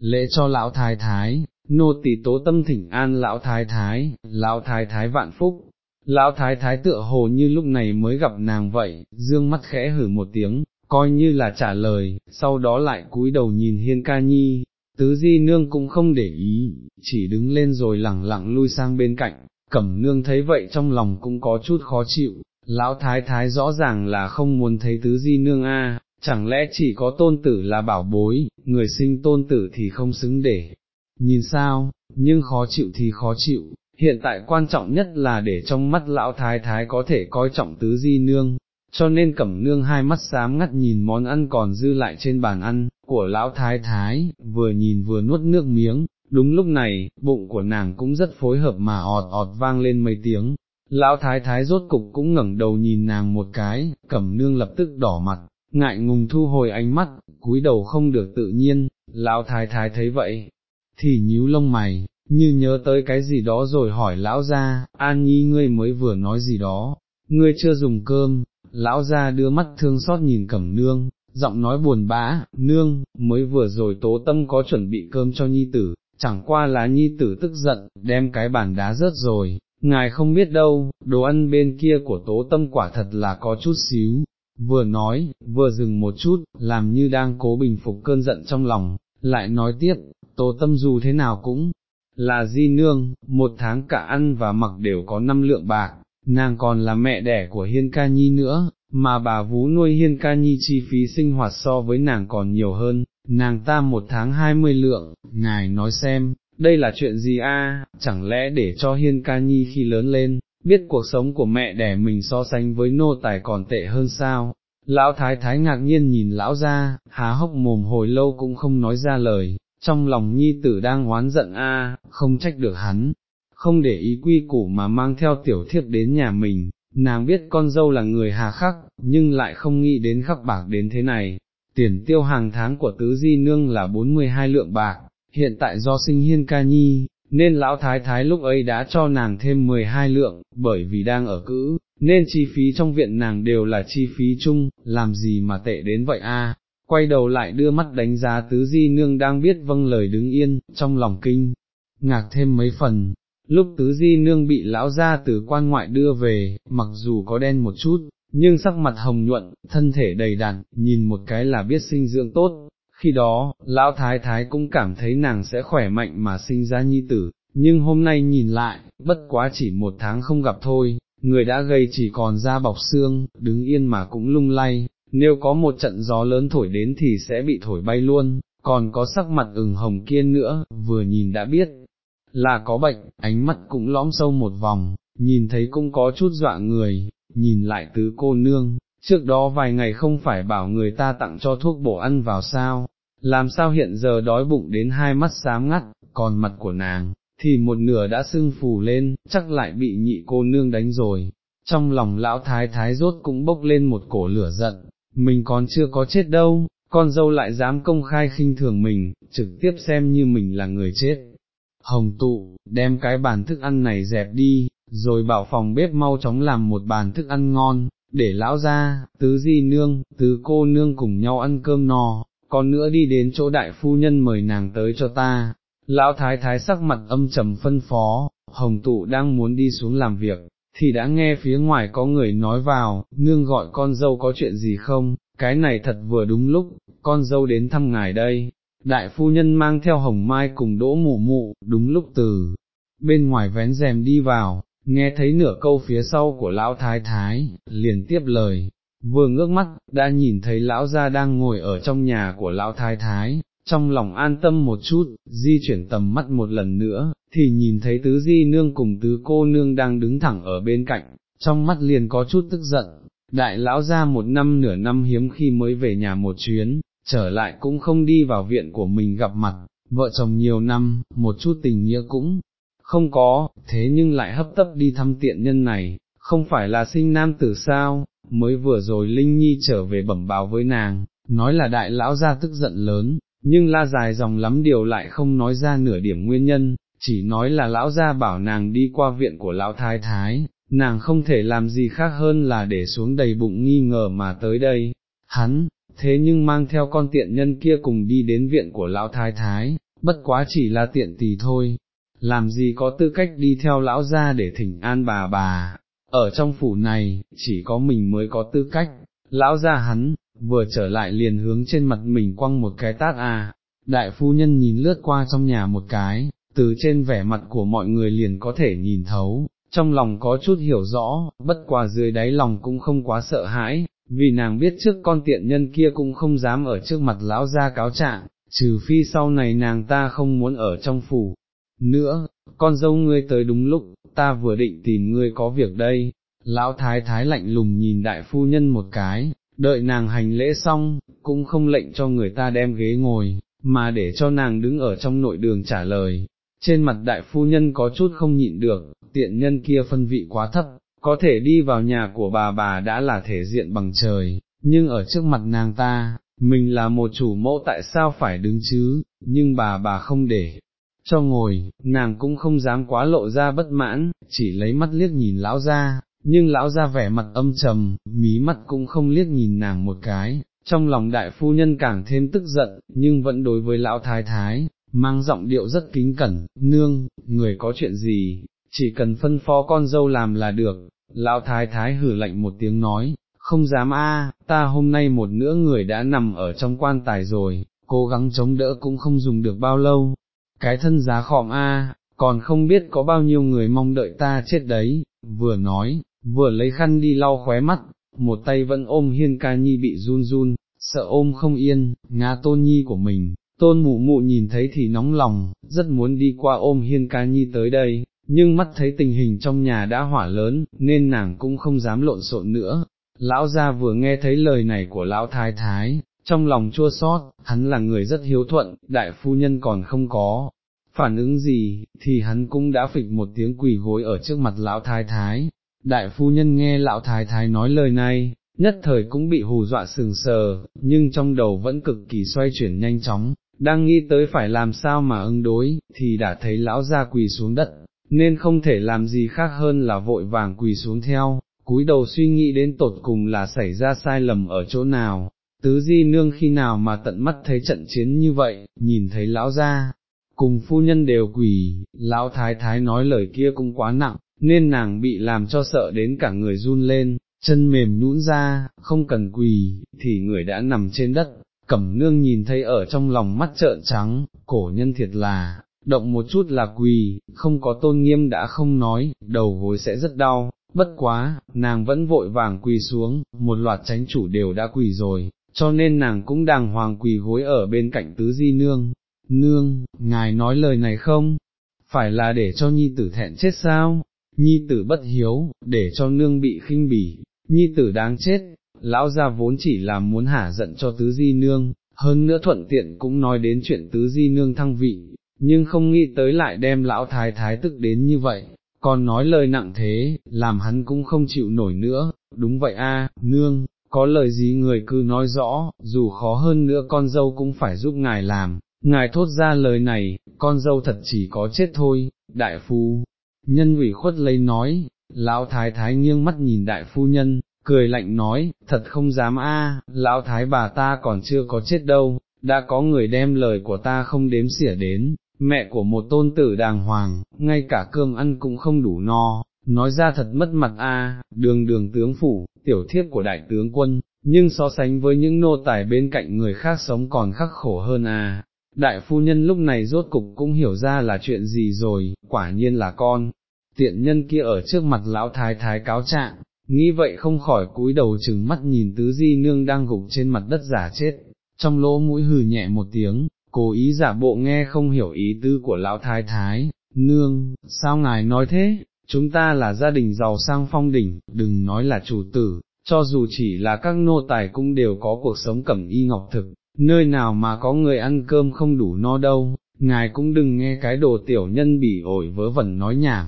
lễ cho lão thái thái, nô tỳ tố tâm thỉnh an lão thái thái, lão thái thái vạn phúc. Lão thái thái tựa hồ như lúc này mới gặp nàng vậy, dương mắt khẽ hử một tiếng, coi như là trả lời, sau đó lại cúi đầu nhìn hiên ca nhi, tứ di nương cũng không để ý, chỉ đứng lên rồi lẳng lặng lui sang bên cạnh, cẩm nương thấy vậy trong lòng cũng có chút khó chịu, lão thái thái rõ ràng là không muốn thấy tứ di nương a, chẳng lẽ chỉ có tôn tử là bảo bối, người sinh tôn tử thì không xứng để, nhìn sao, nhưng khó chịu thì khó chịu, hiện tại quan trọng nhất là để trong mắt lão thái thái có thể coi trọng tứ di nương, cho nên cẩm nương hai mắt xám ngắt nhìn món ăn còn dư lại trên bàn ăn, của lão thái thái, vừa nhìn vừa nuốt nước miếng, đúng lúc này, bụng của nàng cũng rất phối hợp mà ọt ọt vang lên mấy tiếng. Lão thái thái rốt cục cũng ngẩng đầu nhìn nàng một cái, cẩm nương lập tức đỏ mặt, ngại ngùng thu hồi ánh mắt, cúi đầu không được tự nhiên, lão thái thái thấy vậy, thì nhíu lông mày, như nhớ tới cái gì đó rồi hỏi lão ra, an nhi ngươi mới vừa nói gì đó, ngươi chưa dùng cơm, lão ra đưa mắt thương xót nhìn cẩm nương, giọng nói buồn bã, nương, mới vừa rồi tố tâm có chuẩn bị cơm cho nhi tử, chẳng qua là nhi tử tức giận, đem cái bàn đá rớt rồi, ngài không biết đâu, đồ ăn bên kia của tố tâm quả thật là có chút xíu, vừa nói, vừa dừng một chút, làm như đang cố bình phục cơn giận trong lòng, lại nói tiếp, tố tâm dù thế nào cũng là di nương, một tháng cả ăn và mặc đều có năm lượng bạc, nàng còn là mẹ đẻ của Hiên Ca Nhi nữa, mà bà vú nuôi Hiên Ca Nhi chi phí sinh hoạt so với nàng còn nhiều hơn, nàng ta một tháng hai mươi lượng, ngài nói xem, đây là chuyện gì a? chẳng lẽ để cho Hiên Ca Nhi khi lớn lên, biết cuộc sống của mẹ đẻ mình so sánh với nô tài còn tệ hơn sao? Lão thái thái ngạc nhiên nhìn lão ra, há hốc mồm hồi lâu cũng không nói ra lời, trong lòng nhi tử đang oán giận a, không trách được hắn, không để ý quy củ mà mang theo tiểu thiếp đến nhà mình, nàng biết con dâu là người hà khắc, nhưng lại không nghĩ đến khắc bạc đến thế này, tiền tiêu hàng tháng của tứ di nương là 42 lượng bạc, hiện tại do sinh hiên ca nhi, nên lão thái thái lúc ấy đã cho nàng thêm 12 lượng, bởi vì đang ở cữ, nên chi phí trong viện nàng đều là chi phí chung, làm gì mà tệ đến vậy a? quay đầu lại đưa mắt đánh giá tứ di nương đang biết vâng lời đứng yên, trong lòng kinh, ngạc thêm mấy phần, lúc tứ di nương bị lão ra từ quan ngoại đưa về, mặc dù có đen một chút, nhưng sắc mặt hồng nhuận, thân thể đầy đặn, nhìn một cái là biết sinh dưỡng tốt, khi đó, lão thái thái cũng cảm thấy nàng sẽ khỏe mạnh mà sinh ra nhi tử, nhưng hôm nay nhìn lại, bất quá chỉ một tháng không gặp thôi, người đã gầy chỉ còn da bọc xương, đứng yên mà cũng lung lay, nếu có một trận gió lớn thổi đến thì sẽ bị thổi bay luôn, còn có sắc mặt ửng hồng kia nữa, vừa nhìn đã biết, là có bệnh, ánh mắt cũng lõm sâu một vòng, nhìn thấy cũng có chút dọa người, nhìn lại tứ cô nương, trước đó vài ngày không phải bảo người ta tặng cho thuốc bổ ăn vào sao, làm sao hiện giờ đói bụng đến hai mắt xám ngắt, còn mặt của nàng, thì một nửa đã sưng phù lên, chắc lại bị nhị cô nương đánh rồi. Trong lòng lão thái thái rốt cũng bốc lên một cổ lửa giận, mình còn chưa có chết đâu, con dâu lại dám công khai khinh thường mình, trực tiếp xem như mình là người chết. Hồng tụ, đem cái bàn thức ăn này dẹp đi, rồi bảo phòng bếp mau chóng làm một bàn thức ăn ngon, để lão ra, tứ di nương, tứ cô nương cùng nhau ăn cơm no, còn nữa đi đến chỗ đại phu nhân mời nàng tới cho ta. Lão thái thái sắc mặt âm trầm phân phó, hồng tụ đang muốn đi xuống làm việc, thì đã nghe phía ngoài có người nói vào, nương gọi con dâu có chuyện gì không, cái này thật vừa đúng lúc, con dâu đến thăm ngài đây. Đại phu nhân mang theo hồng mai cùng đỗ mụ mụ, đúng lúc từ bên ngoài vén rèm đi vào, nghe thấy nửa câu phía sau của lão thái thái, liền tiếp lời, vừa ngước mắt, đã nhìn thấy lão gia đang ngồi ở trong nhà của lão thái thái, trong lòng an tâm một chút, di chuyển tầm mắt một lần nữa, thì nhìn thấy tứ di nương cùng tứ cô nương đang đứng thẳng ở bên cạnh, trong mắt liền có chút tức giận, đại lão gia một năm nửa năm hiếm khi mới về nhà một chuyến, trở lại cũng không đi vào viện của mình gặp mặt, vợ chồng nhiều năm, một chút tình nghĩa cũng không có, thế nhưng lại hấp tấp đi thăm tiện nhân này, không phải là sinh nam tử sao, mới vừa rồi Linh Nhi trở về bẩm báo với nàng, nói là đại lão ra tức giận lớn, nhưng la dài dòng lắm điều lại không nói ra nửa điểm nguyên nhân, chỉ nói là lão gia bảo nàng đi qua viện của lão thái thái, nàng không thể làm gì khác hơn là để xuống đầy bụng nghi ngờ mà tới đây, hắn, thế nhưng mang theo con tiện nhân kia cùng đi đến viện của lão thái thái, bất quá chỉ là tiện tỳ thôi, làm gì có tư cách đi theo lão gia để thỉnh an bà bà, ở trong phủ này, chỉ có mình mới có tư cách, lão gia hắn, vừa trở lại liền hướng trên mặt mình quăng một cái tát à, đại phu nhân nhìn lướt qua trong nhà một cái, từ trên vẻ mặt của mọi người liền có thể nhìn thấu, trong lòng có chút hiểu rõ, bất quả dưới đáy lòng cũng không quá sợ hãi, vì nàng biết trước con tiện nhân kia cũng không dám ở trước mặt lão ra cáo trạng, trừ phi sau này nàng ta không muốn ở trong phủ. Nữa, con dâu ngươi tới đúng lúc, ta vừa định tìm ngươi có việc đây, lão thái thái lạnh lùng nhìn đại phu nhân một cái, đợi nàng hành lễ xong, cũng không lệnh cho người ta đem ghế ngồi, mà để cho nàng đứng ở trong nội đường trả lời. Trên mặt đại phu nhân có chút không nhịn được, tiện nhân kia phân vị quá thấp, có thể đi vào nhà của bà bà đã là thể diện bằng trời, nhưng ở trước mặt nàng ta, mình là một chủ mẫu tại sao phải đứng chứ, nhưng bà bà không để cho ngồi, nàng cũng không dám quá lộ ra bất mãn, chỉ lấy mắt liếc nhìn lão ra, nhưng lão ra vẻ mặt âm trầm, mí mắt cũng không liếc nhìn nàng một cái, trong lòng đại phu nhân càng thêm tức giận, nhưng vẫn đối với lão thái thái, mang giọng điệu rất kính cẩn, nương, người có chuyện gì, chỉ cần phân phó con dâu làm là được, lão thái thái hử lạnh một tiếng nói, không dám a, ta hôm nay một nửa người đã nằm ở trong quan tài rồi, cố gắng chống đỡ cũng không dùng được bao lâu, cái thân giá khọm a, còn không biết có bao nhiêu người mong đợi ta chết đấy, vừa nói, vừa lấy khăn đi lau khóe mắt, một tay vẫn ôm hiên ca nhi bị run run, sợ ôm không yên, ngã tôn nhi của mình, tôn mụ mụ nhìn thấy thì nóng lòng, rất muốn đi qua ôm hiên ca nhi tới đây, nhưng mắt thấy tình hình trong nhà đã hỏa lớn, nên nàng cũng không dám lộn xộn nữa. Lão gia vừa nghe thấy lời này của lão thái thái, trong lòng chua xót, hắn là người rất hiếu thuận, đại phu nhân còn không có, phản ứng gì, thì hắn cũng đã phịch một tiếng quỳ gối ở trước mặt lão thái thái. Đại phu nhân nghe lão thái thái nói lời này, nhất thời cũng bị hù dọa sừng sờ, nhưng trong đầu vẫn cực kỳ xoay chuyển nhanh chóng, đang nghĩ tới phải làm sao mà ứng đối, thì đã thấy lão ra quỳ xuống đất, nên không thể làm gì khác hơn là vội vàng quỳ xuống theo, cúi đầu suy nghĩ đến tột cùng là xảy ra sai lầm ở chỗ nào, tứ di nương khi nào mà tận mắt thấy trận chiến như vậy, nhìn thấy lão ra, cùng phu nhân đều quỳ, lão thái thái nói lời kia cũng quá nặng, nên nàng bị làm cho sợ đến cả người run lên, chân mềm nhũn ra, không cần quỳ, thì người đã nằm trên đất, cẩm nương nhìn thấy ở trong lòng mắt trợn trắng, cổ nhân thiệt là, động một chút là quỳ, không có tôn nghiêm đã không nói, đầu gối sẽ rất đau, bất quá, nàng vẫn vội vàng quỳ xuống, một loạt tránh chủ đều đã quỳ rồi, cho nên nàng cũng đàng hoàng quỳ gối ở bên cạnh tứ di nương. Nương, ngài nói lời này không? Phải là để cho nhi tử thẹn chết sao? Nhi tử bất hiếu, để cho nương bị khinh bỉ, nhi tử đáng chết, lão gia vốn chỉ là muốn hả giận cho tứ di nương, hơn nữa thuận tiện cũng nói đến chuyện tứ di nương thăng vị, nhưng không nghĩ tới lại đem lão thái thái tức đến như vậy, còn nói lời nặng thế, làm hắn cũng không chịu nổi nữa, đúng vậy a, nương, có lời gì người cứ nói rõ, dù khó hơn nữa con dâu cũng phải giúp ngài làm, ngài thốt ra lời này, con dâu thật chỉ có chết thôi, đại phu, nhân ủy khuất lấy nói, lão thái thái nghiêng mắt nhìn đại phu nhân, cười lạnh nói, thật không dám a, lão thái bà ta còn chưa có chết đâu, đã có người đem lời của ta không đếm xỉa đến, mẹ của một tôn tử đàng hoàng, ngay cả cơm ăn cũng không đủ no, nói ra thật mất mặt a, đường đường tướng phủ, tiểu thiếp của đại tướng quân, nhưng so sánh với những nô tài bên cạnh người khác sống còn khắc khổ hơn a. Đại phu nhân lúc này rốt cục cũng hiểu ra là chuyện gì rồi, quả nhiên là con, tiện nhân kia ở trước mặt lão thái thái cáo trạng, nghĩ vậy không khỏi cúi đầu chừng mắt nhìn tứ di nương đang gục trên mặt đất giả chết, trong lỗ mũi hừ nhẹ một tiếng, cố ý giả bộ nghe không hiểu ý tư của lão thái thái, nương, sao ngài nói thế, chúng ta là gia đình giàu sang phong đỉnh, đừng nói là chủ tử, cho dù chỉ là các nô tài cũng đều có cuộc sống cẩm y ngọc thực, nơi nào mà có người ăn cơm không đủ no đâu, ngài cũng đừng nghe cái đồ tiểu nhân bỉ ổi vớ vẩn nói nhảm.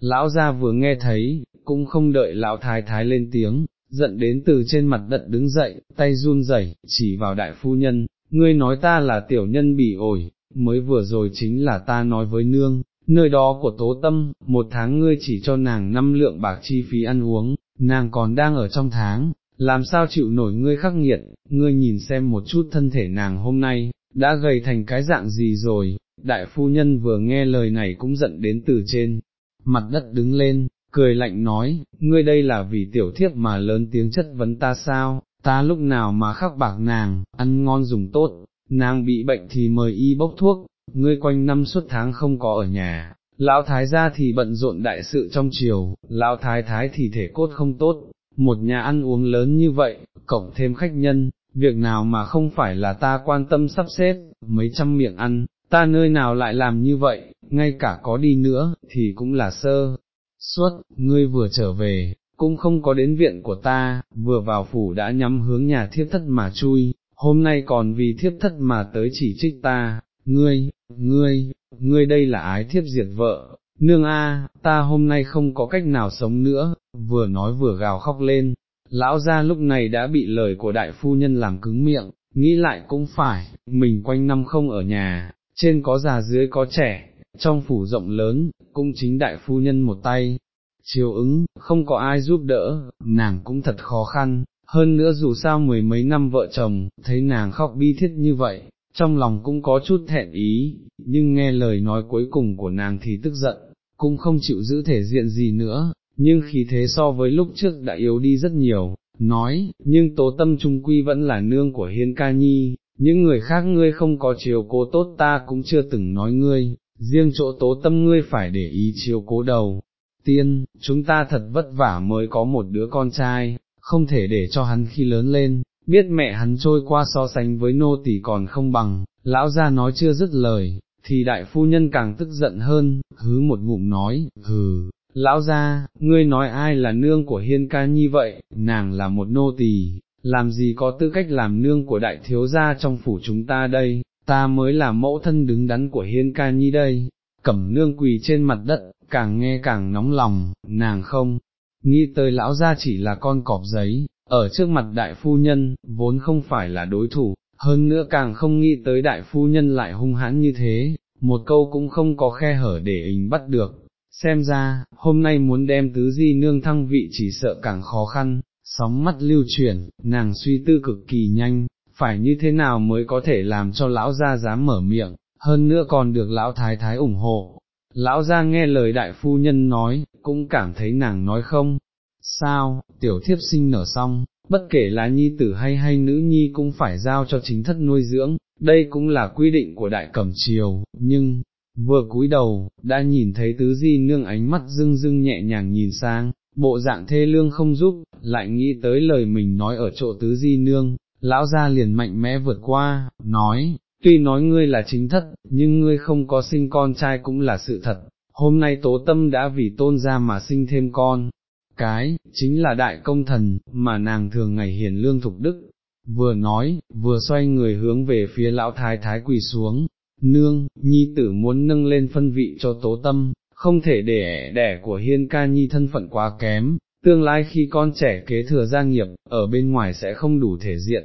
Lão gia vừa nghe thấy, cũng không đợi lão thái thái lên tiếng, giận đến từ trên mặt đất đứng dậy, tay run rẩy, chỉ vào đại phu nhân, ngươi nói ta là tiểu nhân bỉ ổi, mới vừa rồi chính là ta nói với nương, nơi đó của tố tâm, một tháng ngươi chỉ cho nàng năm lượng bạc chi phí ăn uống, nàng còn đang ở trong tháng, làm sao chịu nổi ngươi khắc nghiệt, ngươi nhìn xem một chút thân thể nàng hôm nay, đã gầy thành cái dạng gì rồi, đại phu nhân vừa nghe lời này cũng giận đến từ trên, mặt đất đứng lên, cười lạnh nói, ngươi đây là vì tiểu thiếp mà lớn tiếng chất vấn ta sao, ta lúc nào mà khắc bạc nàng, ăn ngon dùng tốt, nàng bị bệnh thì mời y bốc thuốc, ngươi quanh năm suốt tháng không có ở nhà, lão thái gia thì bận rộn đại sự trong triều, lão thái thái thì thể cốt không tốt, một nhà ăn uống lớn như vậy, cộng thêm khách nhân, việc nào mà không phải là ta quan tâm sắp xếp, mấy trăm miệng ăn, ta nơi nào lại làm như vậy, ngay cả có đi nữa, thì cũng là sơ. Suốt, ngươi vừa trở về, cũng không có đến viện của ta, vừa vào phủ đã nhắm hướng nhà thiếp thất mà chui, hôm nay còn vì thiếp thất mà tới chỉ trích ta, ngươi, ngươi, ngươi đây là ái thiếp diệt vợ, nương a, ta hôm nay không có cách nào sống nữa, vừa nói vừa gào khóc lên, lão gia lúc này đã bị lời của đại phu nhân làm cứng miệng, nghĩ lại cũng phải, mình quanh năm không ở nhà, trên có già dưới có trẻ, trong phủ rộng lớn, cũng chính đại phu nhân một tay, chiều ứng, không có ai giúp đỡ, nàng cũng thật khó khăn, hơn nữa dù sao mười mấy năm vợ chồng, thấy nàng khóc bi thiết như vậy, trong lòng cũng có chút thẹn ý, nhưng nghe lời nói cuối cùng của nàng thì tức giận, cũng không chịu giữ thể diện gì nữa, nhưng khí thế so với lúc trước đã yếu đi rất nhiều, nói, nhưng tố tâm trung quy vẫn là nương của hiên ca nhi, những người khác ngươi không có chiều cố tốt ta cũng chưa từng nói ngươi, riêng chỗ tố tâm ngươi phải để ý chiều cố đầu. Tiên, chúng ta thật vất vả mới có một đứa con trai, không thể để cho hắn khi lớn lên, biết mẹ hắn trôi qua so sánh với nô tỳ còn không bằng, lão gia nói chưa dứt lời, thì đại phu nhân càng tức giận hơn, hứ một ngụm nói, hừ, lão gia, ngươi nói ai là nương của hiên ca nhi vậy, nàng là một nô tỳ, làm gì có tư cách làm nương của đại thiếu gia trong phủ chúng ta đây, ta mới là mẫu thân đứng đắn của hiên ca nhi đây, cẩm nương quỳ trên mặt đất, càng nghe càng nóng lòng, nàng không, nghĩ tới lão gia chỉ là con cọp giấy, ở trước mặt đại phu nhân, vốn không phải là đối thủ, hơn nữa càng không nghĩ tới đại phu nhân lại hung hãn như thế, một câu cũng không có khe hở để hình bắt được. Xem ra, hôm nay muốn đem tứ di nương thăng vị chỉ sợ càng khó khăn, sóng mắt lưu chuyển, nàng suy tư cực kỳ nhanh, phải như thế nào mới có thể làm cho lão gia dám mở miệng, hơn nữa còn được lão thái thái ủng hộ. Lão gia nghe lời đại phu nhân nói, cũng cảm thấy nàng nói không, sao, tiểu thiếp sinh nở xong, bất kể là nhi tử hay hay nữ nhi cũng phải giao cho chính thất nuôi dưỡng, đây cũng là quy định của đại cẩm triều, nhưng, vừa cúi đầu, đã nhìn thấy tứ di nương ánh mắt dưng dưng nhẹ nhàng nhìn sang, bộ dạng thê lương không giúp, lại nghĩ tới lời mình nói ở chỗ tứ di nương, lão gia liền mạnh mẽ vượt qua, nói, tuy nói ngươi là chính thất, nhưng ngươi không có sinh con trai cũng là sự thật, hôm nay tố tâm đã vì tôn ra mà sinh thêm con, cái, chính là đại công thần, mà nàng thường ngày hiền lương thục đức, vừa nói, vừa xoay người hướng về phía lão thái thái quỳ xuống, nương, nhi tử muốn nâng lên phân vị cho tố tâm, không thể để đẻ của hiên ca nhi thân phận quá kém, tương lai khi con trẻ kế thừa gia nghiệp, ở bên ngoài sẽ không đủ thể diện.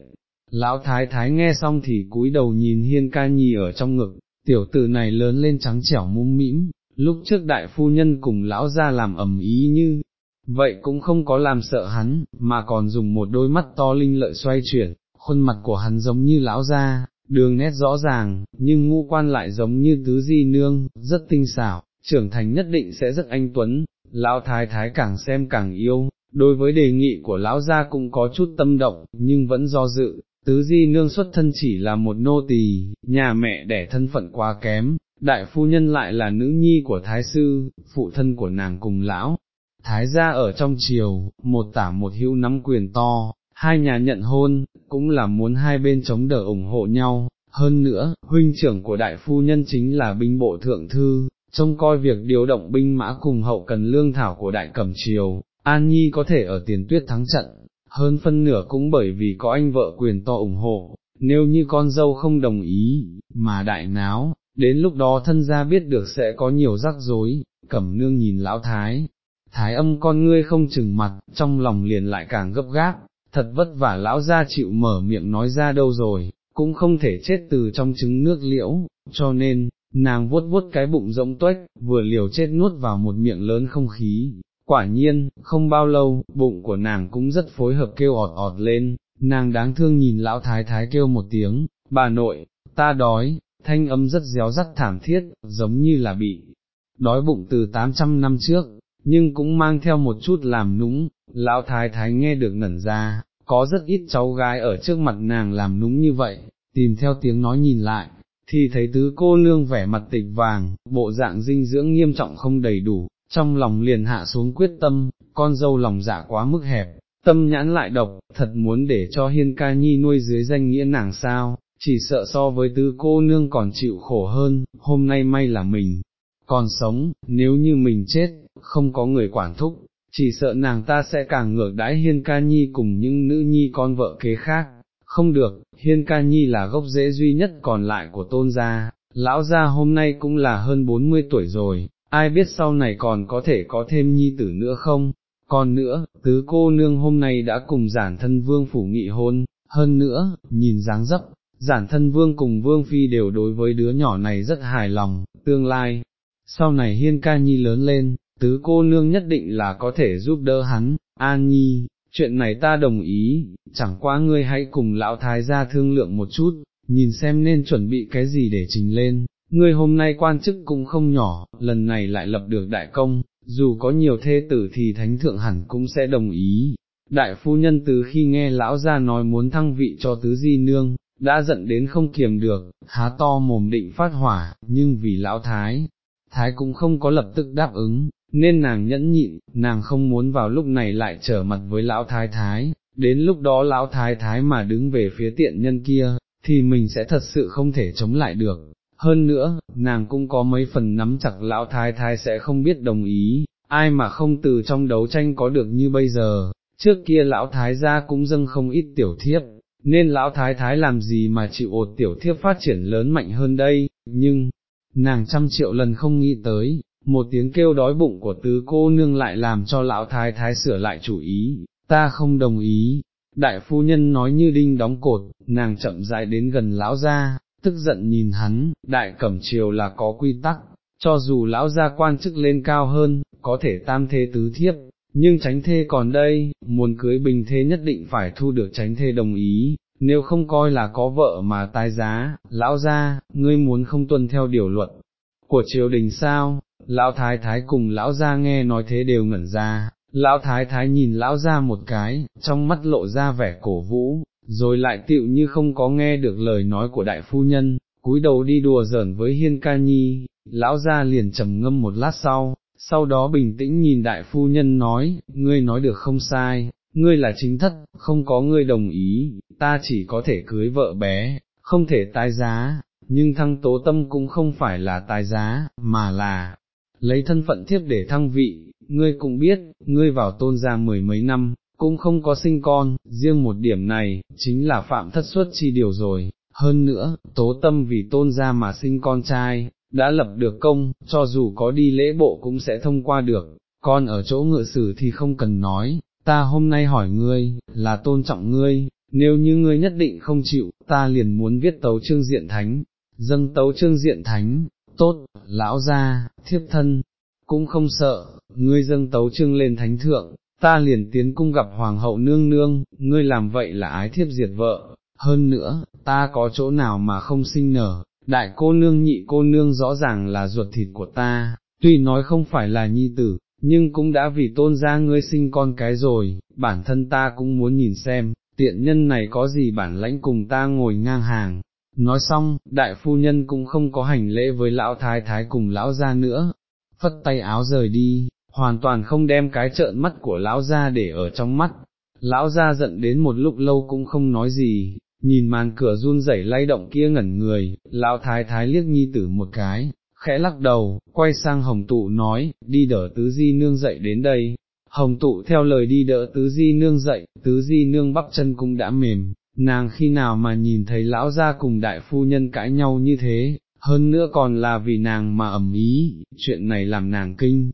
Lão thái thái nghe xong thì cúi đầu nhìn hiên ca nhi ở trong ngực, tiểu tử này lớn lên trắng trẻo mũm mĩm, lúc trước đại phu nhân cùng lão ra làm ẩm ý như, vậy cũng không có làm sợ hắn, mà còn dùng một đôi mắt to linh lợi xoay chuyển, khuôn mặt của hắn giống như lão ra, đường nét rõ ràng, nhưng ngũ quan lại giống như tứ di nương, rất tinh xảo, trưởng thành nhất định sẽ rất anh tuấn, lão thái thái càng xem càng yêu, đối với đề nghị của lão gia cũng có chút tâm động, nhưng vẫn do dự, tứ di nương xuất thân chỉ là một nô tỳ, nhà mẹ đẻ thân phận quá kém, đại phu nhân lại là nữ nhi của thái sư, phụ thân của nàng cùng lão. Thái gia ở trong triều, một tả một hữu nắm quyền to, hai nhà nhận hôn, cũng là muốn hai bên chống đỡ ủng hộ nhau, hơn nữa, huynh trưởng của đại phu nhân chính là binh bộ thượng thư, trông coi việc điều động binh mã cùng hậu cần lương thảo của đại cẩm triều, An Nhi có thể ở tiền tuyết thắng trận, hơn phân nửa cũng bởi vì có anh vợ quyền to ủng hộ, nếu như con dâu không đồng ý, mà đại náo, đến lúc đó thân gia biết được sẽ có nhiều rắc rối, cẩm nương nhìn lão thái, thái âm con ngươi không chừng mặt, trong lòng liền lại càng gấp gáp, thật vất vả lão gia chịu mở miệng nói ra đâu rồi, cũng không thể chết từ trong trứng nước liễu, cho nên, nàng vuốt vuốt cái bụng rỗng tuếch, vừa liều chết nuốt vào một miệng lớn không khí. Quả nhiên, không bao lâu, bụng của nàng cũng rất phối hợp kêu ọt ọt lên, nàng đáng thương nhìn lão thái thái kêu một tiếng, bà nội, ta đói, thanh âm rất réo rắt thảm thiết, giống như là bị đói bụng từ 800 năm trước, nhưng cũng mang theo một chút làm núng, lão thái thái nghe được ngẩn ra, có rất ít cháu gái ở trước mặt nàng làm núng như vậy, tìm theo tiếng nói nhìn lại, thì thấy tứ cô nương vẻ mặt tịch vàng, bộ dạng dinh dưỡng nghiêm trọng không đầy đủ, trong lòng liền hạ xuống quyết tâm, con dâu lòng dạ quá mức hẹp, tâm nhãn lại độc, thật muốn để cho hiên ca nhi nuôi dưới danh nghĩa nàng sao, chỉ sợ so với tứ cô nương còn chịu khổ hơn, hôm nay may là mình, còn sống, nếu như mình chết, không có người quản thúc, chỉ sợ nàng ta sẽ càng ngược đãi hiên ca nhi cùng những nữ nhi con vợ kế khác, không được, hiên ca nhi là gốc rễ duy nhất còn lại của tôn gia, lão gia hôm nay cũng là hơn 40 tuổi rồi, ai biết sau này còn có thể có thêm nhi tử nữa không, còn nữa, tứ cô nương hôm nay đã cùng giản thân vương phủ nghị hôn, hơn nữa, nhìn dáng dấp, giản thân vương cùng vương phi đều đối với đứa nhỏ này rất hài lòng, tương lai, sau này hiên ca nhi lớn lên, tứ cô nương nhất định là có thể giúp đỡ hắn, an nhi, chuyện này ta đồng ý, chẳng qua ngươi hãy cùng lão thái gia thương lượng một chút, nhìn xem nên chuẩn bị cái gì để trình lên, ngươi hôm nay quan chức cũng không nhỏ, lần này lại lập được đại công, dù có nhiều thê tử thì thánh thượng hẳn cũng sẽ đồng ý. Đại phu nhân từ khi nghe lão gia nói muốn thăng vị cho tứ di nương, đã giận đến không kiềm được, há to mồm định phát hỏa, nhưng vì lão thái, thái cũng không có lập tức đáp ứng, nên nàng nhẫn nhịn, nàng không muốn vào lúc này lại trở mặt với lão thái thái, đến lúc đó lão thái thái mà đứng về phía tiện nhân kia, thì mình sẽ thật sự không thể chống lại được. Hơn nữa, nàng cũng có mấy phần nắm chặt lão thái thái sẽ không biết đồng ý, ai mà không từ trong đấu tranh có được như bây giờ, trước kia lão thái gia cũng dâng không ít tiểu thiếp, nên lão thái thái làm gì mà chịu ột tiểu thiếp phát triển lớn mạnh hơn đây, nhưng, nàng trăm triệu lần không nghĩ tới, một tiếng kêu đói bụng của tứ cô nương lại làm cho lão thái thái sửa lại chủ ý, ta không đồng ý. Đại phu nhân nói như đinh đóng cột, nàng chậm rãi đến gần lão gia, tức giận nhìn hắn, đại cẩm triều là có quy tắc, cho dù lão gia quan chức lên cao hơn, có thể tam thê tứ thiếp, nhưng tránh thê còn đây, muốn cưới bình thế nhất định phải thu được tránh thê đồng ý, nếu không coi là có vợ mà tái giá, lão gia, ngươi muốn không tuân theo điều luật của triều đình sao, lão thái thái cùng lão gia nghe nói thế đều ngẩn ra, lão thái thái nhìn lão gia một cái, trong mắt lộ ra vẻ cổ vũ, rồi lại tựu như không có nghe được lời nói của đại phu nhân, cúi đầu đi đùa giỡn với hiên ca nhi, lão gia liền trầm ngâm một lát sau, sau đó bình tĩnh nhìn đại phu nhân nói, ngươi nói được không sai, ngươi là chính thất, không có ngươi đồng ý, ta chỉ có thể cưới vợ bé, không thể tái giá, nhưng thăng tố tâm cũng không phải là tái giá, mà là, lấy thân phận thiếp để thăng vị, ngươi cũng biết, ngươi vào tôn gia mười mấy năm, cũng không có sinh con, riêng một điểm này, chính là phạm thất suất chi điều rồi, hơn nữa, tố tâm vì tôn gia mà sinh con trai, đã lập được công, cho dù có đi lễ bộ cũng sẽ thông qua được, Con ở chỗ ngựa sử thì không cần nói, ta hôm nay hỏi ngươi, là tôn trọng ngươi, nếu như ngươi nhất định không chịu, ta liền muốn viết tấu trương diện thánh, dâng tấu trương diện thánh, tốt, lão gia, thiếp thân, cũng không sợ, ngươi dâng tấu trương lên thánh thượng, ta liền tiến cung gặp hoàng hậu nương nương, ngươi làm vậy là ái thiếp diệt vợ, hơn nữa, ta có chỗ nào mà không sinh nở, đại cô nương nhị cô nương rõ ràng là ruột thịt của ta, tuy nói không phải là nhi tử, nhưng cũng đã vì tôn ra ngươi sinh con cái rồi, bản thân ta cũng muốn nhìn xem, tiện nhân này có gì bản lãnh cùng ta ngồi ngang hàng. Nói xong, đại phu nhân cũng không có hành lễ với lão thái thái cùng lão gia nữa, phất tay áo rời đi, hoàn toàn không đem cái trợn mắt của lão gia để ở trong mắt. Lão gia giận đến một lúc lâu cũng không nói gì, nhìn màn cửa run rẩy lay động kia ngẩn người, lão thái thái liếc nhi tử một cái, khẽ lắc đầu, quay sang hồng tụ nói, đi đỡ tứ di nương dậy đến đây. Hồng tụ theo lời đi đỡ tứ di nương dậy, tứ di nương bắp chân cũng đã mềm, nàng khi nào mà nhìn thấy lão gia cùng đại phu nhân cãi nhau như thế, hơn nữa còn là vì nàng mà ẩm ý, chuyện này làm nàng kinh,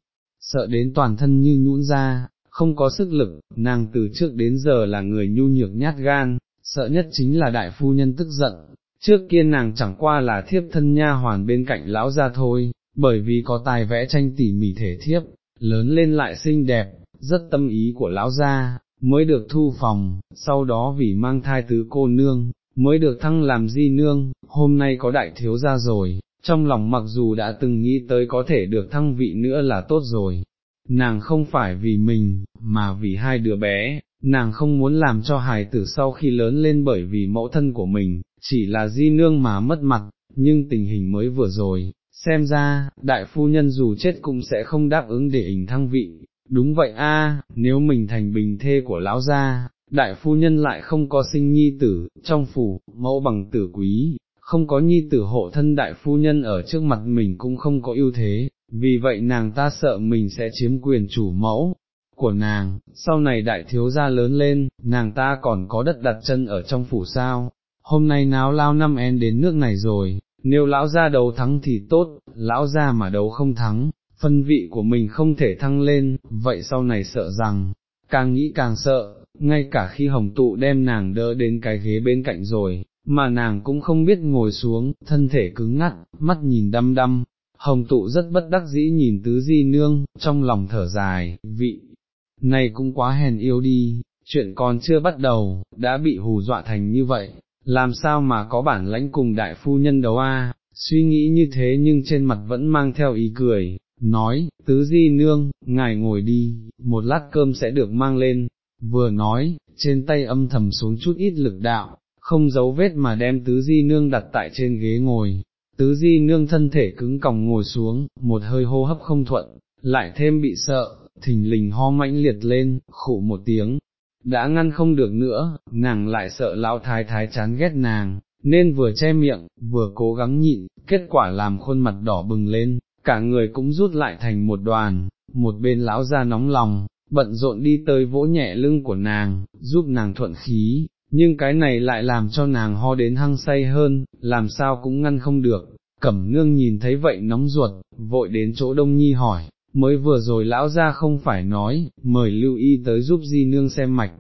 sợ đến toàn thân như nhũn ra, không có sức lực, nàng từ trước đến giờ là người nhu nhược nhát gan, sợ nhất chính là đại phu nhân tức giận, trước kia nàng chẳng qua là thiếp thân nha hoàn bên cạnh lão gia thôi, bởi vì có tài vẽ tranh tỉ mỉ thể thiếp, lớn lên lại xinh đẹp, rất tâm ý của lão gia, mới được thu phòng, sau đó vì mang thai tứ cô nương, mới được thăng làm di nương, hôm nay có đại thiếu gia rồi, trong lòng mặc dù đã từng nghĩ tới có thể được thăng vị nữa là tốt rồi, nàng không phải vì mình, mà vì hai đứa bé, nàng không muốn làm cho hài tử sau khi lớn lên bởi vì mẫu thân của mình, chỉ là di nương mà mất mặt, nhưng tình hình mới vừa rồi, xem ra, đại phu nhân dù chết cũng sẽ không đáp ứng để hình thăng vị, đúng vậy a, nếu mình thành bình thê của lão gia, đại phu nhân lại không có sinh nhi tử, trong phủ, mẫu bằng tử quý, không có nhi tử hộ thân đại phu nhân ở trước mặt mình cũng không có ưu thế, vì vậy nàng ta sợ mình sẽ chiếm quyền chủ mẫu của nàng, sau này đại thiếu gia lớn lên, nàng ta còn có đất đặt chân ở trong phủ sao, hôm nay náo lao năm en đến nước này rồi, nếu lão gia đấu thắng thì tốt, lão gia mà đấu không thắng, phân vị của mình không thể thăng lên, vậy sau này sợ rằng, càng nghĩ càng sợ, ngay cả khi hồng tụ đem nàng đỡ đến cái ghế bên cạnh rồi, mà nàng cũng không biết ngồi xuống, thân thể cứng ngắt, mắt nhìn đăm đăm, hồng tụ rất bất đắc dĩ nhìn tứ di nương, trong lòng thở dài, vị, này cũng quá hèn yêu đi, chuyện còn chưa bắt đầu, đã bị hù dọa thành như vậy, làm sao mà có bản lãnh cùng đại phu nhân đấu a? suy nghĩ như thế nhưng trên mặt vẫn mang theo ý cười, nói, tứ di nương, ngài ngồi đi, một lát cơm sẽ được mang lên, vừa nói, trên tay âm thầm xuống chút ít lực đạo, không giấu vết mà đem tứ di nương đặt tại trên ghế ngồi, tứ di nương thân thể cứng còng ngồi xuống, một hơi hô hấp không thuận, lại thêm bị sợ, thình lình ho mãnh liệt lên, khụ một tiếng, đã ngăn không được nữa, nàng lại sợ lão thái thái chán ghét nàng, nên vừa che miệng, vừa cố gắng nhịn, kết quả làm khuôn mặt đỏ bừng lên, cả người cũng rút lại thành một đoàn, một bên lão ra nóng lòng, bận rộn đi tới vỗ nhẹ lưng của nàng, giúp nàng thuận khí, nhưng cái này lại làm cho nàng ho đến hăng say hơn, làm sao cũng ngăn không được. Cẩm nương nhìn thấy vậy nóng ruột, vội đến chỗ đông nhi hỏi, mới vừa rồi lão ra không phải nói, mời lưu y tới giúp di nương xem mạch,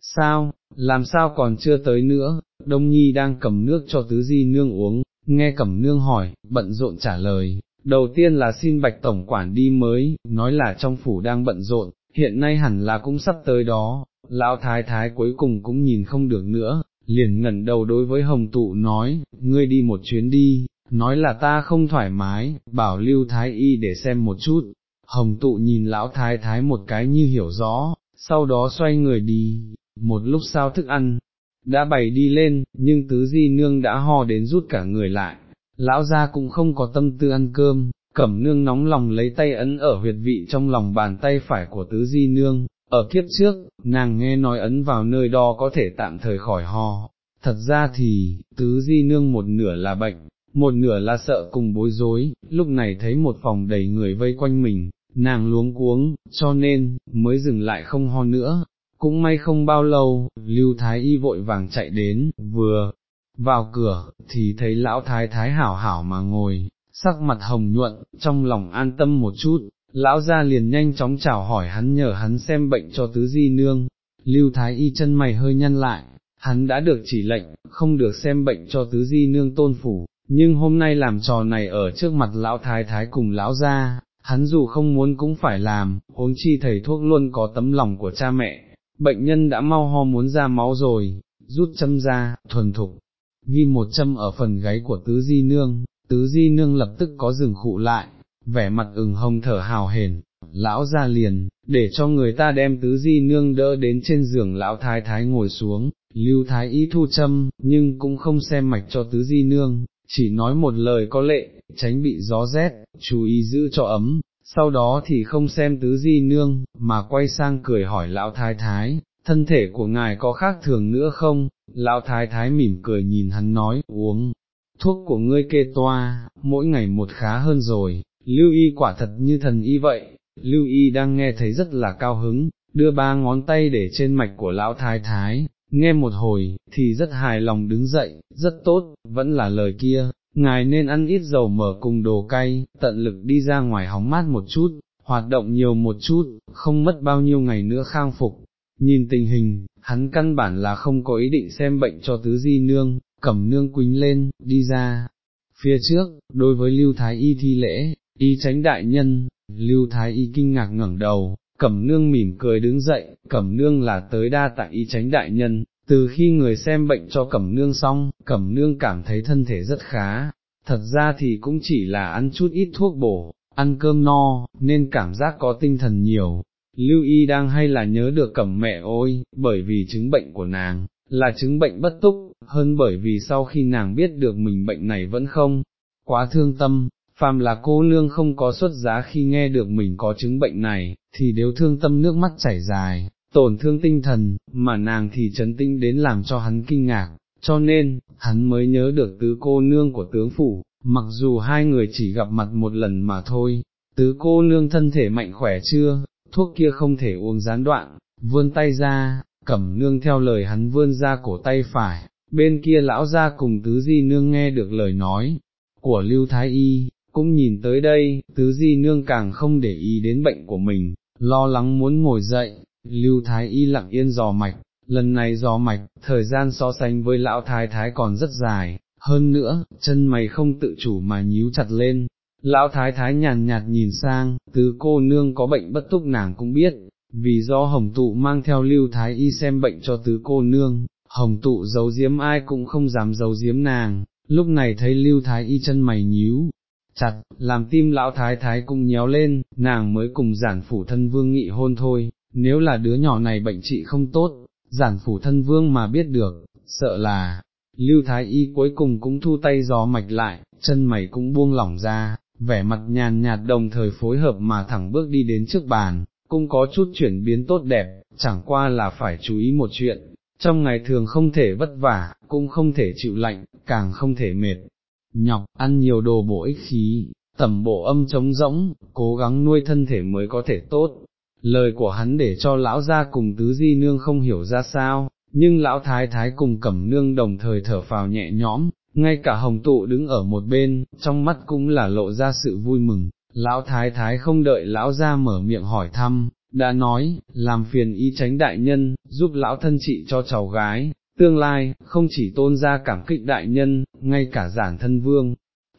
sao, làm sao còn chưa tới nữa, đông nhi đang cầm nước cho tứ di nương uống, nghe cẩm nương hỏi, bận rộn trả lời, đầu tiên là xin bạch tổng quản đi mới, nói là trong phủ đang bận rộn, hiện nay hẳn là cũng sắp tới đó, lão thái thái cuối cùng cũng nhìn không được nữa, liền ngẩn đầu đối với hồng tụ nói, ngươi đi một chuyến đi, nói là ta không thoải mái, bảo lưu thái y để xem một chút, hồng tụ nhìn lão thái thái một cái như hiểu rõ, sau đó xoay người đi, một lúc sau thức ăn, đã bày đi lên, nhưng tứ di nương đã ho đến rút cả người lại, lão gia cũng không có tâm tư ăn cơm, cẩm nương nóng lòng lấy tay ấn ở huyệt vị trong lòng bàn tay phải của tứ di nương, ở kiếp trước, nàng nghe nói ấn vào nơi đó có thể tạm thời khỏi ho, thật ra thì, tứ di nương một nửa là bệnh, một nửa là sợ cùng bối rối, lúc này thấy một phòng đầy người vây quanh mình, nàng luống cuống, cho nên, mới dừng lại không ho nữa, cũng may không bao lâu, lưu thái y vội vàng chạy đến, vừa, vào cửa, thì thấy lão thái thái hảo hảo mà ngồi, sắc mặt hồng nhuận, trong lòng an tâm một chút, lão ra liền nhanh chóng chào hỏi hắn nhờ hắn xem bệnh cho tứ di nương, lưu thái y chân mày hơi nhăn lại, hắn đã được chỉ lệnh, không được xem bệnh cho tứ di nương tôn phủ, nhưng hôm nay làm trò này ở trước mặt lão thái thái cùng lão ra, hắn dù không muốn cũng phải làm, huống chi thầy thuốc luôn có tấm lòng của cha mẹ, bệnh nhân đã mau ho muốn ra máu rồi, rút châm ra, thuần thục, ghi một châm ở phần gáy của tứ di nương, tứ di nương lập tức có rừng khụ lại, vẻ mặt ửng hồng thở hào hển, lão ra liền, để cho người ta đem tứ di nương đỡ đến trên giường lão thái thái ngồi xuống, lưu thái y thu châm, nhưng cũng không xem mạch cho tứ di nương, chỉ nói một lời có lệ, tránh bị gió rét, chú ý giữ cho ấm, sau đó thì không xem tứ di nương, mà quay sang cười hỏi lão thái thái, thân thể của ngài có khác thường nữa không, lão thái thái mỉm cười nhìn hắn nói, uống, thuốc của ngươi kê toa, mỗi ngày một khá hơn rồi, lưu y quả thật như thần y vậy, lưu y đang nghe thấy rất là cao hứng, đưa ba ngón tay để trên mạch của lão thái thái, nghe một hồi, thì rất hài lòng đứng dậy, rất tốt, vẫn là lời kia, ngài nên ăn ít dầu mỡ cùng đồ cay, tận lực đi ra ngoài hóng mát một chút, hoạt động nhiều một chút, không mất bao nhiêu ngày nữa khang phục. Nhìn tình hình, hắn căn bản là không có ý định xem bệnh cho tứ di nương, cẩm nương quính lên, đi ra. Phía trước, đối với Lưu Thái Y thi lễ, y tránh đại nhân, Lưu Thái Y kinh ngạc ngẩng đầu, cẩm nương mỉm cười đứng dậy, cẩm nương là tới đa tại y tránh đại nhân, từ khi người xem bệnh cho cẩm nương xong, cẩm nương cảm thấy thân thể rất khá, thật ra thì cũng chỉ là ăn chút ít thuốc bổ, ăn cơm no, nên cảm giác có tinh thần nhiều. Lưu y đang hay là nhớ được cẩm mẹ ôi, bởi vì chứng bệnh của nàng, là chứng bệnh bất túc, hơn bởi vì sau khi nàng biết được mình bệnh này vẫn không, quá thương tâm, phàm là cô nương không có xuất giá khi nghe được mình có chứng bệnh này, thì đều thương tâm nước mắt chảy dài, tổn thương tinh thần, mà nàng thì chấn tinh đến làm cho hắn kinh ngạc, cho nên, hắn mới nhớ được tứ cô nương của tướng phủ, mặc dù hai người chỉ gặp mặt một lần mà thôi, tứ cô nương thân thể mạnh khỏe chưa, thuốc kia không thể uống gián đoạn, vươn tay ra, cẩm nương theo lời hắn vươn ra cổ tay phải, bên kia lão ra cùng tứ di nương nghe được lời nói của Lưu Thái Y, cũng nhìn tới đây, tứ di nương càng không để ý đến bệnh của mình, lo lắng muốn ngồi dậy, Lưu Thái Y lặng yên dò mạch, lần này dò mạch, thời gian so sánh với lão thái thái còn rất dài, hơn nữa, chân mày không tự chủ mà nhíu chặt lên. Lão thái thái nhàn nhạt nhìn sang, tứ cô nương có bệnh bất túc nàng cũng biết, vì do hồng tụ mang theo lưu thái y xem bệnh cho tứ cô nương, hồng tụ giấu giếm ai cũng không dám giấu giếm nàng, lúc này thấy lưu thái y chân mày nhíu, chặt, làm tim lão thái thái cũng nhéo lên, nàng mới cùng giản phủ thân vương nghị hôn thôi, nếu là đứa nhỏ này bệnh trị không tốt, giản phủ thân vương mà biết được, sợ là, lưu thái y cuối cùng cũng thu tay gió mạch lại, chân mày cũng buông lỏng ra, vẻ mặt nhàn nhạt đồng thời phối hợp mà thẳng bước đi đến trước bàn, cũng có chút chuyển biến tốt đẹp, chẳng qua là phải chú ý một chuyện, trong ngày thường không thể vất vả, cũng không thể chịu lạnh, càng không thể mệt, nhọc, ăn nhiều đồ bổ ích khí, tẩm bộ âm trống rỗng, cố gắng nuôi thân thể mới có thể tốt. Lời của hắn để cho lão gia cùng tứ di nương không hiểu ra sao, nhưng lão thái thái cùng cẩm nương đồng thời thở phào nhẹ nhõm, ngay cả hồng tụ đứng ở một bên, trong mắt cũng là lộ ra sự vui mừng, lão thái thái không đợi lão gia mở miệng hỏi thăm, đã nói, làm phiền y tránh đại nhân, giúp lão thân trị cho cháu gái, tương lai, không chỉ tôn ra cảm kích đại nhân, ngay cả giản thân vương,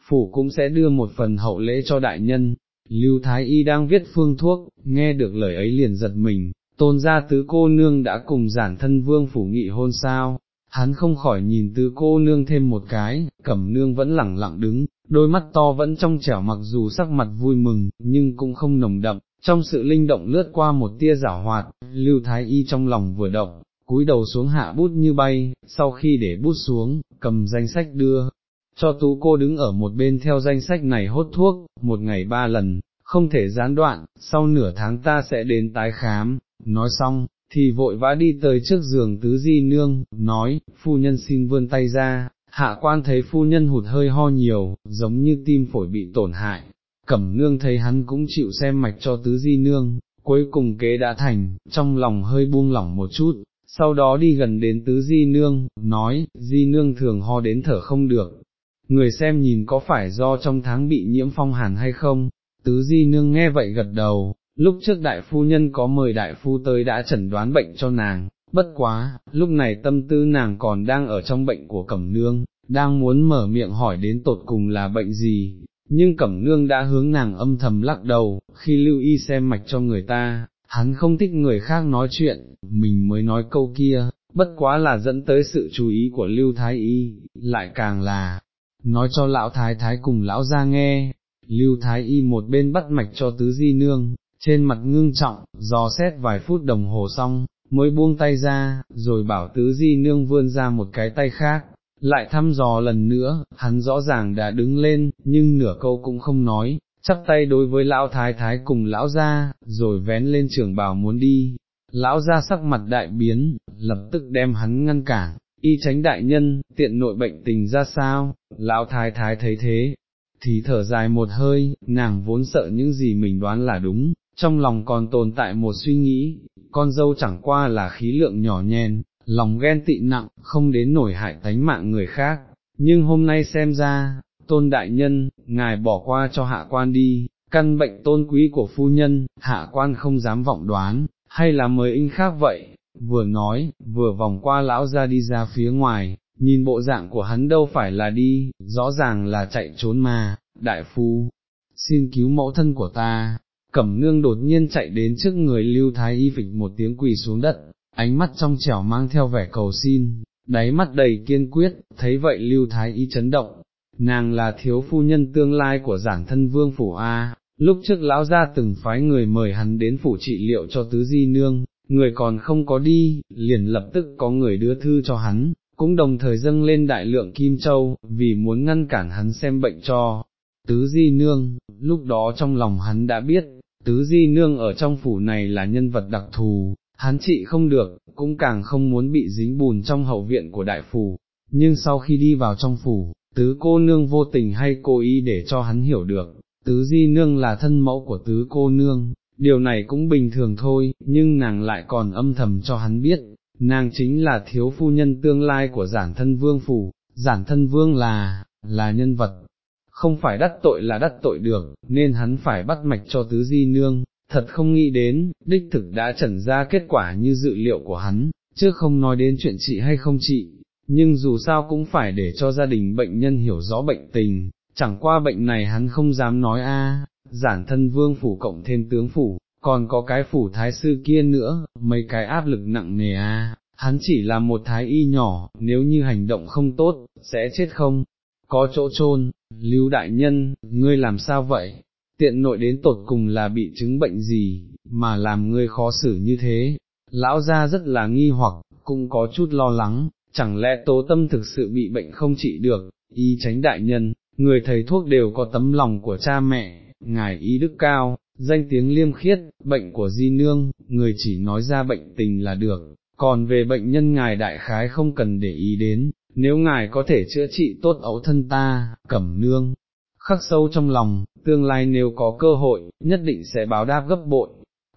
phủ cũng sẽ đưa một phần hậu lễ cho đại nhân. Lưu Thái Y đang viết phương thuốc, nghe được lời ấy liền giật mình, tôn gia tứ cô nương đã cùng giản thân vương phủ nghị hôn sao, hắn không khỏi nhìn tứ cô nương thêm một cái, cẩm nương vẫn lẳng lặng đứng, đôi mắt to vẫn trong trẻo mặc dù sắc mặt vui mừng, nhưng cũng không nồng đậm, trong sự linh động lướt qua một tia giả hoạt, lưu thái y trong lòng vừa động, cúi đầu xuống hạ bút như bay, sau khi để bút xuống, cầm danh sách đưa, cho tú cô đứng ở một bên theo danh sách này hốt thuốc, một ngày ba lần, không thể gián đoạn, sau nửa tháng ta sẽ đến tái khám, nói xong, thì vội vã đi tới trước giường tứ di nương, nói, phu nhân xin vươn tay ra, hạ quan thấy phu nhân hụt hơi ho nhiều, giống như tim phổi bị tổn hại, cẩm nương thấy hắn cũng chịu xem mạch cho tứ di nương, cuối cùng kế đã thành, trong lòng hơi buông lỏng một chút, sau đó đi gần đến tứ di nương, nói, di nương thường ho đến thở không được, người xem nhìn có phải do trong tháng bị nhiễm phong hàn hay không, tứ di nương nghe vậy gật đầu, lúc trước đại phu nhân có mời đại phu tới đã chẩn đoán bệnh cho nàng, bất quá, lúc này tâm tư nàng còn đang ở trong bệnh của cẩm nương, đang muốn mở miệng hỏi đến tột cùng là bệnh gì, nhưng cẩm nương đã hướng nàng âm thầm lắc đầu, khi lưu y xem mạch cho người ta, hắn không thích người khác nói chuyện, mình mới nói câu kia, bất quá là dẫn tới sự chú ý của lưu thái y, lại càng là, nói cho lão thái thái cùng lão ra nghe, lưu thái y một bên bắt mạch cho tứ di nương, trên mặt ngưng trọng, dò xét vài phút đồng hồ xong, mới buông tay ra, rồi bảo tứ di nương vươn ra một cái tay khác, lại thăm dò lần nữa, hắn rõ ràng đã đứng lên, nhưng nửa câu cũng không nói, chắp tay đối với lão thái thái cùng lão gia, rồi vén lên trường bào muốn đi, lão gia sắc mặt đại biến, lập tức đem hắn ngăn cản, y tránh đại nhân, tiện nội bệnh tình ra sao, lão thái thái thấy thế, thì thở dài một hơi, nàng vốn sợ những gì mình đoán là đúng, trong lòng còn tồn tại một suy nghĩ, con dâu chẳng qua là khí lượng nhỏ nhen, lòng ghen tị nặng, không đến nổi hại tánh mạng người khác, nhưng hôm nay xem ra, tôn đại nhân, ngài bỏ qua cho hạ quan đi, căn bệnh tôn quý của phu nhân, hạ quan không dám vọng đoán, hay là mời in khác vậy, vừa nói, vừa vòng qua lão ra đi ra phía ngoài, nhìn bộ dạng của hắn đâu phải là đi, rõ ràng là chạy trốn mà, đại phu, xin cứu mẫu thân của ta, cẩm nương đột nhiên chạy đến trước người lưu thái y phịch một tiếng quỳ xuống đất, ánh mắt trong trẻo mang theo vẻ cầu xin, đáy mắt đầy kiên quyết, thấy vậy lưu thái y chấn động, nàng là thiếu phu nhân tương lai của giản thân vương phủ A, lúc trước lão gia từng phái người mời hắn đến phủ trị liệu cho tứ di nương, người còn không có đi, liền lập tức có người đưa thư cho hắn, cũng đồng thời dâng lên đại lượng kim châu, vì muốn ngăn cản hắn xem bệnh cho. Tứ Di Nương, lúc đó trong lòng hắn đã biết, Tứ Di Nương ở trong phủ này là nhân vật đặc thù, hắn trị không được, cũng càng không muốn bị dính bùn trong hậu viện của đại phủ, nhưng sau khi đi vào trong phủ, tứ cô nương vô tình hay cố ý để cho hắn hiểu được, tứ di nương là thân mẫu của tứ cô nương, điều này cũng bình thường thôi, nhưng nàng lại còn âm thầm cho hắn biết, nàng chính là thiếu phu nhân tương lai của giản thân vương phủ, giản thân vương là, là nhân vật, không phải đắc tội là đắc tội được, nên hắn phải bắt mạch cho tứ di nương, thật không nghĩ đến, đích thực đã trần ra kết quả như dự liệu của hắn, chứ không nói đến chuyện trị hay không trị, nhưng dù sao cũng phải để cho gia đình bệnh nhân hiểu rõ bệnh tình, chẳng qua bệnh này hắn không dám nói a, giản thân vương phủ cộng thêm tướng phủ, còn có cái phủ thái sư kia nữa, mấy cái áp lực nặng nề a, hắn chỉ là một thái y nhỏ, nếu như hành động không tốt, sẽ chết không, có chỗ chôn lưu đại nhân, ngươi làm sao vậy, tiện nội đến tột cùng là bị chứng bệnh gì, mà làm ngươi khó xử như thế, lão gia rất là nghi hoặc, cũng có chút lo lắng, chẳng lẽ tố tâm thực sự bị bệnh không trị được, y tránh đại nhân, người thầy thuốc đều có tấm lòng của cha mẹ, ngài y đức cao, danh tiếng liêm khiết, bệnh của di nương, người chỉ nói ra bệnh tình là được, còn về bệnh nhân ngài đại khái không cần để ý đến, nếu ngài có thể chữa trị tốt ấu thân ta, cẩm nương, khắc sâu trong lòng, tương lai nếu có cơ hội, nhất định sẽ báo đáp gấp bội.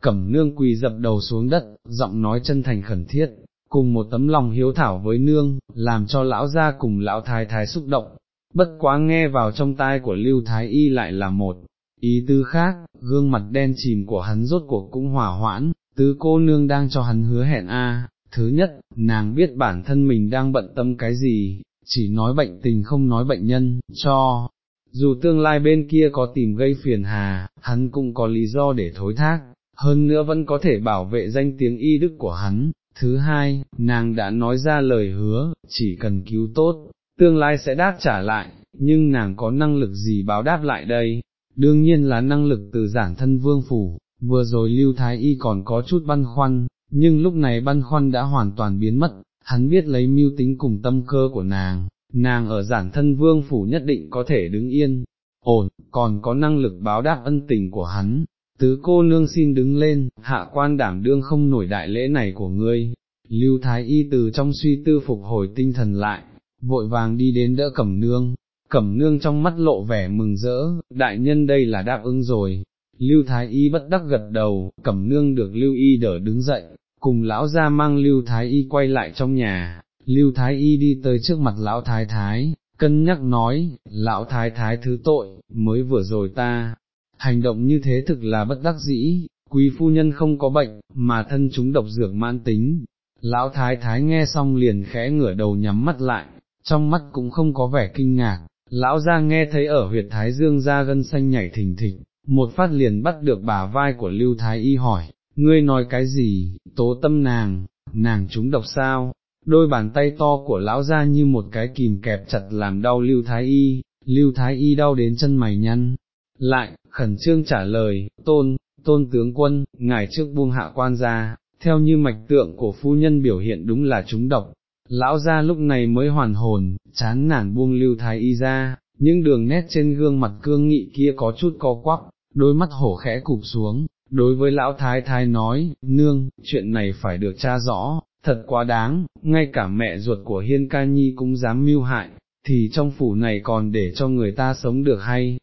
Cẩm nương quỳ dập đầu xuống đất, giọng nói chân thành khẩn thiết, cùng một tấm lòng hiếu thảo với nương, làm cho lão gia cùng lão thái thái xúc động, bất quá nghe vào trong tai của lưu thái y lại là một ý tư khác, gương mặt đen chìm của hắn rốt cuộc cũng hỏa hoãn, tứ cô nương đang cho hắn hứa hẹn a. Thứ nhất, nàng biết bản thân mình đang bận tâm cái gì, chỉ nói bệnh tình không nói bệnh nhân, cho, dù tương lai bên kia có tìm gây phiền hà, hắn cũng có lý do để thối thác, hơn nữa vẫn có thể bảo vệ danh tiếng y đức của hắn, Thứ hai, nàng đã nói ra lời hứa, chỉ cần cứu tốt, tương lai sẽ đáp trả lại, nhưng nàng có năng lực gì báo đáp lại đây? Đương nhiên là năng lực từ giản thân vương phủ, vừa rồi Lưu Thái Y còn có chút băn khoăn, nhưng lúc này băn khoăn đã hoàn toàn biến mất, hắn biết lấy mưu tính cùng tâm cơ của nàng, nàng ở giản thân vương phủ nhất định có thể đứng yên, ổn, còn có năng lực báo đáp ân tình của hắn, tứ cô nương xin đứng lên, hạ quan đảm đương không nổi đại lễ này của ngươi, lưu thái y từ trong suy tư phục hồi tinh thần lại, vội vàng đi đến đỡ cẩm nương, cẩm nương trong mắt lộ vẻ mừng rỡ, đại nhân đây là đáp ứng rồi, lưu thái y bất đắc gật đầu, cẩm nương được lưu y đỡ đứng dậy, cùng lão ra mang lưu thái y quay lại trong nhà, lưu thái y đi tới trước mặt lão thái thái, cân nhắc nói, lão thái thái thứ tội, mới vừa rồi ta, hành động như thế thực là bất đắc dĩ, quý phu nhân không có bệnh, mà thân chúng độc dược mãn tính. Lão thái thái nghe xong liền khẽ ngửa đầu nhắm mắt lại, trong mắt cũng không có vẻ kinh ngạc, lão ra nghe thấy ở huyệt thái dương ra gân xanh nhảy thình thịch, một phát liền bắt được bà vai của lưu thái y hỏi, ngươi nói cái gì, tố tâm nàng, nàng chúng độc sao, đôi bàn tay to của lão ra như một cái kìm kẹp chặt làm đau lưu thái y, lưu thái y đau đến chân mày nhăn, lại, khẩn trương trả lời, tôn, tôn tướng quân, ngài trước buông hạ quan ra, theo như mạch tượng của phu nhân biểu hiện đúng là chúng độc, lão gia lúc này mới hoàn hồn, chán nản buông lưu thái y ra, những đường nét trên gương mặt cương nghị kia có chút co quắp, đôi mắt hổ khẽ cụp xuống, đối với lão thái thái nói, nương, chuyện này phải được tra rõ, thật quá đáng, ngay cả mẹ ruột của hiên ca nhi cũng dám mưu hại, thì trong phủ này còn để cho người ta sống được hay,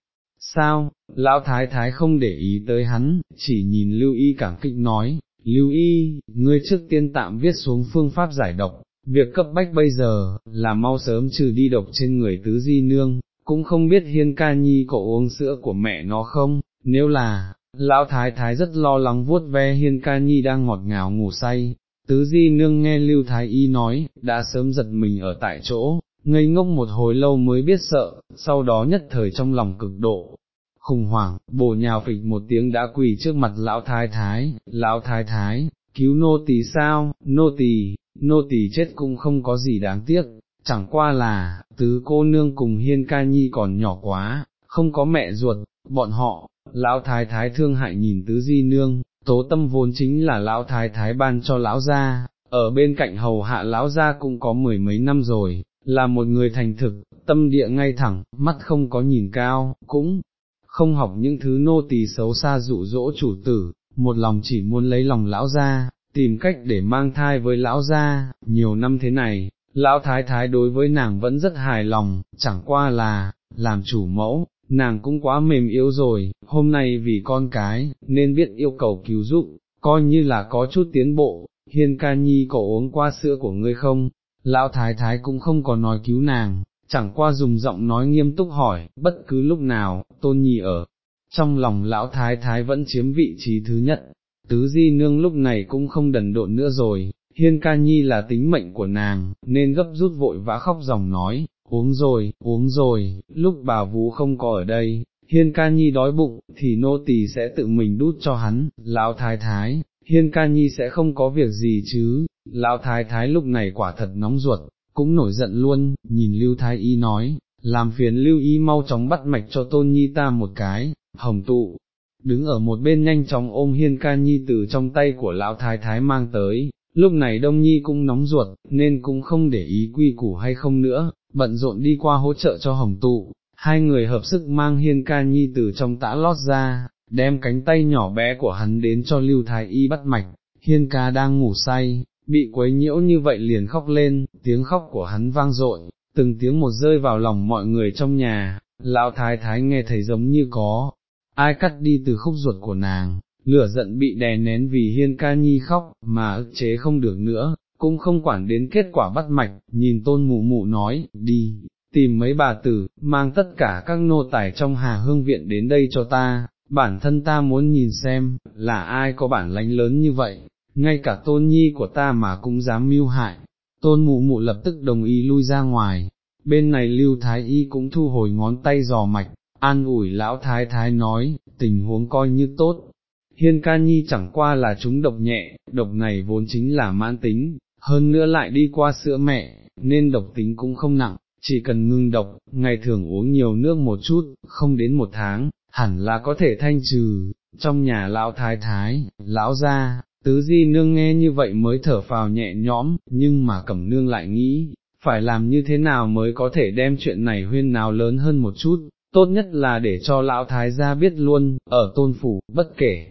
sao, lão thái thái không để ý tới hắn, chỉ nhìn lưu y cảm kích nói, lưu y, ngươi trước tiên tạm viết xuống phương pháp giải độc, việc cấp bách bây giờ, là mau sớm trừ đi độc trên người tứ di nương, cũng không biết hiên ca nhi có uống sữa của mẹ nó không, nếu là, lão thái thái rất lo lắng vuốt ve hiên ca nhi đang ngọt ngào ngủ say. Tứ di nương nghe lưu thái y nói, đã sớm giật mình ở tại chỗ, ngây ngốc một hồi lâu mới biết sợ, sau đó nhất thời trong lòng cực độ, khủng hoảng, bổ nhào phịch một tiếng đã quỳ trước mặt lão thái thái, lão thái thái, cứu nô tỳ sao, nô tỳ, nô tỳ chết cũng không có gì đáng tiếc, chẳng qua là, tứ cô nương cùng hiên ca nhi còn nhỏ quá, không có mẹ ruột, bọn họ, lão thái thái thương hại nhìn tứ di nương, tố tâm vốn chính là lão thái thái ban cho lão gia, ở bên cạnh hầu hạ lão gia cũng có mười mấy năm rồi, là một người thành thực, tâm địa ngay thẳng, mắt không có nhìn cao, cũng không học những thứ nô tỳ xấu xa dụ dỗ chủ tử, một lòng chỉ muốn lấy lòng lão gia, tìm cách để mang thai với lão gia, nhiều năm thế này, lão thái thái đối với nàng vẫn rất hài lòng, chẳng qua là, làm chủ mẫu, nàng cũng quá mềm yếu rồi, hôm nay vì con cái, nên biết yêu cầu cứu giúp, coi như là có chút tiến bộ, hiên ca nhi có uống qua sữa của ngươi không, lão thái thái cũng không có nói cứu nàng, chẳng qua dùng giọng nói nghiêm túc hỏi, bất cứ lúc nào, tôn nhi ở, trong lòng lão thái thái vẫn chiếm vị trí thứ nhất, tứ di nương lúc này cũng không đần độn nữa rồi, hiên ca nhi là tính mệnh của nàng, nên gấp rút vội vã khóc dòng nói, uống rồi, uống rồi, lúc bà vũ không có ở đây, hiên ca nhi đói bụng, thì nô tỳ sẽ tự mình đút cho hắn, lão thái thái, hiên ca nhi sẽ không có việc gì chứ, lão thái thái lúc này quả thật nóng ruột, cũng nổi giận luôn, nhìn lưu thái y nói, làm phiền lưu y mau chóng bắt mạch cho tôn nhi ta một cái, hồng tụ, đứng ở một bên nhanh chóng ôm hiên ca nhi từ trong tay của lão thái thái mang tới, lúc này đông nhi cũng nóng ruột, nên cũng không để ý quy củ hay không nữa, bận rộn đi qua hỗ trợ cho hồng tụ, hai người hợp sức mang hiên ca nhi từ trong tã lót ra, đem cánh tay nhỏ bé của hắn đến cho lưu thái y bắt mạch, hiên ca đang ngủ say, bị quấy nhiễu như vậy liền khóc lên, tiếng khóc của hắn vang dội, từng tiếng một rơi vào lòng mọi người trong nhà, lão thái thái nghe thấy giống như có, ai cắt đi từ khúc ruột của nàng, lửa giận bị đè nén vì hiên ca nhi khóc, mà ức chế không được nữa, cũng không quản đến kết quả bắt mạch, nhìn tôn mụ mụ nói, đi, tìm mấy bà tử, mang tất cả các nô tài trong hà hương viện đến đây cho ta, bản thân ta muốn nhìn xem, là ai có bản lánh lớn như vậy, ngay cả tôn nhi của ta mà cũng dám mưu hại, tôn mụ mụ lập tức đồng ý lui ra ngoài, bên này lưu thái y cũng thu hồi ngón tay dò mạch, an ủi lão thái thái nói, tình huống coi như tốt. Hiên ca nhi chẳng qua là chúng độc nhẹ, độc này vốn chính là mãn tính, hơn nữa lại đi qua sữa mẹ, nên độc tính cũng không nặng, chỉ cần ngưng độc, ngày thường uống nhiều nước một chút, không đến một tháng, hẳn là có thể thanh trừ, trong nhà lão thái thái, lão gia, tứ di nương nghe như vậy mới thở phào nhẹ nhõm, nhưng mà cẩm nương lại nghĩ, phải làm như thế nào mới có thể đem chuyện này huyên nào lớn hơn một chút, tốt nhất là để cho lão thái gia biết luôn, ở tôn phủ, bất kể,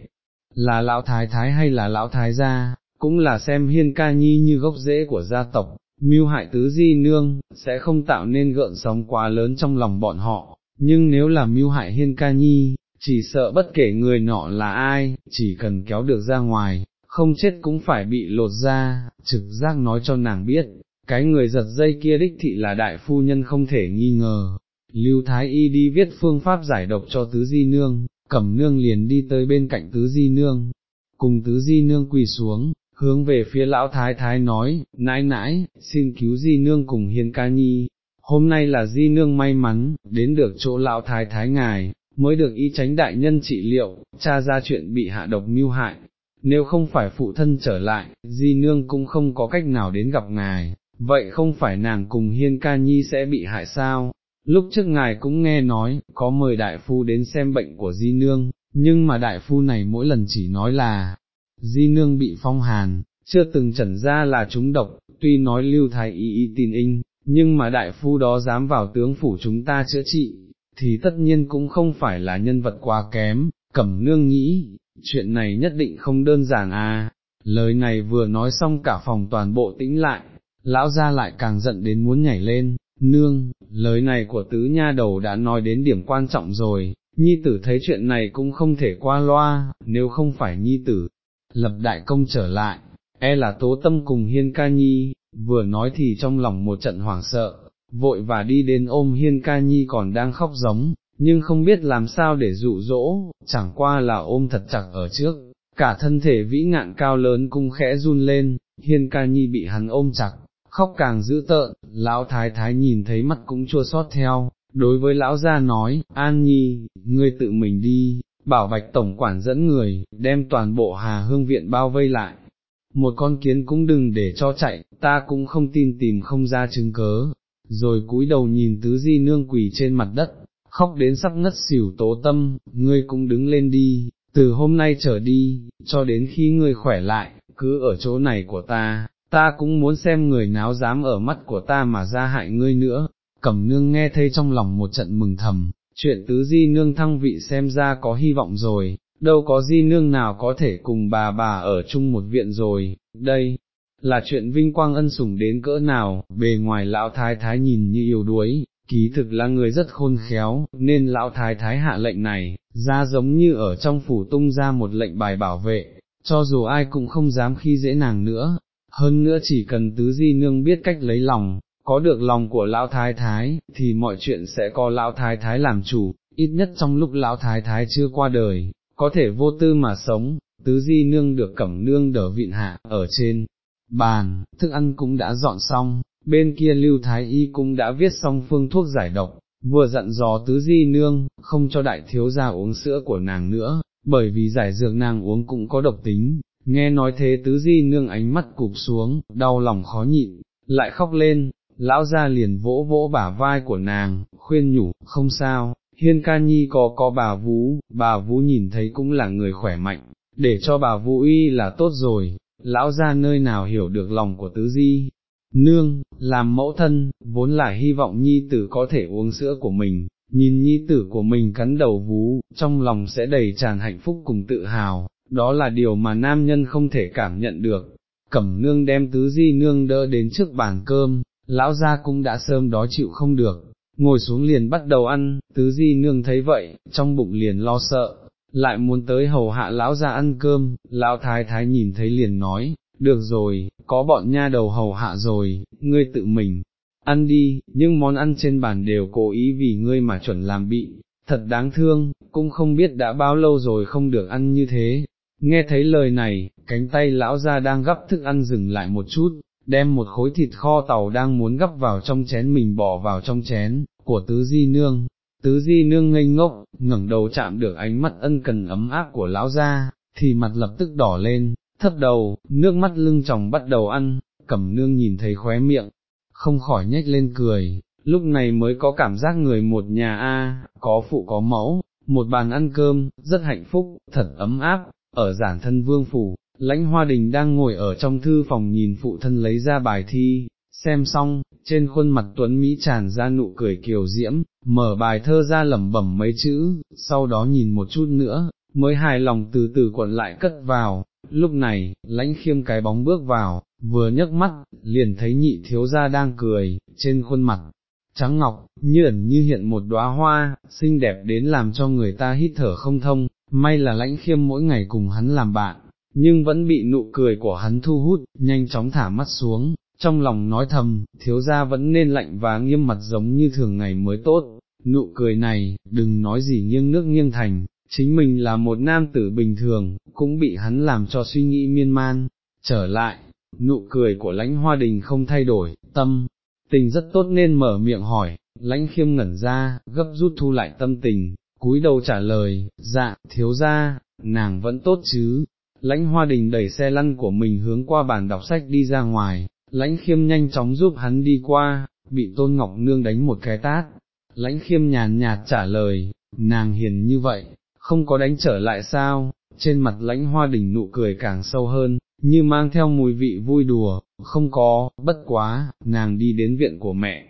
là lão thái thái hay là lão thái gia, cũng là xem hiên ca nhi như gốc rễ của gia tộc, mưu hại tứ di nương, sẽ không tạo nên gợn sóng quá lớn trong lòng bọn họ, nhưng nếu là mưu hại hiên ca nhi, chỉ sợ bất kể người nọ là ai, chỉ cần kéo được ra ngoài, không chết cũng phải bị lột ra, trực giác nói cho nàng biết, cái người giật dây kia đích thị là đại phu nhân không thể nghi ngờ. Lưu Thái Y đi viết phương pháp giải độc cho tứ di nương, cẩm nương liền đi tới bên cạnh tứ di nương, cùng tứ di nương quỳ xuống, hướng về phía lão thái thái nói, nãi nãi, xin cứu di nương cùng hiên ca nhi, hôm nay là di nương may mắn, đến được chỗ lão thái thái ngài, mới được y tránh đại nhân trị liệu, tra ra chuyện bị hạ độc mưu hại, nếu không phải phụ thân trở lại, di nương cũng không có cách nào đến gặp ngài, vậy không phải nàng cùng hiên ca nhi sẽ bị hại sao? Lúc trước ngài cũng nghe nói, có mời đại phu đến xem bệnh của di nương, nhưng mà đại phu này mỗi lần chỉ nói là, di nương bị phong hàn, chưa từng chẩn ra là chúng độc, tuy nói lưu thái y y tin in, nhưng mà đại phu đó dám vào tướng phủ chúng ta chữa trị, thì tất nhiên cũng không phải là nhân vật quá kém, cẩm nương nghĩ, chuyện này nhất định không đơn giản à, lời này vừa nói xong cả phòng toàn bộ tĩnh lại, lão ra lại càng giận đến muốn nhảy lên, nương, lời này của tứ nha đầu đã nói đến điểm quan trọng rồi, nhi tử thấy chuyện này cũng không thể qua loa, nếu không phải nhi tử, lập đại công trở lại, e là tố tâm cùng hiên ca nhi, vừa nói thì trong lòng một trận hoảng sợ, vội và đi đến ôm hiên ca nhi còn đang khóc giống, nhưng không biết làm sao để dụ dỗ, chẳng qua là ôm thật chặt ở trước, cả thân thể vĩ ngạn cao lớn cũng khẽ run lên, hiên ca nhi bị hắn ôm chặt, khóc càng dữ tợn, lão thái thái nhìn thấy mắt cũng chua xót theo, đối với lão gia nói, an nhi, ngươi tự mình đi, bảo bạch tổng quản dẫn người, đem toàn bộ hà hương viện bao vây lại. Một con kiến cũng đừng để cho chạy, ta cũng không tin tìm không ra chứng cớ, rồi cúi đầu nhìn tứ di nương quỳ trên mặt đất, khóc đến sắp ngất xỉu tố tâm, ngươi cũng đứng lên đi, từ hôm nay trở đi, cho đến khi ngươi khỏe lại, cứ ở chỗ này của ta, ta cũng muốn xem người náo dám ở mắt của ta mà ra hại ngươi nữa, cẩm nương nghe thấy trong lòng một trận mừng thầm, chuyện tứ di nương thăng vị xem ra có hy vọng rồi, đâu có di nương nào có thể cùng bà bà ở chung một viện rồi, đây, là chuyện vinh quang ân sủng đến cỡ nào, bề ngoài lão thái thái nhìn như yếu đuối, ký thực là người rất khôn khéo, nên lão thái thái hạ lệnh này, ra giống như ở trong phủ tung ra một lệnh bài bảo vệ, cho dù ai cũng không dám khi dễ nàng nữa, hơn nữa chỉ cần tứ di nương biết cách lấy lòng, có được lòng của lão thái thái, thì mọi chuyện sẽ có lão thái thái làm chủ, ít nhất trong lúc lão thái thái chưa qua đời, có thể vô tư mà sống, tứ di nương được cẩm nương đỡ vịn hạ, ở trên bàn, thức ăn cũng đã dọn xong, bên kia lưu thái y cũng đã viết xong phương thuốc giải độc, vừa dặn dò tứ di nương, không cho đại thiếu gia uống sữa của nàng nữa, bởi vì giải dược nàng uống cũng có độc tính, nghe nói thế tứ di nương ánh mắt cụp xuống, đau lòng khó nhịn, lại khóc lên, lão gia liền vỗ vỗ bả vai của nàng, khuyên nhủ, không sao, hiên ca nhi có có bà Vũ, bà Vũ nhìn thấy cũng là người khỏe mạnh, để cho bà Vũ y là tốt rồi, lão gia nơi nào hiểu được lòng của tứ di. Nương, làm mẫu thân, vốn là hy vọng nhi tử có thể uống sữa của mình, nhìn nhi tử của mình cắn đầu vú, trong lòng sẽ đầy tràn hạnh phúc cùng tự hào, đó là điều mà nam nhân không thể cảm nhận được. Cẩm nương đem tứ di nương đỡ đến trước bàn cơm, lão gia cũng đã sớm đói chịu không được, ngồi xuống liền bắt đầu ăn, tứ di nương thấy vậy, trong bụng liền lo sợ, lại muốn tới hầu hạ lão gia ăn cơm, lão thái thái nhìn thấy liền nói, được rồi, có bọn nha đầu hầu hạ rồi, ngươi tự mình, ăn đi, nhưng món ăn trên bàn đều cố ý vì ngươi mà chuẩn làm bị, thật đáng thương, cũng không biết đã bao lâu rồi không được ăn như thế. Nghe thấy lời này, cánh tay lão ra đang gấp thức ăn dừng lại một chút, đem một khối thịt kho tàu đang muốn gấp vào trong chén mình bỏ vào trong chén, của tứ di nương. Tứ di nương ngây ngốc, ngẩng đầu chạm được ánh mắt ân cần ấm áp của lão ra, thì mặt lập tức đỏ lên, thấp đầu, nước mắt lưng chồng bắt đầu ăn, cẩm nương nhìn thấy khóe miệng, không khỏi nhếch lên cười, lúc này mới có cảm giác người một nhà a, có phụ có mẫu, một bàn ăn cơm, rất hạnh phúc, thật ấm áp, ở giản thân vương phủ, lãnh hoa đình đang ngồi ở trong thư phòng nhìn phụ thân lấy ra bài thi, xem xong, trên khuôn mặt tuấn Mỹ tràn ra nụ cười kiều diễm, mở bài thơ ra lẩm bẩm mấy chữ, sau đó nhìn một chút nữa, mới hài lòng từ từ quận lại cất vào, lúc này, lãnh khiêm cái bóng bước vào, vừa nhấc mắt, liền thấy nhị thiếu gia đang cười, trên khuôn mặt, trắng ngọc, như ẩn như hiện một đóa hoa, xinh đẹp đến làm cho người ta hít thở không thông, may là lãnh khiêm mỗi ngày cùng hắn làm bạn, nhưng vẫn bị nụ cười của hắn thu hút, nhanh chóng thả mắt xuống, trong lòng nói thầm, thiếu gia vẫn nên lạnh và nghiêm mặt giống như thường ngày mới tốt, nụ cười này, đừng nói gì nghiêng nước nghiêng thành, chính mình là một nam tử bình thường, cũng bị hắn làm cho suy nghĩ miên man, trở lại, nụ cười của lãnh hoa đình không thay đổi, tâm, tình rất tốt nên mở miệng hỏi, lãnh khiêm ngẩn ra, gấp rút thu lại tâm tình, cúi đầu trả lời, dạ, thiếu ra, nàng vẫn tốt chứ, lãnh hoa đình đẩy xe lăn của mình hướng qua bàn đọc sách đi ra ngoài, lãnh khiêm nhanh chóng giúp hắn đi qua, bị tôn ngọc nương đánh một cái tát, lãnh khiêm nhàn nhạt trả lời, nàng hiền như vậy, không có đánh trở lại sao, trên mặt lãnh hoa đình nụ cười càng sâu hơn, như mang theo mùi vị vui đùa, không có, bất quá, nàng đi đến viện của mẹ,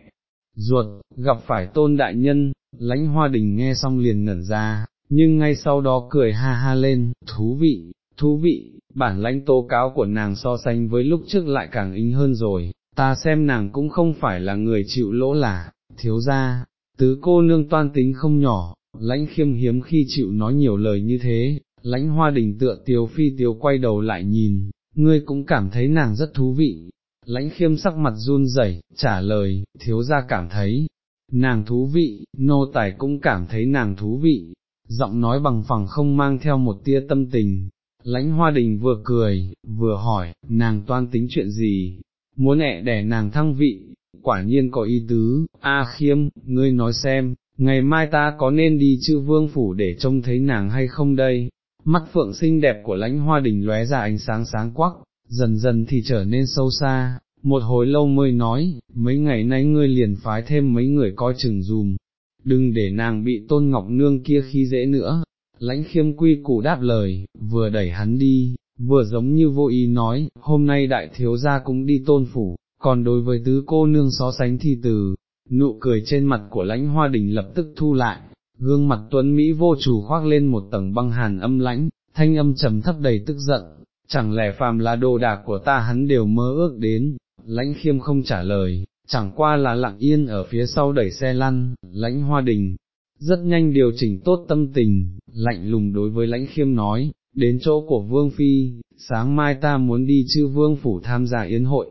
ruột, gặp phải tôn đại nhân, lãnh hoa đình nghe xong liền ngẩn ra, nhưng ngay sau đó cười ha ha lên, thú vị, thú vị, bản lãnh tố cáo của nàng so sánh với lúc trước lại càng ính hơn rồi, ta xem nàng cũng không phải là người chịu lỗ là, thiếu ra, tứ cô nương toan tính không nhỏ, lãnh khiêm hiếm khi chịu nói nhiều lời như thế, lãnh hoa đình tựa tiếu phi tiếu quay đầu lại nhìn, ngươi cũng cảm thấy nàng rất thú vị, lãnh khiêm sắc mặt run rẩy trả lời, thiếu gia cảm thấy, nàng thú vị, nô tài cũng cảm thấy nàng thú vị, giọng nói bằng phẳng không mang theo một tia tâm tình, lãnh hoa đình vừa cười, vừa hỏi, nàng toan tính chuyện gì, muốn ẹ đẻ nàng thăng vị, quả nhiên có ý tứ, a khiêm, ngươi nói xem, ngày mai ta có nên đi chữ vương phủ để trông thấy nàng hay không đây, mắt phượng xinh đẹp của lãnh hoa đình lóe ra ánh sáng sáng quắc, dần dần thì trở nên sâu xa, một hồi lâu mới nói, mấy ngày nay ngươi liền phái thêm mấy người coi chừng dùm, đừng để nàng bị tôn ngọc nương kia khi dễ nữa. lãnh khiêm quy củ đáp lời, vừa đẩy hắn đi, vừa giống như vô ý nói, hôm nay đại thiếu gia cũng đi tôn phủ, còn đối với tứ cô nương so sánh thì từ, nụ cười trên mặt của lãnh hoa đình lập tức thu lại, gương mặt tuấn Mỹ vô chủ khoác lên một tầng băng hàn âm lãnh, thanh âm trầm thấp đầy tức giận, chẳng lẽ phàm là đồ đạc của ta hắn đều mơ ước đến, lãnh khiêm không trả lời, chẳng qua là lặng yên ở phía sau đẩy xe lăn, lãnh hoa đình, rất nhanh điều chỉnh tốt tâm tình, lạnh lùng đối với lãnh khiêm nói, đến chỗ của Vương Phi, sáng mai ta muốn đi chư Vương Phủ tham gia yến hội.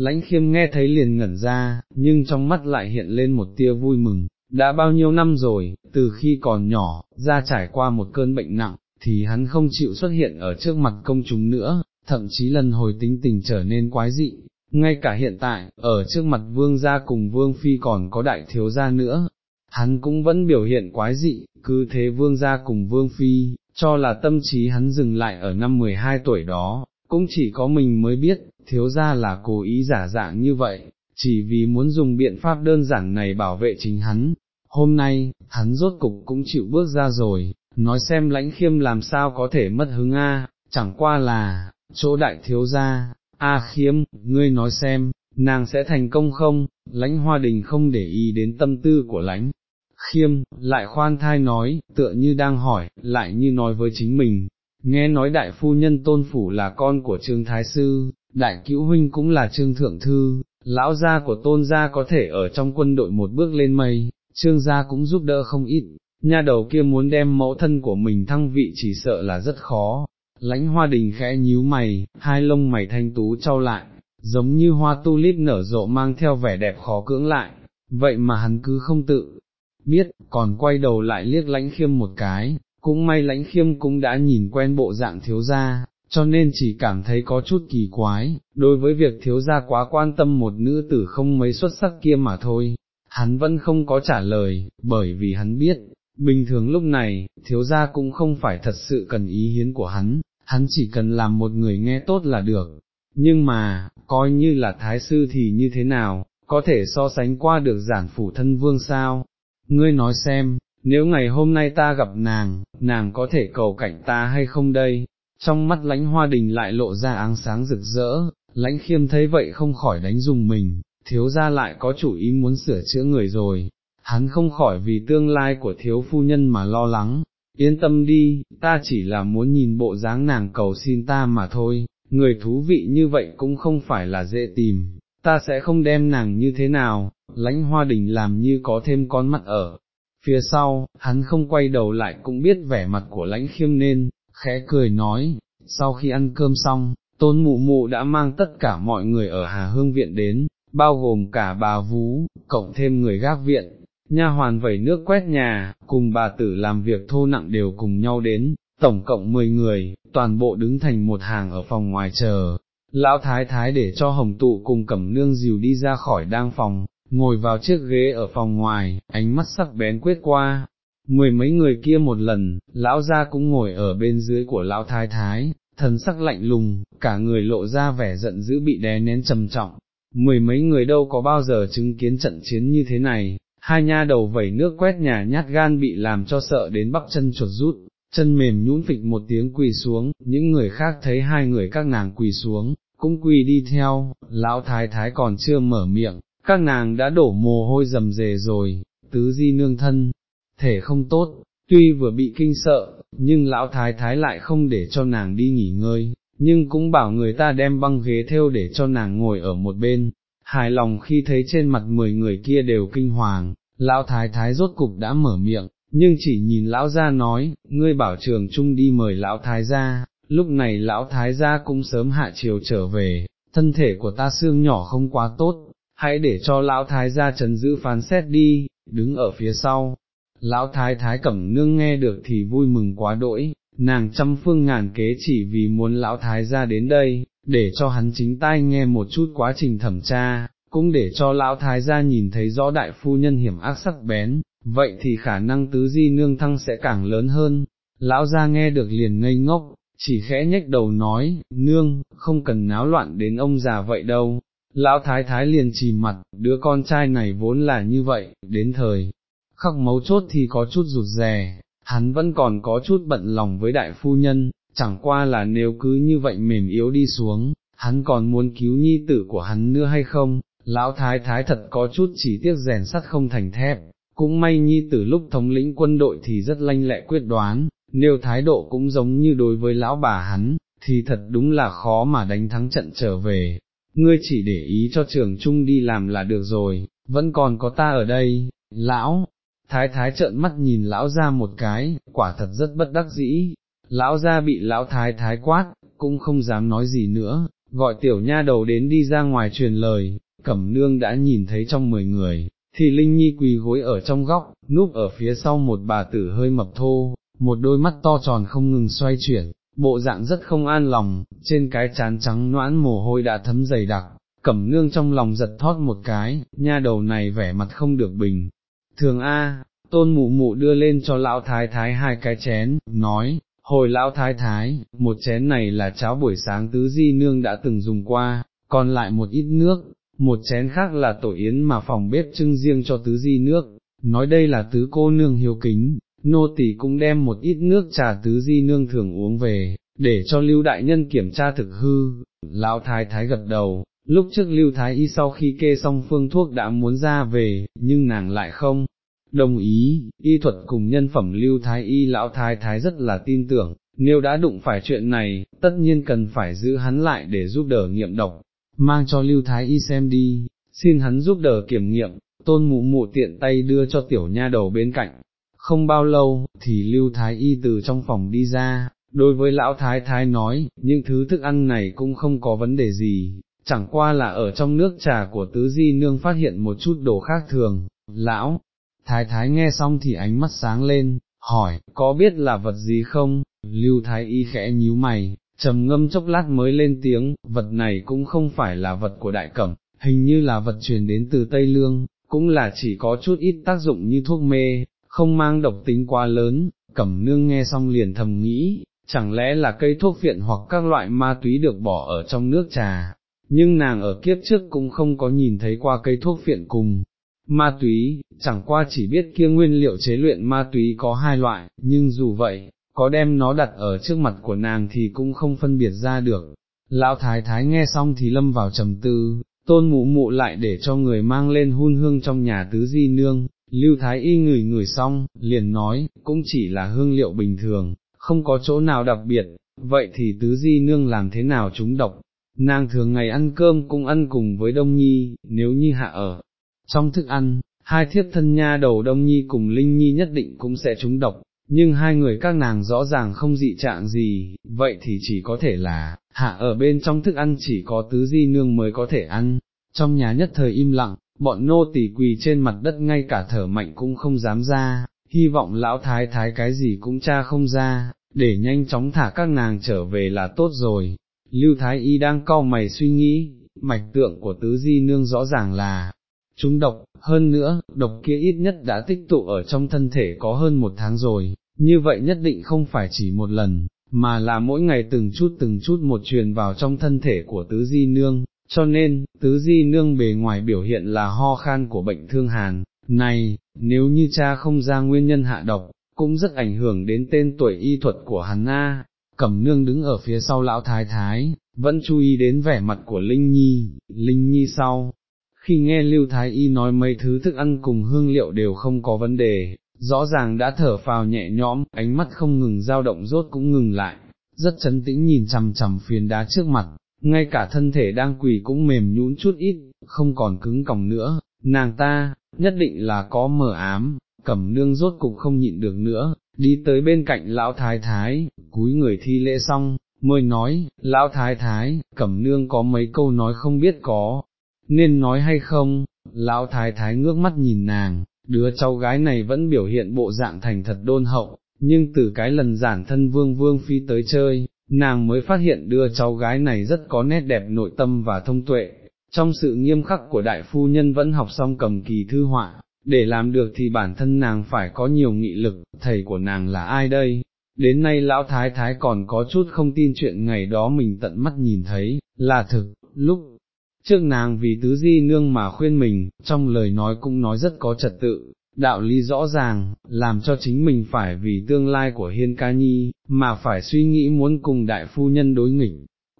Lãnh khiêm nghe thấy liền ngẩn ra, nhưng trong mắt lại hiện lên một tia vui mừng, đã bao nhiêu năm rồi, từ khi còn nhỏ, ra trải qua một cơn bệnh nặng, thì hắn không chịu xuất hiện ở trước mặt công chúng nữa, thậm chí lần hồi tính tình trở nên quái dị, ngay cả hiện tại, ở trước mặt vương gia cùng vương phi còn có đại thiếu gia nữa, hắn cũng vẫn biểu hiện quái dị, cứ thế vương gia cùng vương phi, cho là tâm trí hắn dừng lại ở năm 12 tuổi đó, cũng chỉ có mình mới biết, thiếu gia là cố ý giả dạng như vậy, chỉ vì muốn dùng biện pháp đơn giản này bảo vệ chính hắn. Hôm nay, hắn rốt cục cũng chịu bước ra rồi, nói xem lãnh khiêm làm sao có thể mất hứng a, chẳng qua là, chỗ đại thiếu gia, a khiêm, ngươi nói xem, nàng sẽ thành công không, lãnh hoa đình không để ý đến tâm tư của lãnh. Khiêm, lại khoan thai nói, tựa như đang hỏi, lại như nói với chính mình, nghe nói đại phu nhân tôn phủ là con của trương thái sư, đại cứu huynh cũng là trương thượng thư, lão gia của tôn gia có thể ở trong quân đội một bước lên mây, trương gia cũng giúp đỡ không ít, nha đầu kia muốn đem mẫu thân của mình thăng vị chỉ sợ là rất khó. Lãnh hoa đình khẽ nhíu mày, hai lông mày thanh tú trao lại, giống như hoa tulip nở rộ mang theo vẻ đẹp khó cưỡng lại, vậy mà hắn cứ không tự biết, còn quay đầu lại liếc lãnh khiêm một cái, cũng may lãnh khiêm cũng đã nhìn quen bộ dạng thiếu gia, cho nên chỉ cảm thấy có chút kỳ quái, đối với việc thiếu gia quá quan tâm một nữ tử không mấy xuất sắc kia mà thôi, hắn vẫn không có trả lời, bởi vì hắn biết, bình thường lúc này, thiếu gia cũng không phải thật sự cần ý hiến của hắn, hắn chỉ cần làm một người nghe tốt là được, nhưng mà, coi như là thái sư thì như thế nào, có thể so sánh qua được giản phủ thân vương sao, ngươi nói xem, nếu ngày hôm nay ta gặp nàng, nàng có thể cầu cảnh ta hay không đây, trong mắt lãnh hoa đình lại lộ ra áng sáng rực rỡ, lãnh khiêm thấy vậy không khỏi đánh dùng mình, thiếu gia lại có chủ ý muốn sửa chữa người rồi, hắn không khỏi vì tương lai của thiếu phu nhân mà lo lắng, yên tâm đi, ta chỉ là muốn nhìn bộ dáng nàng cầu xin ta mà thôi, người thú vị như vậy cũng không phải là dễ tìm, ta sẽ không đem nàng như thế nào, lãnh hoa đình làm như có thêm con mắt ở. Phía sau, hắn không quay đầu lại cũng biết vẻ mặt của lãnh khiêm nên, khẽ cười nói, sau khi ăn cơm xong, tôn mụ mụ đã mang tất cả mọi người ở Hà Hương Viện đến, bao gồm cả bà Vú, cộng thêm người gác viện, nha hoàn vẩy nước quét nhà, cùng bà tử làm việc thô nặng đều cùng nhau đến, tổng cộng 10 người, toàn bộ đứng thành một hàng ở phòng ngoài chờ. Lão thái thái để cho hồng tụ cùng cẩm nương dìu đi ra khỏi đang phòng, ngồi vào chiếc ghế ở phòng ngoài, ánh mắt sắc bén quyết qua, mười mấy người kia một lần, lão gia cũng ngồi ở bên dưới của lão thái thái, thần sắc lạnh lùng, cả người lộ ra vẻ giận dữ bị đè nén trầm trọng, mười mấy người đâu có bao giờ chứng kiến trận chiến như thế này, hai nha đầu vẩy nước quét nhà nhát gan bị làm cho sợ đến bắp chân chuột rút, chân mềm nhũn phịch một tiếng quỳ xuống, những người khác thấy hai người các nàng quỳ xuống, cũng quỳ đi theo, lão thái thái còn chưa mở miệng, các nàng đã đổ mồ hôi rầm rề rồi, tứ di nương thân, thể không tốt, tuy vừa bị kinh sợ, nhưng lão thái thái lại không để cho nàng đi nghỉ ngơi, nhưng cũng bảo người ta đem băng ghế theo để cho nàng ngồi ở một bên, hài lòng khi thấy trên mặt mười người kia đều kinh hoàng, lão thái thái rốt cục đã mở miệng, nhưng chỉ nhìn lão gia nói, ngươi bảo trường trung đi mời lão thái gia, lúc này lão thái gia cũng sớm hạ chiều trở về, thân thể của ta xương nhỏ không quá tốt, hãy để cho lão thái gia trấn giữ phán xét đi, đứng ở phía sau. Lão thái thái cẩm nương nghe được thì vui mừng quá đỗi, nàng trăm phương ngàn kế chỉ vì muốn lão thái gia đến đây, để cho hắn chính tai nghe một chút quá trình thẩm tra, cũng để cho lão thái gia nhìn thấy rõ đại phu nhân hiểm ác sắc bén, vậy thì khả năng tứ di nương thăng sẽ càng lớn hơn. Lão gia nghe được liền ngây ngốc, chỉ khẽ nhếch đầu nói, nương, không cần náo loạn đến ông già vậy đâu. Lão thái thái liền chìm mặt, đứa con trai này vốn là như vậy, đến thời, khắc mấu chốt thì có chút rụt rè, hắn vẫn còn có chút bận lòng với đại phu nhân, chẳng qua là nếu cứ như vậy mềm yếu đi xuống, hắn còn muốn cứu nhi tử của hắn nữa hay không, lão thái thái thật có chút chỉ tiếc rèn sắt không thành thép, cũng may nhi tử lúc thống lĩnh quân đội thì rất lanh lẹ quyết đoán, nếu thái độ cũng giống như đối với lão bà hắn, thì thật đúng là khó mà đánh thắng trận trở về, ngươi chỉ để ý cho trường trung đi làm là được rồi, vẫn còn có ta ở đây, lão, thái thái trợn mắt nhìn lão ra một cái, quả thật rất bất đắc dĩ, lão ra bị lão thái thái quát, cũng không dám nói gì nữa, gọi tiểu nha đầu đến đi ra ngoài truyền lời, cẩm nương đã nhìn thấy trong mười người, thì Linh Nhi quỳ gối ở trong góc, núp ở phía sau một bà tử hơi mập thô, một đôi mắt to tròn không ngừng xoay chuyển, bộ dạng rất không an lòng, trên cái chán trắng noãn mồ hôi đã thấm dày đặc, cẩm nương trong lòng giật thót một cái, nha đầu này vẻ mặt không được bình. Thường A, tôn mụ mụ đưa lên cho lão thái thái hai cái chén, nói, hồi lão thái thái, một chén này là cháo buổi sáng tứ di nương đã từng dùng qua, còn lại một ít nước, một chén khác là tổ yến mà phòng bếp trưng riêng cho tứ di nước, nói đây là tứ cô nương hiếu kính, nô tỳ cũng đem một ít nước trà tứ di nương thường uống về, để cho lưu đại nhân kiểm tra thực hư, lão thái thái gật đầu, lúc trước lưu thái y sau khi kê xong phương thuốc đã muốn ra về, nhưng nàng lại không. Đồng ý, y thuật cùng nhân phẩm lưu thái y lão thái thái rất là tin tưởng, nếu đã đụng phải chuyện này, tất nhiên cần phải giữ hắn lại để giúp đỡ nghiệm độc, mang cho lưu thái y xem đi, xin hắn giúp đỡ kiểm nghiệm, tôn mụ mụ tiện tay đưa cho tiểu nha đầu bên cạnh, không bao lâu, thì lưu thái y từ trong phòng đi ra, đối với lão thái thái nói, những thứ thức ăn này cũng không có vấn đề gì, chẳng qua là ở trong nước trà của tứ di nương phát hiện một chút đồ khác thường, lão, thái thái nghe xong thì ánh mắt sáng lên, hỏi, có biết là vật gì không, lưu thái y khẽ nhíu mày, trầm ngâm chốc lát mới lên tiếng, vật này cũng không phải là vật của đại cẩm, hình như là vật truyền đến từ Tây Lương, cũng là chỉ có chút ít tác dụng như thuốc mê, không mang độc tính quá lớn, cẩm nương nghe xong liền thầm nghĩ, chẳng lẽ là cây thuốc viện hoặc các loại ma túy được bỏ ở trong nước trà, nhưng nàng ở kiếp trước cũng không có nhìn thấy qua cây thuốc phiện cùng. Ma túy, chẳng qua chỉ biết kia nguyên liệu chế luyện ma túy có hai loại, nhưng dù vậy, có đem nó đặt ở trước mặt của nàng thì cũng không phân biệt ra được. Lão thái thái nghe xong thì lâm vào trầm tư, tôn mụ mụ lại để cho người mang lên hun hương trong nhà tứ di nương, lưu thái y ngửi ngửi xong, liền nói, cũng chỉ là hương liệu bình thường, không có chỗ nào đặc biệt, vậy thì tứ di nương làm thế nào chúng độc, nàng thường ngày ăn cơm cũng ăn cùng với đông nhi, nếu như hạ ở, trong thức ăn, hai thiếp thân nha đầu đông nhi cùng linh nhi nhất định cũng sẽ trúng độc, nhưng hai người các nàng rõ ràng không dị trạng gì, vậy thì chỉ có thể là, hạ ở bên trong thức ăn chỉ có tứ di nương mới có thể ăn, trong nhà nhất thời im lặng, bọn nô tỳ quỳ trên mặt đất ngay cả thở mạnh cũng không dám ra, hy vọng lão thái thái cái gì cũng cha không ra, để nhanh chóng thả các nàng trở về là tốt rồi. Lưu Thái Y đang cau mày suy nghĩ, mạch tượng của tứ di nương rõ ràng là, chúng độc, hơn nữa, độc kia ít nhất đã tích tụ ở trong thân thể có hơn một tháng rồi, như vậy nhất định không phải chỉ một lần, mà là mỗi ngày từng chút từng chút một truyền vào trong thân thể của tứ di nương, cho nên, tứ di nương bề ngoài biểu hiện là ho khan của bệnh thương hàn, này, nếu như cha không ra nguyên nhân hạ độc, cũng rất ảnh hưởng đến tên tuổi y thuật của hắn A. Cẩm nương đứng ở phía sau lão thái thái, vẫn chú ý đến vẻ mặt của Linh Nhi, Linh Nhi sau, khi nghe Lưu Thái Y nói mấy thứ thức ăn cùng hương liệu đều không có vấn đề, rõ ràng đã thở phào nhẹ nhõm, ánh mắt không ngừng dao động rốt cũng ngừng lại, rất chấn tĩnh nhìn chằm chằm phiến đá trước mặt, ngay cả thân thể đang quỳ cũng mềm nhũn chút ít, không còn cứng còng nữa, nàng ta, nhất định là có mờ ám, cẩm nương rốt cục không nhịn được nữa, đi tới bên cạnh lão thái thái, cúi người thi lễ xong, mới nói, lão thái thái, cẩm nương có mấy câu nói không biết có, nên nói hay không, lão thái thái ngước mắt nhìn nàng, đứa cháu gái này vẫn biểu hiện bộ dạng thành thật đôn hậu, nhưng từ cái lần giản thân vương vương phi tới chơi, nàng mới phát hiện đứa cháu gái này rất có nét đẹp nội tâm và thông tuệ, trong sự nghiêm khắc của đại phu nhân vẫn học xong cầm kỳ thư họa, để làm được thì bản thân nàng phải có nhiều nghị lực, thầy của nàng là ai đây? Đến nay lão thái thái còn có chút không tin chuyện ngày đó mình tận mắt nhìn thấy, là thực, lúc trước nàng vì tứ di nương mà khuyên mình, trong lời nói cũng nói rất có trật tự, đạo lý rõ ràng, làm cho chính mình phải vì tương lai của hiên ca nhi, mà phải suy nghĩ muốn cùng đại phu nhân đối nghịch,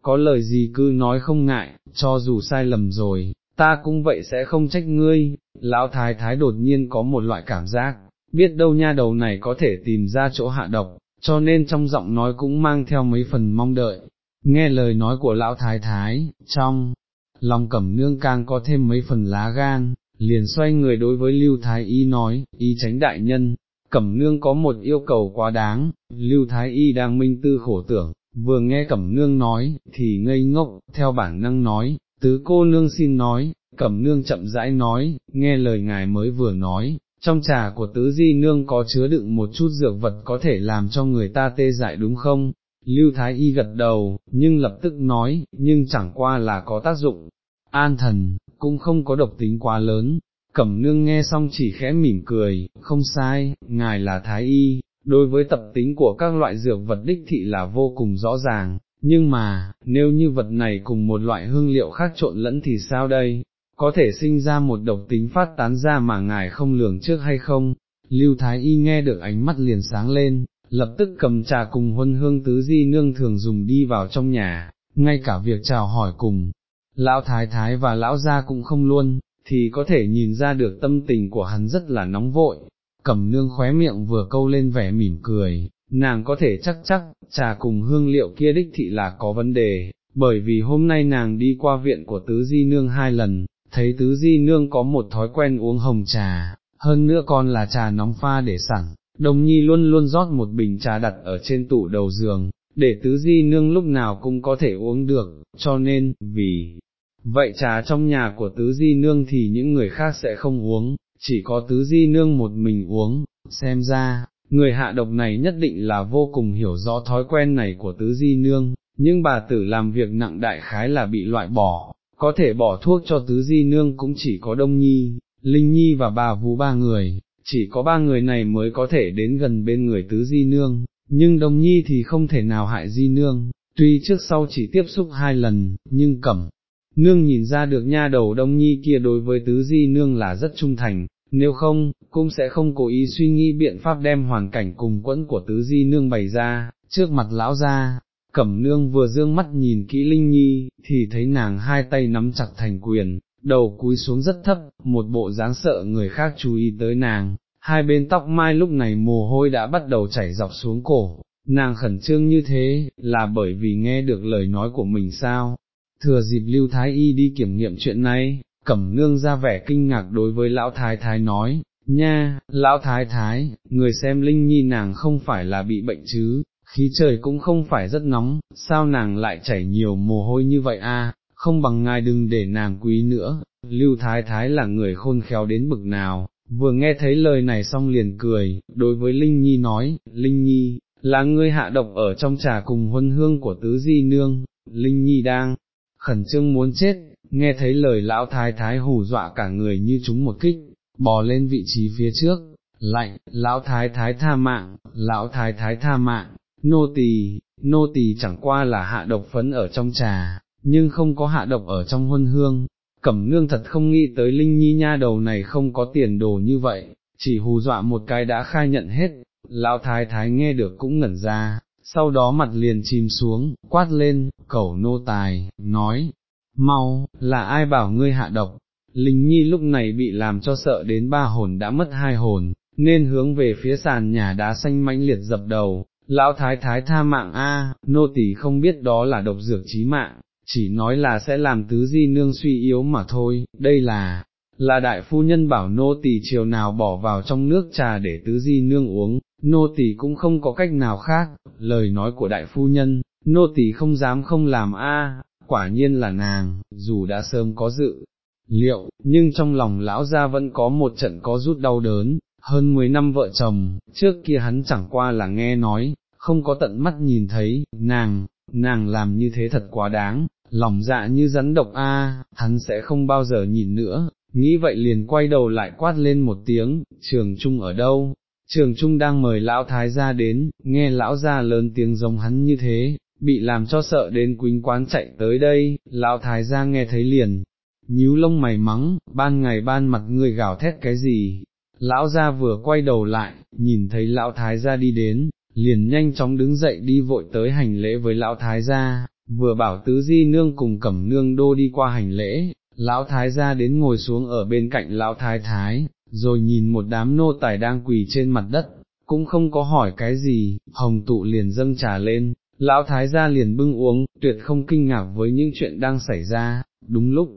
có lời gì cứ nói không ngại, cho dù sai lầm rồi, ta cũng vậy sẽ không trách ngươi, lão thái thái đột nhiên có một loại cảm giác, biết đâu nha đầu này có thể tìm ra chỗ hạ độc, cho nên trong giọng nói cũng mang theo mấy phần mong đợi, nghe lời nói của lão thái thái, trong lòng cẩm nương càng có thêm mấy phần lá gan, liền xoay người đối với Lưu Thái Y nói, y tránh đại nhân, cẩm nương có một yêu cầu quá đáng, Lưu Thái Y đang minh tư khổ tưởng, vừa nghe cẩm nương nói, thì ngây ngốc, theo bản năng nói, tứ cô nương xin nói, cẩm nương chậm rãi nói, nghe lời ngài mới vừa nói, trong trà của tứ di nương có chứa đựng một chút dược vật có thể làm cho người ta tê dại đúng không? Lưu Thái Y gật đầu, nhưng lập tức nói, nhưng chẳng qua là có tác dụng, an thần, cũng không có độc tính quá lớn. Cẩm nương nghe xong chỉ khẽ mỉm cười, không sai, ngài là Thái Y, đối với tập tính của các loại dược vật đích thị là vô cùng rõ ràng, nhưng mà, nếu như vật này cùng một loại hương liệu khác trộn lẫn thì sao đây, có thể sinh ra một độc tính phát tán ra mà ngài không lường trước hay không, Lưu Thái Y nghe được ánh mắt liền sáng lên, lập tức cầm trà cùng huân hương tứ di nương thường dùng đi vào trong nhà, ngay cả việc chào hỏi cùng, lão thái thái và lão gia cũng không luôn, thì có thể nhìn ra được tâm tình của hắn rất là nóng vội, cầm nương khóe miệng vừa câu lên vẻ mỉm cười, nàng có thể chắc chắc, trà cùng hương liệu kia đích thị là có vấn đề, bởi vì hôm nay nàng đi qua viện của tứ di nương hai lần, thấy tứ di nương có một thói quen uống hồng trà, hơn nữa còn là trà nóng pha để sẵn, đồng nhi luôn luôn rót một bình trà đặt ở trên tủ đầu giường, để tứ di nương lúc nào cũng có thể uống được, cho nên, vì vậy trà trong nhà của tứ di nương thì những người khác sẽ không uống, chỉ có tứ di nương một mình uống, xem ra, người hạ độc này nhất định là vô cùng hiểu rõ thói quen này của tứ di nương, nhưng bà tử làm việc nặng đại khái là bị loại bỏ, có thể bỏ thuốc cho tứ di nương cũng chỉ có đông nhi, linh nhi và bà vú ba người, chỉ có ba người này mới có thể đến gần bên người tứ di nương, nhưng đông nhi thì không thể nào hại di nương, tuy trước sau chỉ tiếp xúc hai lần, nhưng cẩm. Nương nhìn ra được nha đầu đông nhi kia đối với tứ di nương là rất trung thành, nếu không, cũng sẽ không cố ý suy nghĩ biện pháp đem hoàn cảnh cùng quẫn của tứ di nương bày ra, trước mặt lão ra, cẩm nương vừa dương mắt nhìn kỹ Linh Nhi, thì thấy nàng hai tay nắm chặt thành quyền, đầu cúi xuống rất thấp, một bộ dáng sợ người khác chú ý tới nàng, hai bên tóc mai lúc này mồ hôi đã bắt đầu chảy dọc xuống cổ, nàng khẩn trương như thế, là bởi vì nghe được lời nói của mình sao, thừa dịp lưu thái y đi kiểm nghiệm chuyện này, cẩm nương ra vẻ kinh ngạc đối với lão thái thái nói, nha, lão thái thái, người xem linh nhi nàng không phải là bị bệnh chứ, khí trời cũng không phải rất nóng, sao nàng lại chảy nhiều mồ hôi như vậy a? không bằng ngài đừng để nàng quý nữa, lưu thái thái là người khôn khéo đến bực nào, vừa nghe thấy lời này xong liền cười, đối với Linh Nhi nói, Linh Nhi, là ngươi hạ độc ở trong trà cùng huân hương của tứ di nương, Linh Nhi đang khẩn trương muốn chết, nghe thấy lời lão thái thái hù dọa cả người như chúng một kích, bò lên vị trí phía trước, lạnh, lão thái thái tha mạng, lão thái thái tha mạng, nô tỳ, nô tỳ chẳng qua là hạ độc phấn ở trong trà, nhưng không có hạ độc ở trong huân hương, cẩm nương thật không nghĩ tới Linh Nhi nha đầu này không có tiền đồ như vậy, chỉ hù dọa một cái đã khai nhận hết, lão thái thái nghe được cũng ngẩn ra, sau đó mặt liền chìm xuống, quát lên, cẩu nô tài, nói, mau, là ai bảo ngươi hạ độc, Linh Nhi lúc này bị làm cho sợ đến ba hồn đã mất hai hồn, nên hướng về phía sàn nhà đá xanh mãnh liệt dập đầu, lão thái thái tha mạng a, nô tỳ không biết đó là độc dược chí mạng, chỉ nói là sẽ làm tứ di nương suy yếu mà thôi, đây là, là đại phu nhân bảo nô tỳ chiều nào bỏ vào trong nước trà để tứ di nương uống, nô tỳ cũng không có cách nào khác, lời nói của đại phu nhân, nô tỳ không dám không làm a, quả nhiên là nàng, dù đã sớm có dự liệu, nhưng trong lòng lão gia vẫn có một trận có rút đau đớn, hơn 10 năm vợ chồng, trước kia hắn chẳng qua là nghe nói, không có tận mắt nhìn thấy, nàng, nàng làm như thế thật quá đáng, lòng dạ như rắn độc a, hắn sẽ không bao giờ nhìn nữa, nghĩ vậy liền quay đầu lại quát lên một tiếng, trường trung ở đâu, trường trung đang mời lão thái gia đến, nghe lão gia lớn tiếng giống hắn như thế, bị làm cho sợ đến quính quán chạy tới đây, lão thái gia nghe thấy liền, nhíu lông mày mắng, ban ngày ban mặt người gào thét cái gì, lão gia vừa quay đầu lại, nhìn thấy lão thái gia đi đến, liền nhanh chóng đứng dậy đi vội tới hành lễ với lão thái gia, vừa bảo tứ di nương cùng cẩm nương đô đi qua hành lễ, lão thái gia đến ngồi xuống ở bên cạnh lão thái thái, rồi nhìn một đám nô tài đang quỳ trên mặt đất, cũng không có hỏi cái gì, hồng tụ liền dâng trà lên, lão thái gia liền bưng uống, tuyệt không kinh ngạc với những chuyện đang xảy ra, đúng lúc.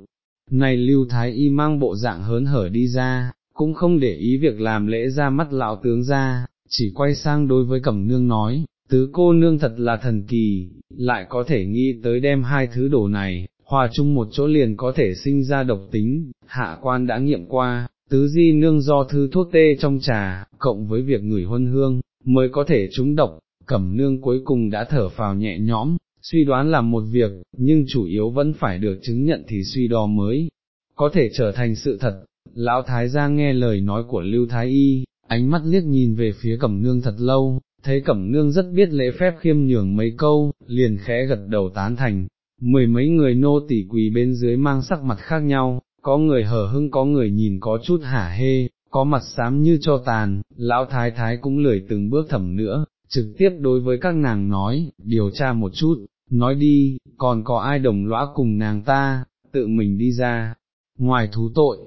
Này lưu thái y mang bộ dạng hớn hở đi ra, cũng không để ý việc làm lễ ra mắt lão tướng ra, chỉ quay sang đối với cẩm nương nói, tứ cô nương thật là thần kỳ, lại có thể nghĩ tới đem hai thứ đồ này, hòa chung một chỗ liền có thể sinh ra độc tính, hạ quan đã nghiệm qua, tứ di nương do thư thuốc tê trong trà, cộng với việc ngửi huân hương, mới có thể trúng độc, cẩm nương cuối cùng đã thở phào nhẹ nhõm, suy đoán là một việc, nhưng chủ yếu vẫn phải được chứng nhận thì suy đo mới, có thể trở thành sự thật. Lão Thái gia nghe lời nói của Lưu Thái Y, ánh mắt liếc nhìn về phía cẩm nương thật lâu, thấy cẩm nương rất biết lễ phép khiêm nhường mấy câu, liền khẽ gật đầu tán thành, mười mấy người nô tỉ quỳ bên dưới mang sắc mặt khác nhau, có người hở hưng có người nhìn có chút hả hê, có mặt xám như cho tàn, lão thái thái cũng lười từng bước thẩm nữa, trực tiếp đối với các nàng nói, điều tra một chút, nói đi, còn có ai đồng lõa cùng nàng ta, tự mình đi ra, ngoài thú tội,